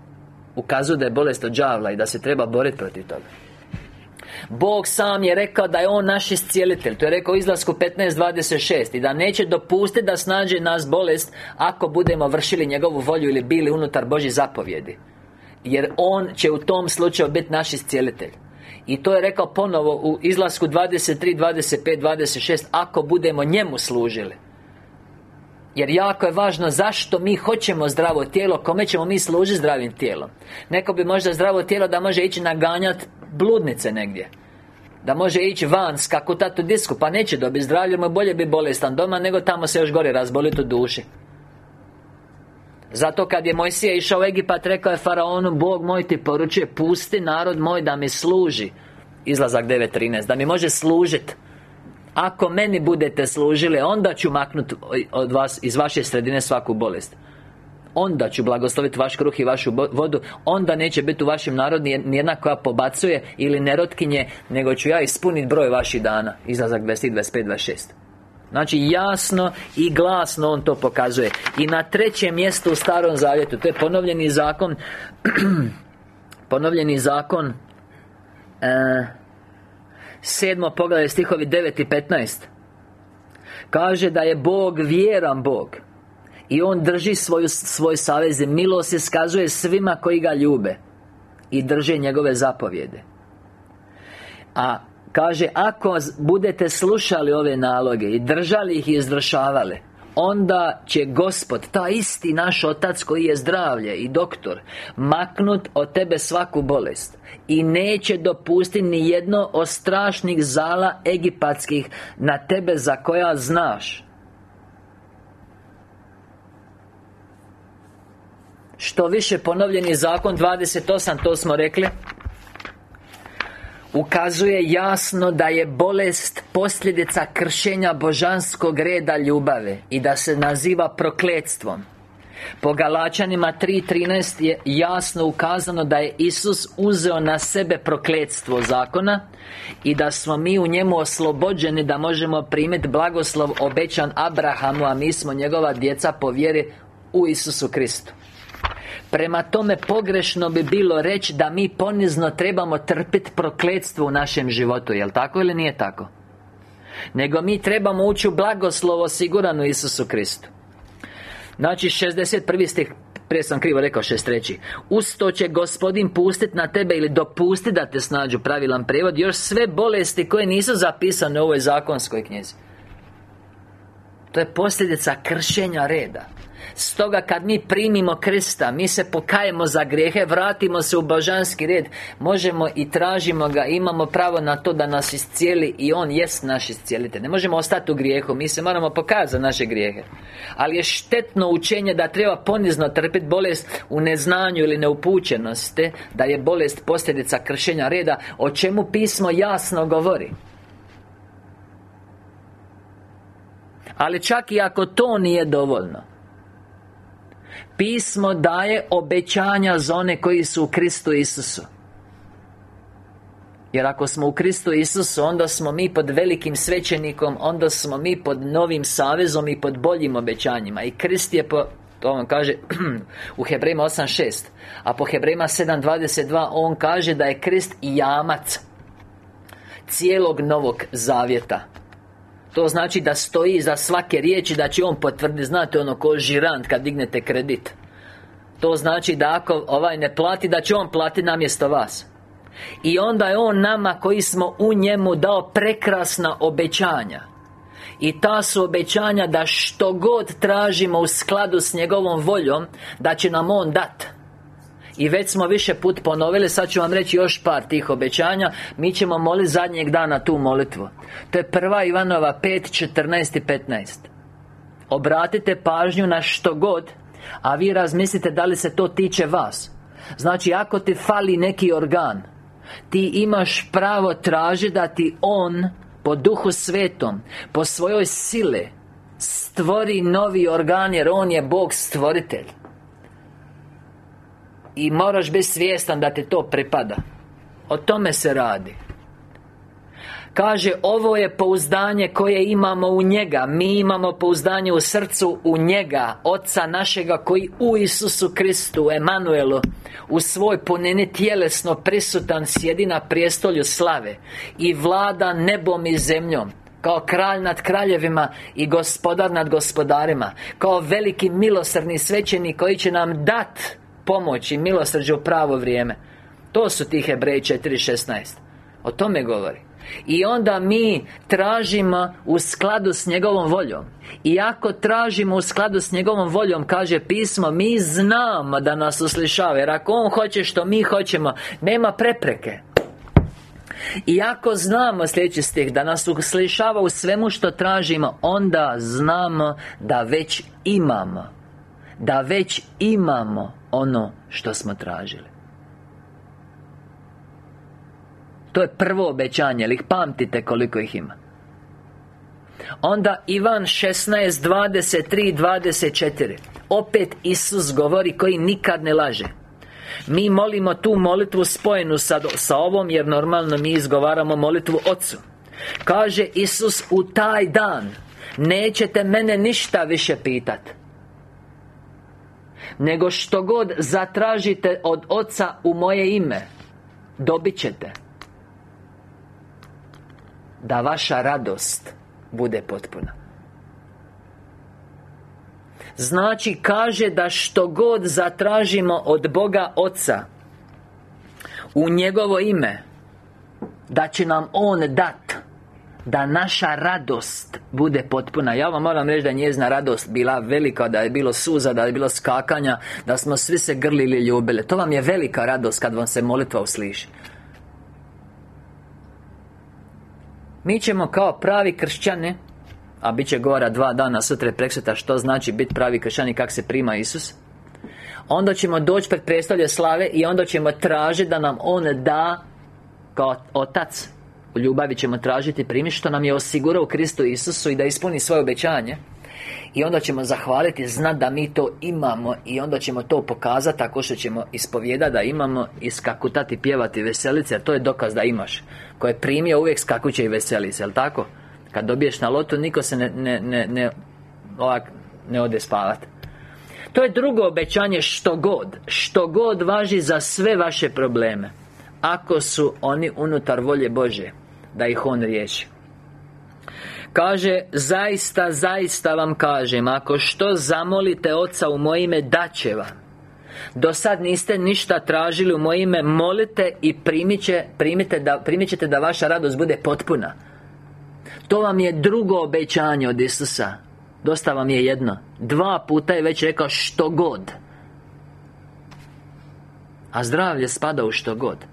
Ukazuju da je bolest od đavla I da se treba boriti protiv toga. Bog sam je rekao da je On naš iscijelitelj. To je rekao u izlasku 15.26 I da neće dopustiti da snađe nas bolest Ako budemo vršili njegovu volju Ili bili unutar Božji zapovjedi. Jer On će u tom slučaju biti naš iscijelitelj. I to je rekao ponovo u izlasku 23, 25, 26 Ako budemo njemu služili jer jako je važno zašto mi hoćemo zdravo tijelo Kome ćemo mi služiti zdravim tijelom. Neko bi možda zdravo tijelo da može ići naganjati bludnice negdje. Da može ići van, skakutati u disku Pa neće dobiti zdravlje, mu bolje bi bolestan doma Nego tamo se još gore razboliti u duši. Zato kad je Mojsija išao u Egipat Rekao je Faraonu Bog moj ti poručuje Pusti narod moj da mi služi. Izlazak 9.13 Da mi može služiti Ako meni budete služili Onda ću maknuti od vas Iz vaše sredine svaku bolest. Onda ću blagosloviti vaš kruh i vašu vodu. Onda neće biti u vašem narodu Nijedna koja pobacuje Ili nerotkinje Nego ću ja ispuniti broj vaših dana. Izlazak 20, 25, 26 Znači jasno i glasno on to pokazuje. I na trećem mjestu u Starom Zavjetu To je ponovljeni zakon Ponovljeni zakon e, Sedmo poglavlje stihovi 9 i 15 Kaže da je Bog vjeran Bog I On drži svoju, svoj savez Milost se skazuje svima koji ga ljube I drže njegove zapovjede. A Kaže, ako budete slušali ove naloge I držali ih i izvršavali Onda će Gospod, ta isti naš Otac koji je zdravlje i doktor Maknut od tebe svaku bolest I neće dopustiti ni jedno od strašnih zala egipatskih Na tebe za koja znaš. Što više ponovljeni zakon 28, to smo rekli ukazuje jasno da je bolest posljedica kršenja božanskog reda ljubave i da se naziva prokletstvom. Po Galačanima 3.13 je jasno ukazano da je Isus uzeo na sebe prokletstvo zakona I da smo mi u njemu oslobođeni da možemo primiti blagoslov obećan Abrahamu A mi smo njegova djeca po vjeri u Isusu Kristu Prema tome pogrešno bi bilo reći da mi ponizno trebamo trpiti prokletstvo u našem životu Jel' tako ili nije tako? Nego mi trebamo ući u blagoslovo osigurano Isusu Kristu Znači 61. stih prije sam krivo rekao treći Uz to će gospodin pustiti na tebe ili dopustiti da te snađu pravilan prijevod Još sve bolesti koje nisu zapisane u ovoj zakonskoj knjizi To je posljedica kršenja reda Stoga kad mi primimo Krista Mi se pokajemo za grijehe Vratimo se u božanski red. Možemo i tražimo ga Imamo pravo na to da nas iscijeli I On jest naš iscijelitelj. Ne možemo ostati u grijehu Mi se moramo pokazati za naše grijehe. Ali je štetno učenje da treba ponizno trpiti bolest U neznanju ili neupućenosti Da je bolest posljedica kršenja reda O čemu pismo jasno govori. Ali čak i ako to nije dovoljno Pismo daje obećanja za one koji su u Kristu Isusu. Jer ako smo u Kristu Isusu Onda smo mi pod velikim svećenikom Onda smo mi pod novim savezom I pod boljim obećanjima. I Krist je po to on kaže u Hebrejima 8.6 A po Hebrejima 7.22 On kaže da je Krist jamac Cijelog novog zavjeta to znači da stoji za svake riječi Da će on potvrditi. Znate ono ko žirant kad dignete kredit. To znači da ako ovaj ne plati Da će on plati namjesto vas. I onda je on nama koji smo u njemu dao prekrasna obećanja. I ta su obećanja da što god tražimo u skladu s njegovom voljom Da će nam On dat i već smo više put ponovili, sad ću vam reći još par tih obećanja. Mi ćemo moliti zadnjeg dana tu molitvu. To je prva Ivanova 5, 14 i 15 Obratite pažnju na što god A vi razmislite da li se to tiče vas. Znači, ako ti fali neki organ Ti imaš pravo tražiti da ti On Po duhu svetom Po svojoj sile Stvori novi organ jer On je Bog stvoritelj i moraš biti svjestan da te to pripada. O tome se radi. Kaže, ovo je pouzdanje koje imamo u njega. Mi imamo pouzdanje u srcu u njega Oca našega koji u Isusu Kristu, Emanuelu U svoj punini tjelesno prisutan sjedi na prijestolju slave I vlada nebom i zemljom kao kralj nad kraljevima i gospodar nad gospodarima Kao veliki milosrdni svećenik koji će nam dat pomoć i milosrđe u pravo vrijeme. To su ti Hebreji 4.16 O tome govori. I onda mi tražimo u skladu s njegovom voljom. I ako tražimo u skladu s njegovom voljom Kaže pismo Mi znamo da nas uslišava. Jer ako on hoće što mi hoćemo Nema prepreke. I ako znamo sljedeći stih Da nas uslišava u svemu što tražimo Onda znamo da već imamo Da već imamo ono što smo tražili. To je prvo obećanje, ali ih pamtite koliko ih ima? Onda Ivan 16, 23, 24 Opet Isus govori koji nikad ne laže. Mi molimo tu molitvu spojenu sa, sa ovom Jer normalno mi izgovaramo molitvu Otcu. Kaže Isus u taj dan Nećete mene ništa više pitat Nego što god zatražite od Oca u moje ime Dobit ćete. Da vaša radost bude potpuna. Znači kaže da što god zatražimo od Boga Oca U njegovo ime Da će nam On dat Da naša radost bude potpuna. Ja vam moram reći da je njezna radost bila velika Da je bilo suza, da je bilo skakanja Da smo svi se grlili i ljubili. To vam je velika radost kad vam se molitva usliši. Mi ćemo kao pravi kršćani A bit će govora dva dana sutra i prekseta Što znači biti pravi kršćan i kako se prima Isus Onda ćemo doći pred predstavlje slave I onda ćemo tražiti da nam On da Kao Otac U ljubavi ćemo tražiti primi Što nam je osigurao Kristu Isusu I da ispuni svoje obećanje. I onda ćemo zahvaliti, znat da mi to imamo I onda ćemo to pokazati Tako što ćemo ispovjedati da imamo Iskakutati, pjevati, veselice Jer to je dokaz da imaš. Ko je primio uvijek skakuće i veseli se, jel tako? Kad dobiješ na lotu, niko se ne, ne, ne, ne ovak, ne ode spavati To je drugo obećanje što god. Što god važi za sve vaše probleme. Ako su oni unutar volje Bože Da ih On riješi. Kaže, zaista, zaista vam kažem Ako što zamolite Oca u moje ime, daće vam. Do sad niste ništa tražili u moje Molite i primit, primite da, primit ćete da vaša radost bude potpuna. To vam je drugo obećanje od Isusa. Dosta vam je jedno. Dva puta je već rekao što god. A zdravlje spada u što god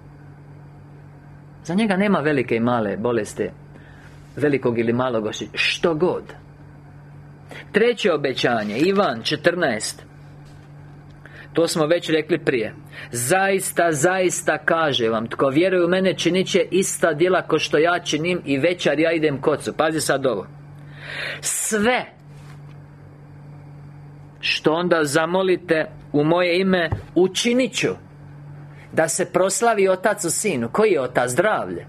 Za njega nema velike i male bolesti Velikog ili malog Što god. Treće obećanje Ivan 14 to smo već rekli prije. Zaista, zaista kaže vam Tko vjeruje u mene činit će ista djela ko što ja činim I večer ja idem kocu. Pazi sad ovo. Sve Što onda zamolite u moje ime Učinit ću Da se proslavi Otac u Sinu Koji je Otac? Zdravlje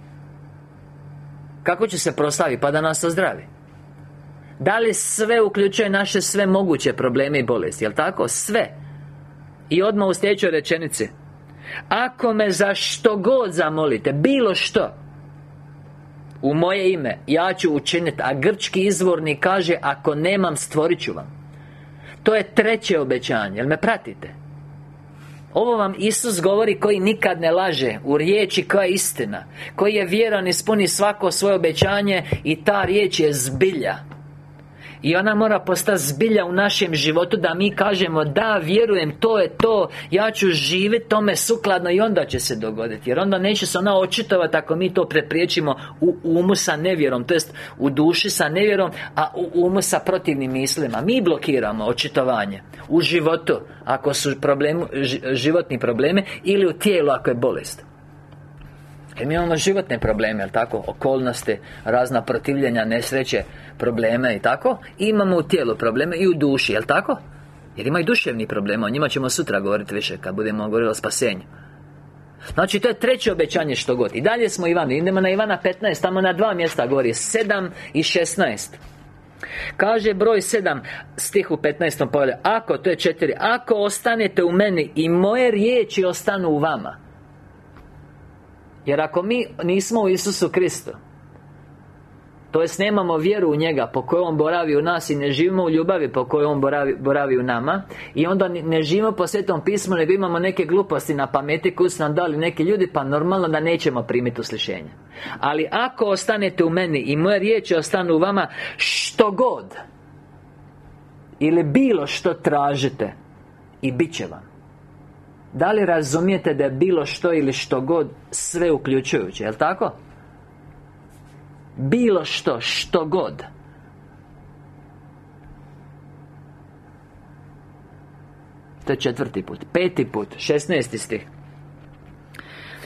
Kako će se proslavi? Pa da nas ozdravi da li sve uključuje naše sve moguće probleme i bolesti, jel tako? Sve i odmah u sljedećoj rečenici Ako me za što god zamolite Bilo što U moje ime Ja ću učiniti A grčki izvorni kaže Ako nemam stvorit ću vam To je treće obećanje Jel me pratite? Ovo vam Isus govori koji nikad ne laže U riječi koja je istina Koji je vjeran ispuni svako svoje obećanje I ta riječ je zbilja i ona mora postati zbilja u našem životu Da mi kažemo Da, vjerujem, to je to Ja ću živjeti tome sukladno. I onda će se dogoditi. Jer onda neće se ona očitovati Ako mi to prepriječimo U umu sa nevjerom To jest u duši sa nevjerom A u umu sa protivnim mislima. Mi blokiramo očitovanje U životu Ako su problem, životni problemi Ili u tijelu ako je bolest jer mi imamo životne probleme, jel tako? Okolnosti, razna protivljenja, nesreće, probleme i tako I imamo u tijelu probleme i u duši, jel tako? Jer ima i duševni problema, o njima ćemo sutra govoriti više Kad budemo govorili o spasenju Znači to je treće obećanje što god I dalje smo Ivanu, idemo na Ivana 15 Tamo na dva mjesta govori 7 i 16 Kaže broj 7 Stih u 15. polju Ako, to je četiri Ako ostanete u meni I moje riječi ostanu u vama Jer ako mi nismo u Isusu Kristu to jest nemamo vjeru u njega po kojoj on boravi u nas i ne živimo u ljubavi po kojoj on boravi, boravi u nama i onda ne živimo po svetom pismu nego imamo neke gluposti na pameti koje su nam dali neki ljudi pa normalno da nećemo primiti uslišenje. Ali ako ostanete u meni i moje riječi ostanu u vama što god ili bilo što tražite i bit će vam da li razumijete da je bilo što ili što god sve uključujuće, jel tako? Bilo što, što god To je četvrti put Peti put, šestnesti stih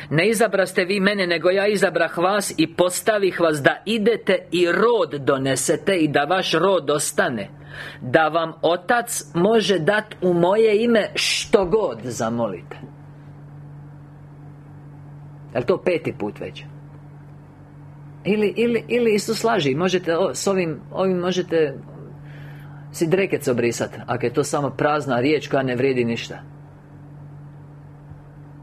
ne izabraste vi mene, nego ja izabrah vas i postavih vas da idete i rod donesete i da vaš rod ostane. Da vam Otac može dati u moje ime što god zamolite. Je to peti put već? Ili, ili, ili isto slaži, možete s ovim, ovim možete si drekec obrisati Ako je to samo prazna riječ koja ne vrijedi ništa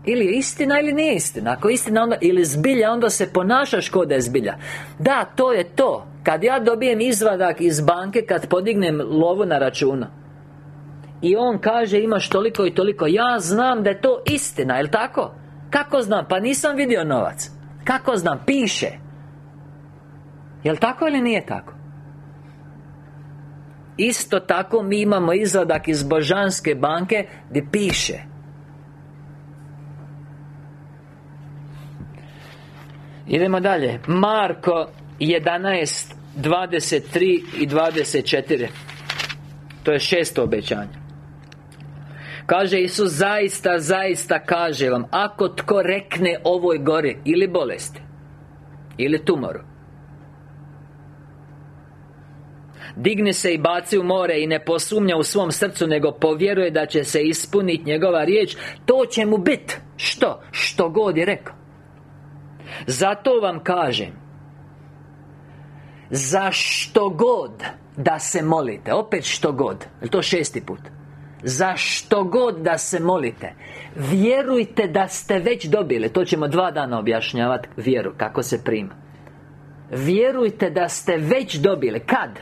ili je istina ili nije istina Ako je istina onda Ili zbilja onda se ponašaš kod da je zbilja Da, to je to Kad ja dobijem izvadak iz banke Kad podignem lovu na računu I on kaže imaš toliko i toliko Ja znam da je to istina, jel tako? Kako znam? Pa nisam vidio novac Kako znam? Piše Jel tako ili nije tako? Isto tako mi imamo izvadak iz Božanske banke Gdje piše Idemo dalje. Marko 11 23 i 24 To je šesto obećanje. Kaže Isus zaista, zaista kaže vam Ako tko rekne ovoj gori Ili bolesti Ili tumoru Digne se i baci u more i ne posumnja u svom srcu Nego povjeruje da će se ispuniti njegova riječ To će mu bit Što? Što god je rekao Zato vam kažem Za što god Da se molite Opet što god Je to šesti put? Za što god da se molite Vjerujte da ste već dobili To ćemo dva dana objašnjavati Vjeru, kako se prima. Vjerujte da ste već dobili Kad?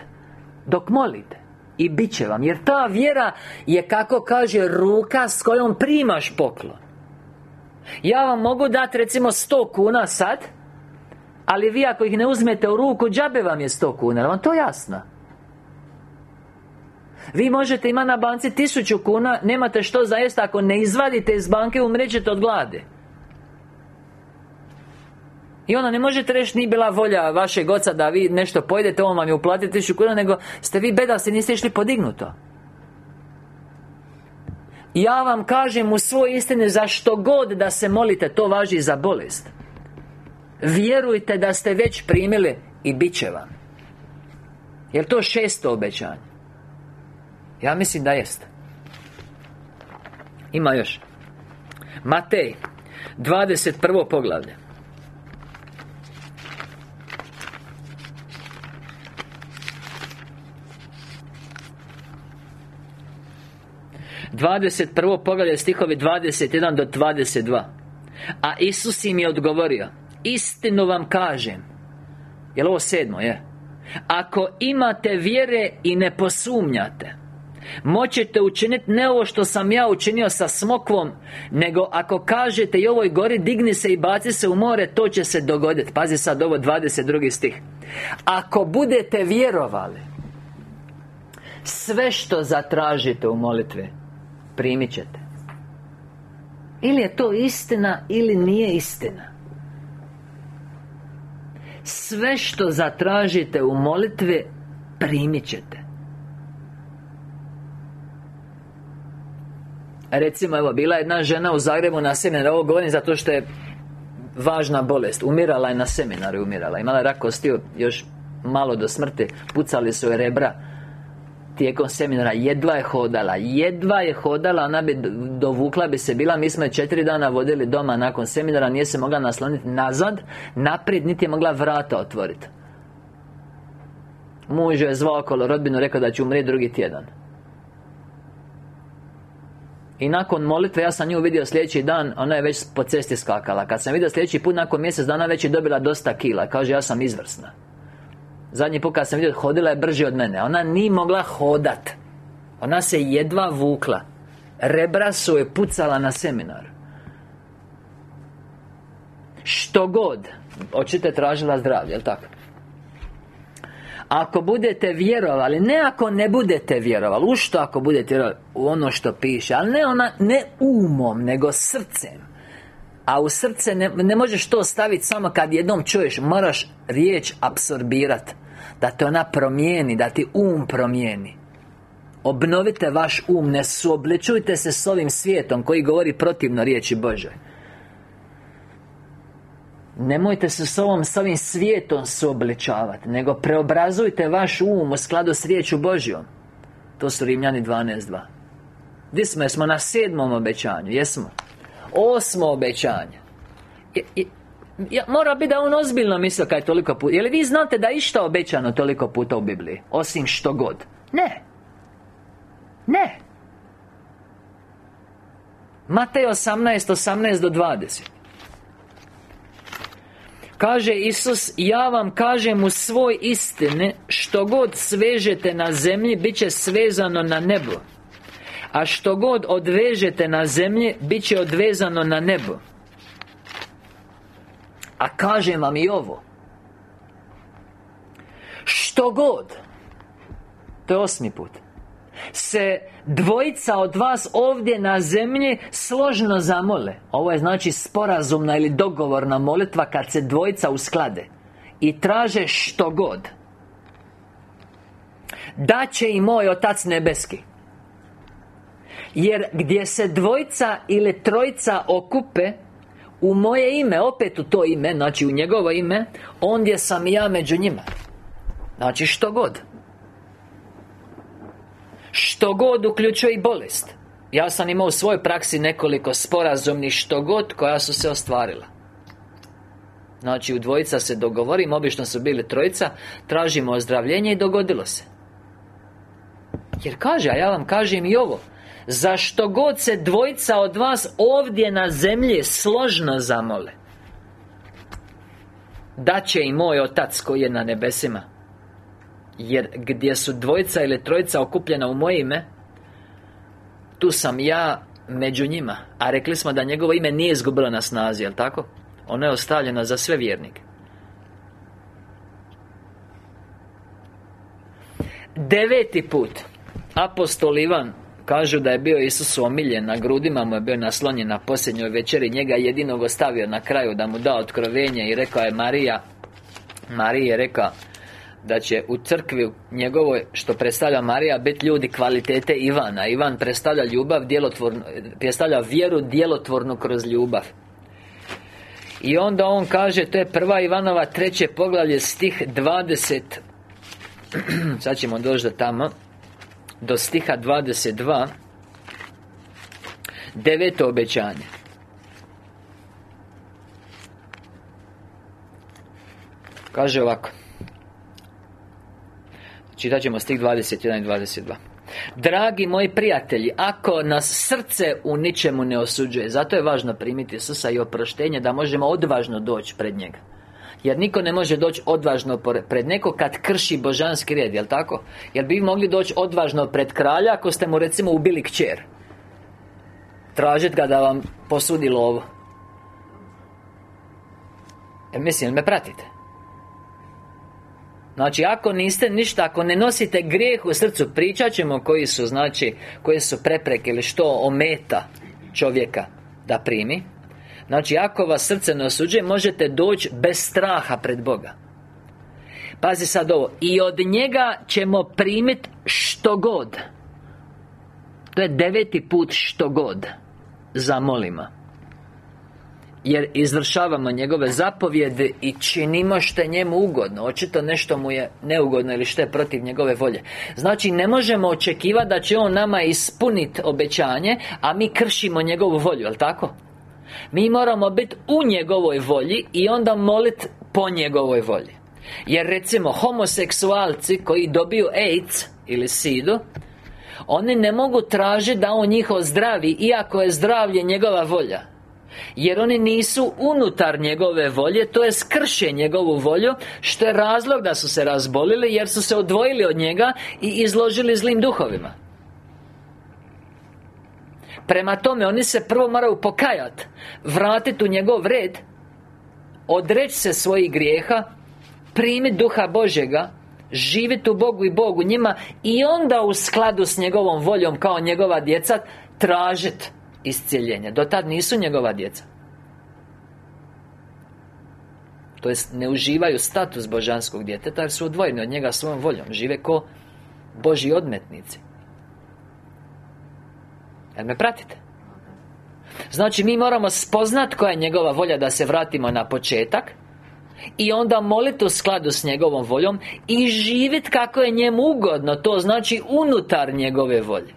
Dok molite I bit će vam Jer ta vjera je kako kaže ruka s kojom primaš poklon Ja vam mogu dati recimo 100 kuna sad Ali vi ako ih ne uzmete u ruku Džabe vam je 100 kuna vam to jasno? Vi možete imati na banci tisuću kuna Nemate što za Ako ne izvadite iz banke Umrećete od glade i onda ne možete reći nije bila volja vašeg oca da vi nešto pojedete, on vam je uplatiti tisuću kuna, nego ste vi bedasti, niste išli podignuto. Ja vam kažem u svoj istine za što god da se molite, to važi za bolest. Vjerujte da ste već primili i bit će vam. Jel to šesto obećanje? Ja mislim da jest. Ima još. Matej, 21. poglavlje. 21. poglavlje stihovi 21 do 22 A Isus im je odgovorio Istinu vam kažem Jel ovo sedmo, je? Ako imate vjere i ne posumnjate Moćete učiniti ne ovo što sam ja učinio sa smokvom Nego ako kažete i ovoj gori Digni se i baci se u more To će se dogoditi Pazi sad ovo 22. stih Ako budete vjerovali Sve što zatražite u molitvi primit ćete. Ili je to istina ili nije istina. Sve što zatražite u molitvi Primit ćete. Recimo, evo, bila je jedna žena u Zagrebu na seminaru Ovo govorim zato što je Važna bolest. Umirala je na seminaru, umirala Imala je rak kostiju još malo do smrti. Pucali su je rebra tijekom seminara. Jedva je hodala Jedva je hodala, ona bi dovukla bi se bila. Mi smo je četiri dana vodili doma nakon seminara Nije se mogla nasloniti nazad Naprijed, niti je mogla vrata otvoriti Muž je zvao okolo rodbinu Rekao da će umrijeti drugi tjedan. I nakon molitve ja sam nju vidio sljedeći dan Ona je već po cesti skakala. Kad sam vidio sljedeći put nakon mjesec dana Već je dobila dosta kila. Kaže ja sam izvrsna Zadnji put kad sam vidio hodila je brže od mene. Ona nije mogla hodat. Ona se jedva vukla. Rebra su je pucala na seminar. Što god. Očite tražila zdravlje, jel tako? Ako budete vjerovali Ne ako ne budete vjerovali U što ako budete vjerovali? U ono što piše Ali ne ona Ne umom Nego srcem a u srce ne, ne možeš to staviti samo kad jednom čuješ Moraš riječ apsorbirat Da te ona promijeni Da ti um promijeni. Obnovite vaš um Ne suobličujte se s ovim svijetom Koji govori protivno riječi Bože Nemojte se s ovom, s ovim svijetom suobličavati Nego preobrazujte vaš um u skladu s riječu Božjom To su Rimljani 12.2 Gdje smo? Jesmo na sedmom obećanju? Jesmo Osmo obećanje. Ja, Mora biti da on ozbiljno mislio kad je toliko puta Je li vi znate da je išta obećano toliko puta u Bibliji? Osim što god? Ne. Ne. Matej 18, 18 do 20 Kaže Isus, ja vam kažem u svoj istine Što god svežete na zemlji, bit će svezano na nebo a što god odvežete na zemlji Bit će odvezano na nebo. A kažem vam i ovo. Što god To je osmi put se dvojica od vas ovdje na zemlji složno zamole. Ovo je znači sporazumna ili dogovorna molitva kad se dvojica usklade. I traže što god. Će i moj Otac Nebeski jer gdje se dvojica ili trojica okupe U moje ime, opet u to ime, znači u njegovo ime Ondje sam ja među njima. Znači što god. Što god uključuje i bolest. Ja sam imao u svojoj praksi nekoliko sporazumnih što god koja su se ostvarila. Znači u dvojica se dogovorimo, obično su bili trojica Tražimo ozdravljenje i dogodilo se. Jer kaže, a ja vam kažem i ovo Zašto god se dvojica od vas ovdje na zemlji složno zamole Da će i moj Otac koji je na nebesima. Jer gdje su dvojica ili trojica okupljena u moje ime Tu sam ja među njima. A rekli smo da njegovo ime nije izgubilo na snazi, jel tako? Ono je ostavljeno za sve vjernike. Deveti put Apostol Ivan Kažu da je bio Isus omiljen Na grudima mu je bio naslonjen na posljednjoj večeri Njega jedinog ostavio na kraju Da mu da otkrovenje I rekao je Marija Marija je rekao da će u crkvi njegovoj što predstavlja Marija biti ljudi kvalitete Ivana. Ivan predstavlja ljubav djelotvornu predstavlja vjeru djelotvornu kroz ljubav. I onda on kaže to je prva Ivanova treće poglavlje stih 20 sad ćemo doći do tamo do stiha 22 Deveto obećanje. Kaže ovako. Čitat ćemo stih 21 i 22 Dragi moji prijatelji Ako nas srce u ničemu ne osuđuje Zato je važno primiti Isusa i oproštenje Da možemo odvažno doći pred njega jer niko ne može doći odvažno pred neko kad krši božanski red, jel tako? Jer bi mogli doći odvažno pred kralja ako ste mu recimo ubili kćer Tražit ga da vam posudi lovo E mislim, me pratite? Znači, ako niste ništa, ako ne nosite grijeh u srcu Pričat ćemo koji su, znači, koje su prepreke ili što ometa čovjeka da primi Znači, ako vas srce ne osuđuje Možete doći bez straha pred Boga. Pazi sad ovo. I od njega ćemo primiti što god. To je deveti put što god Zamolima jer izvršavamo njegove zapovjede i činimo što je njemu ugodno. Očito nešto mu je neugodno ili što je protiv njegove volje. Znači ne možemo očekivati da će on nama ispuniti obećanje A mi kršimo njegovu volju, jel tako? Mi moramo biti u njegovoj volji I onda moliti po njegovoj volji. Jer recimo homoseksualci koji dobiju AIDS ili SIDU Oni ne mogu tražiti da on njih ozdravi Iako je zdravlje njegova volja. Jer oni nisu unutar njegove volje To je skrše njegovu volju Što je razlog da su se razbolili Jer su se odvojili od njega I izložili zlim duhovima Prema tome, oni se prvo moraju pokajati Vratiti u njegov red Odreći se svojih grijeha Primiti duha Božega Živjeti u Bogu i Bogu njima I onda u skladu s njegovom voljom Kao njegova djeca Tražiti iscijeljenje. Do tad nisu njegova djeca. To jest ne uživaju status božanskog djeteta Jer su odvojeni od njega svojom voljom. Žive ko Boži odmetnici Jel me pratite? Znači mi moramo spoznat koja je njegova volja da se vratimo na početak i onda moliti u skladu s njegovom voljom I živjeti kako je njemu ugodno To znači unutar njegove volje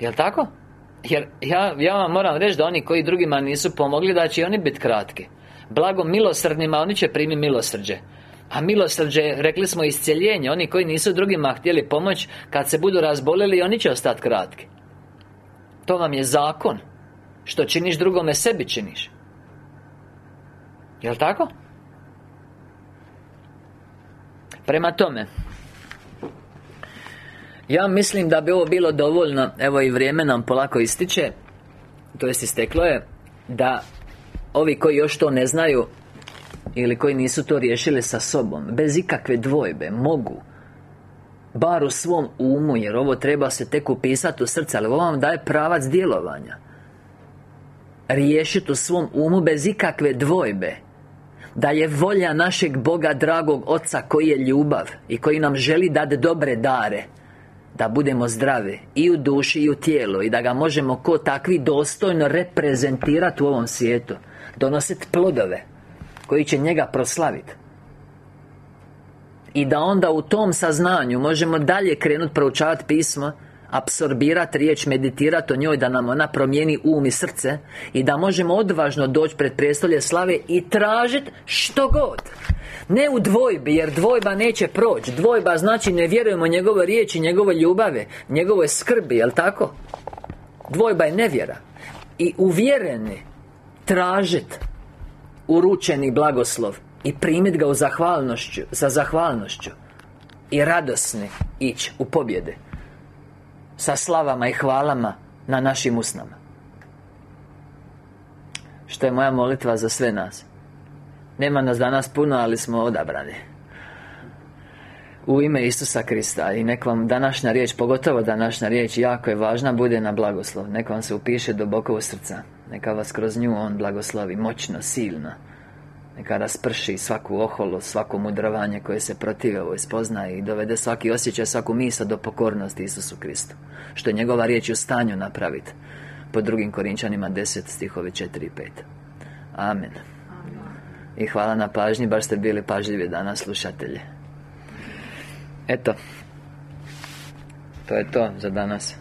Jel' tako? Jer ja, ja vam moram reći da oni koji drugima nisu pomogli Da će oni biti kratki Blago milosrdnima oni će primiti milosrđe a milosrđe, rekli smo iscjeljenje Oni koji nisu drugima htjeli pomoć Kad se budu razbolili, oni će ostati kratki. To vam je zakon. Što činiš drugome, sebi činiš. Jel' tako? Prema tome ja mislim da bi ovo bilo dovoljno Evo i vrijeme nam polako ističe To jest isteklo je Da Ovi koji još to ne znaju Ili koji nisu to riješili sa sobom Bez ikakve dvojbe Mogu. Bar u svom umu Jer ovo treba se tek upisati u srce Ali ovo vam daje pravac djelovanja. Riješiti u svom umu bez ikakve dvojbe da je volja našeg Boga dragog Oca koji je ljubav I koji nam želi dati dobre dare da budemo zdravi i u duši i u tijelu i da ga možemo ko takvi dostojno reprezentirati u ovom svijetu donositi plodove koji će njega proslaviti i da onda u tom saznanju možemo dalje krenuti proučavati pismo apsorbirati riječ, meditirati o njoj Da nam ona promijeni um i srce I da možemo odvažno doći pred prijestolje slave I tražiti što god. Ne u dvojbi, jer dvojba neće proći Dvojba znači ne vjerujemo njegove riječi, njegove ljubave Njegove skrbi, jel tako? Dvojba je nevjera. I uvjereni Tražit Uručeni blagoslov I primit ga u zahvalnošću Za zahvalnošću I radosni ići u pobjede. Sa slavama i hvalama na našim usnama. Što je moja molitva za sve nas. Nema nas danas puno, ali smo odabrani u ime Isusa Krista i nek vam današnja riječ, pogotovo današnja riječ jako je važna, bude na blagoslov. Nek vam se upiše duboko u srca. Neka vas kroz nju On blagoslovi moćno, silno. Neka rasprši svaku oholu, svako mudrovanje koje se protive ovoj spoznaje I dovede svaki osjećaj, svaku misa do pokornosti Isusu Kristu Što je njegova riječ u stanju napraviti Po drugim Korinčanima 10 stihovi 4 i 5 Amen. I hvala na pažnji, baš ste bili pažljivi danas slušatelji Eto. To je to za danas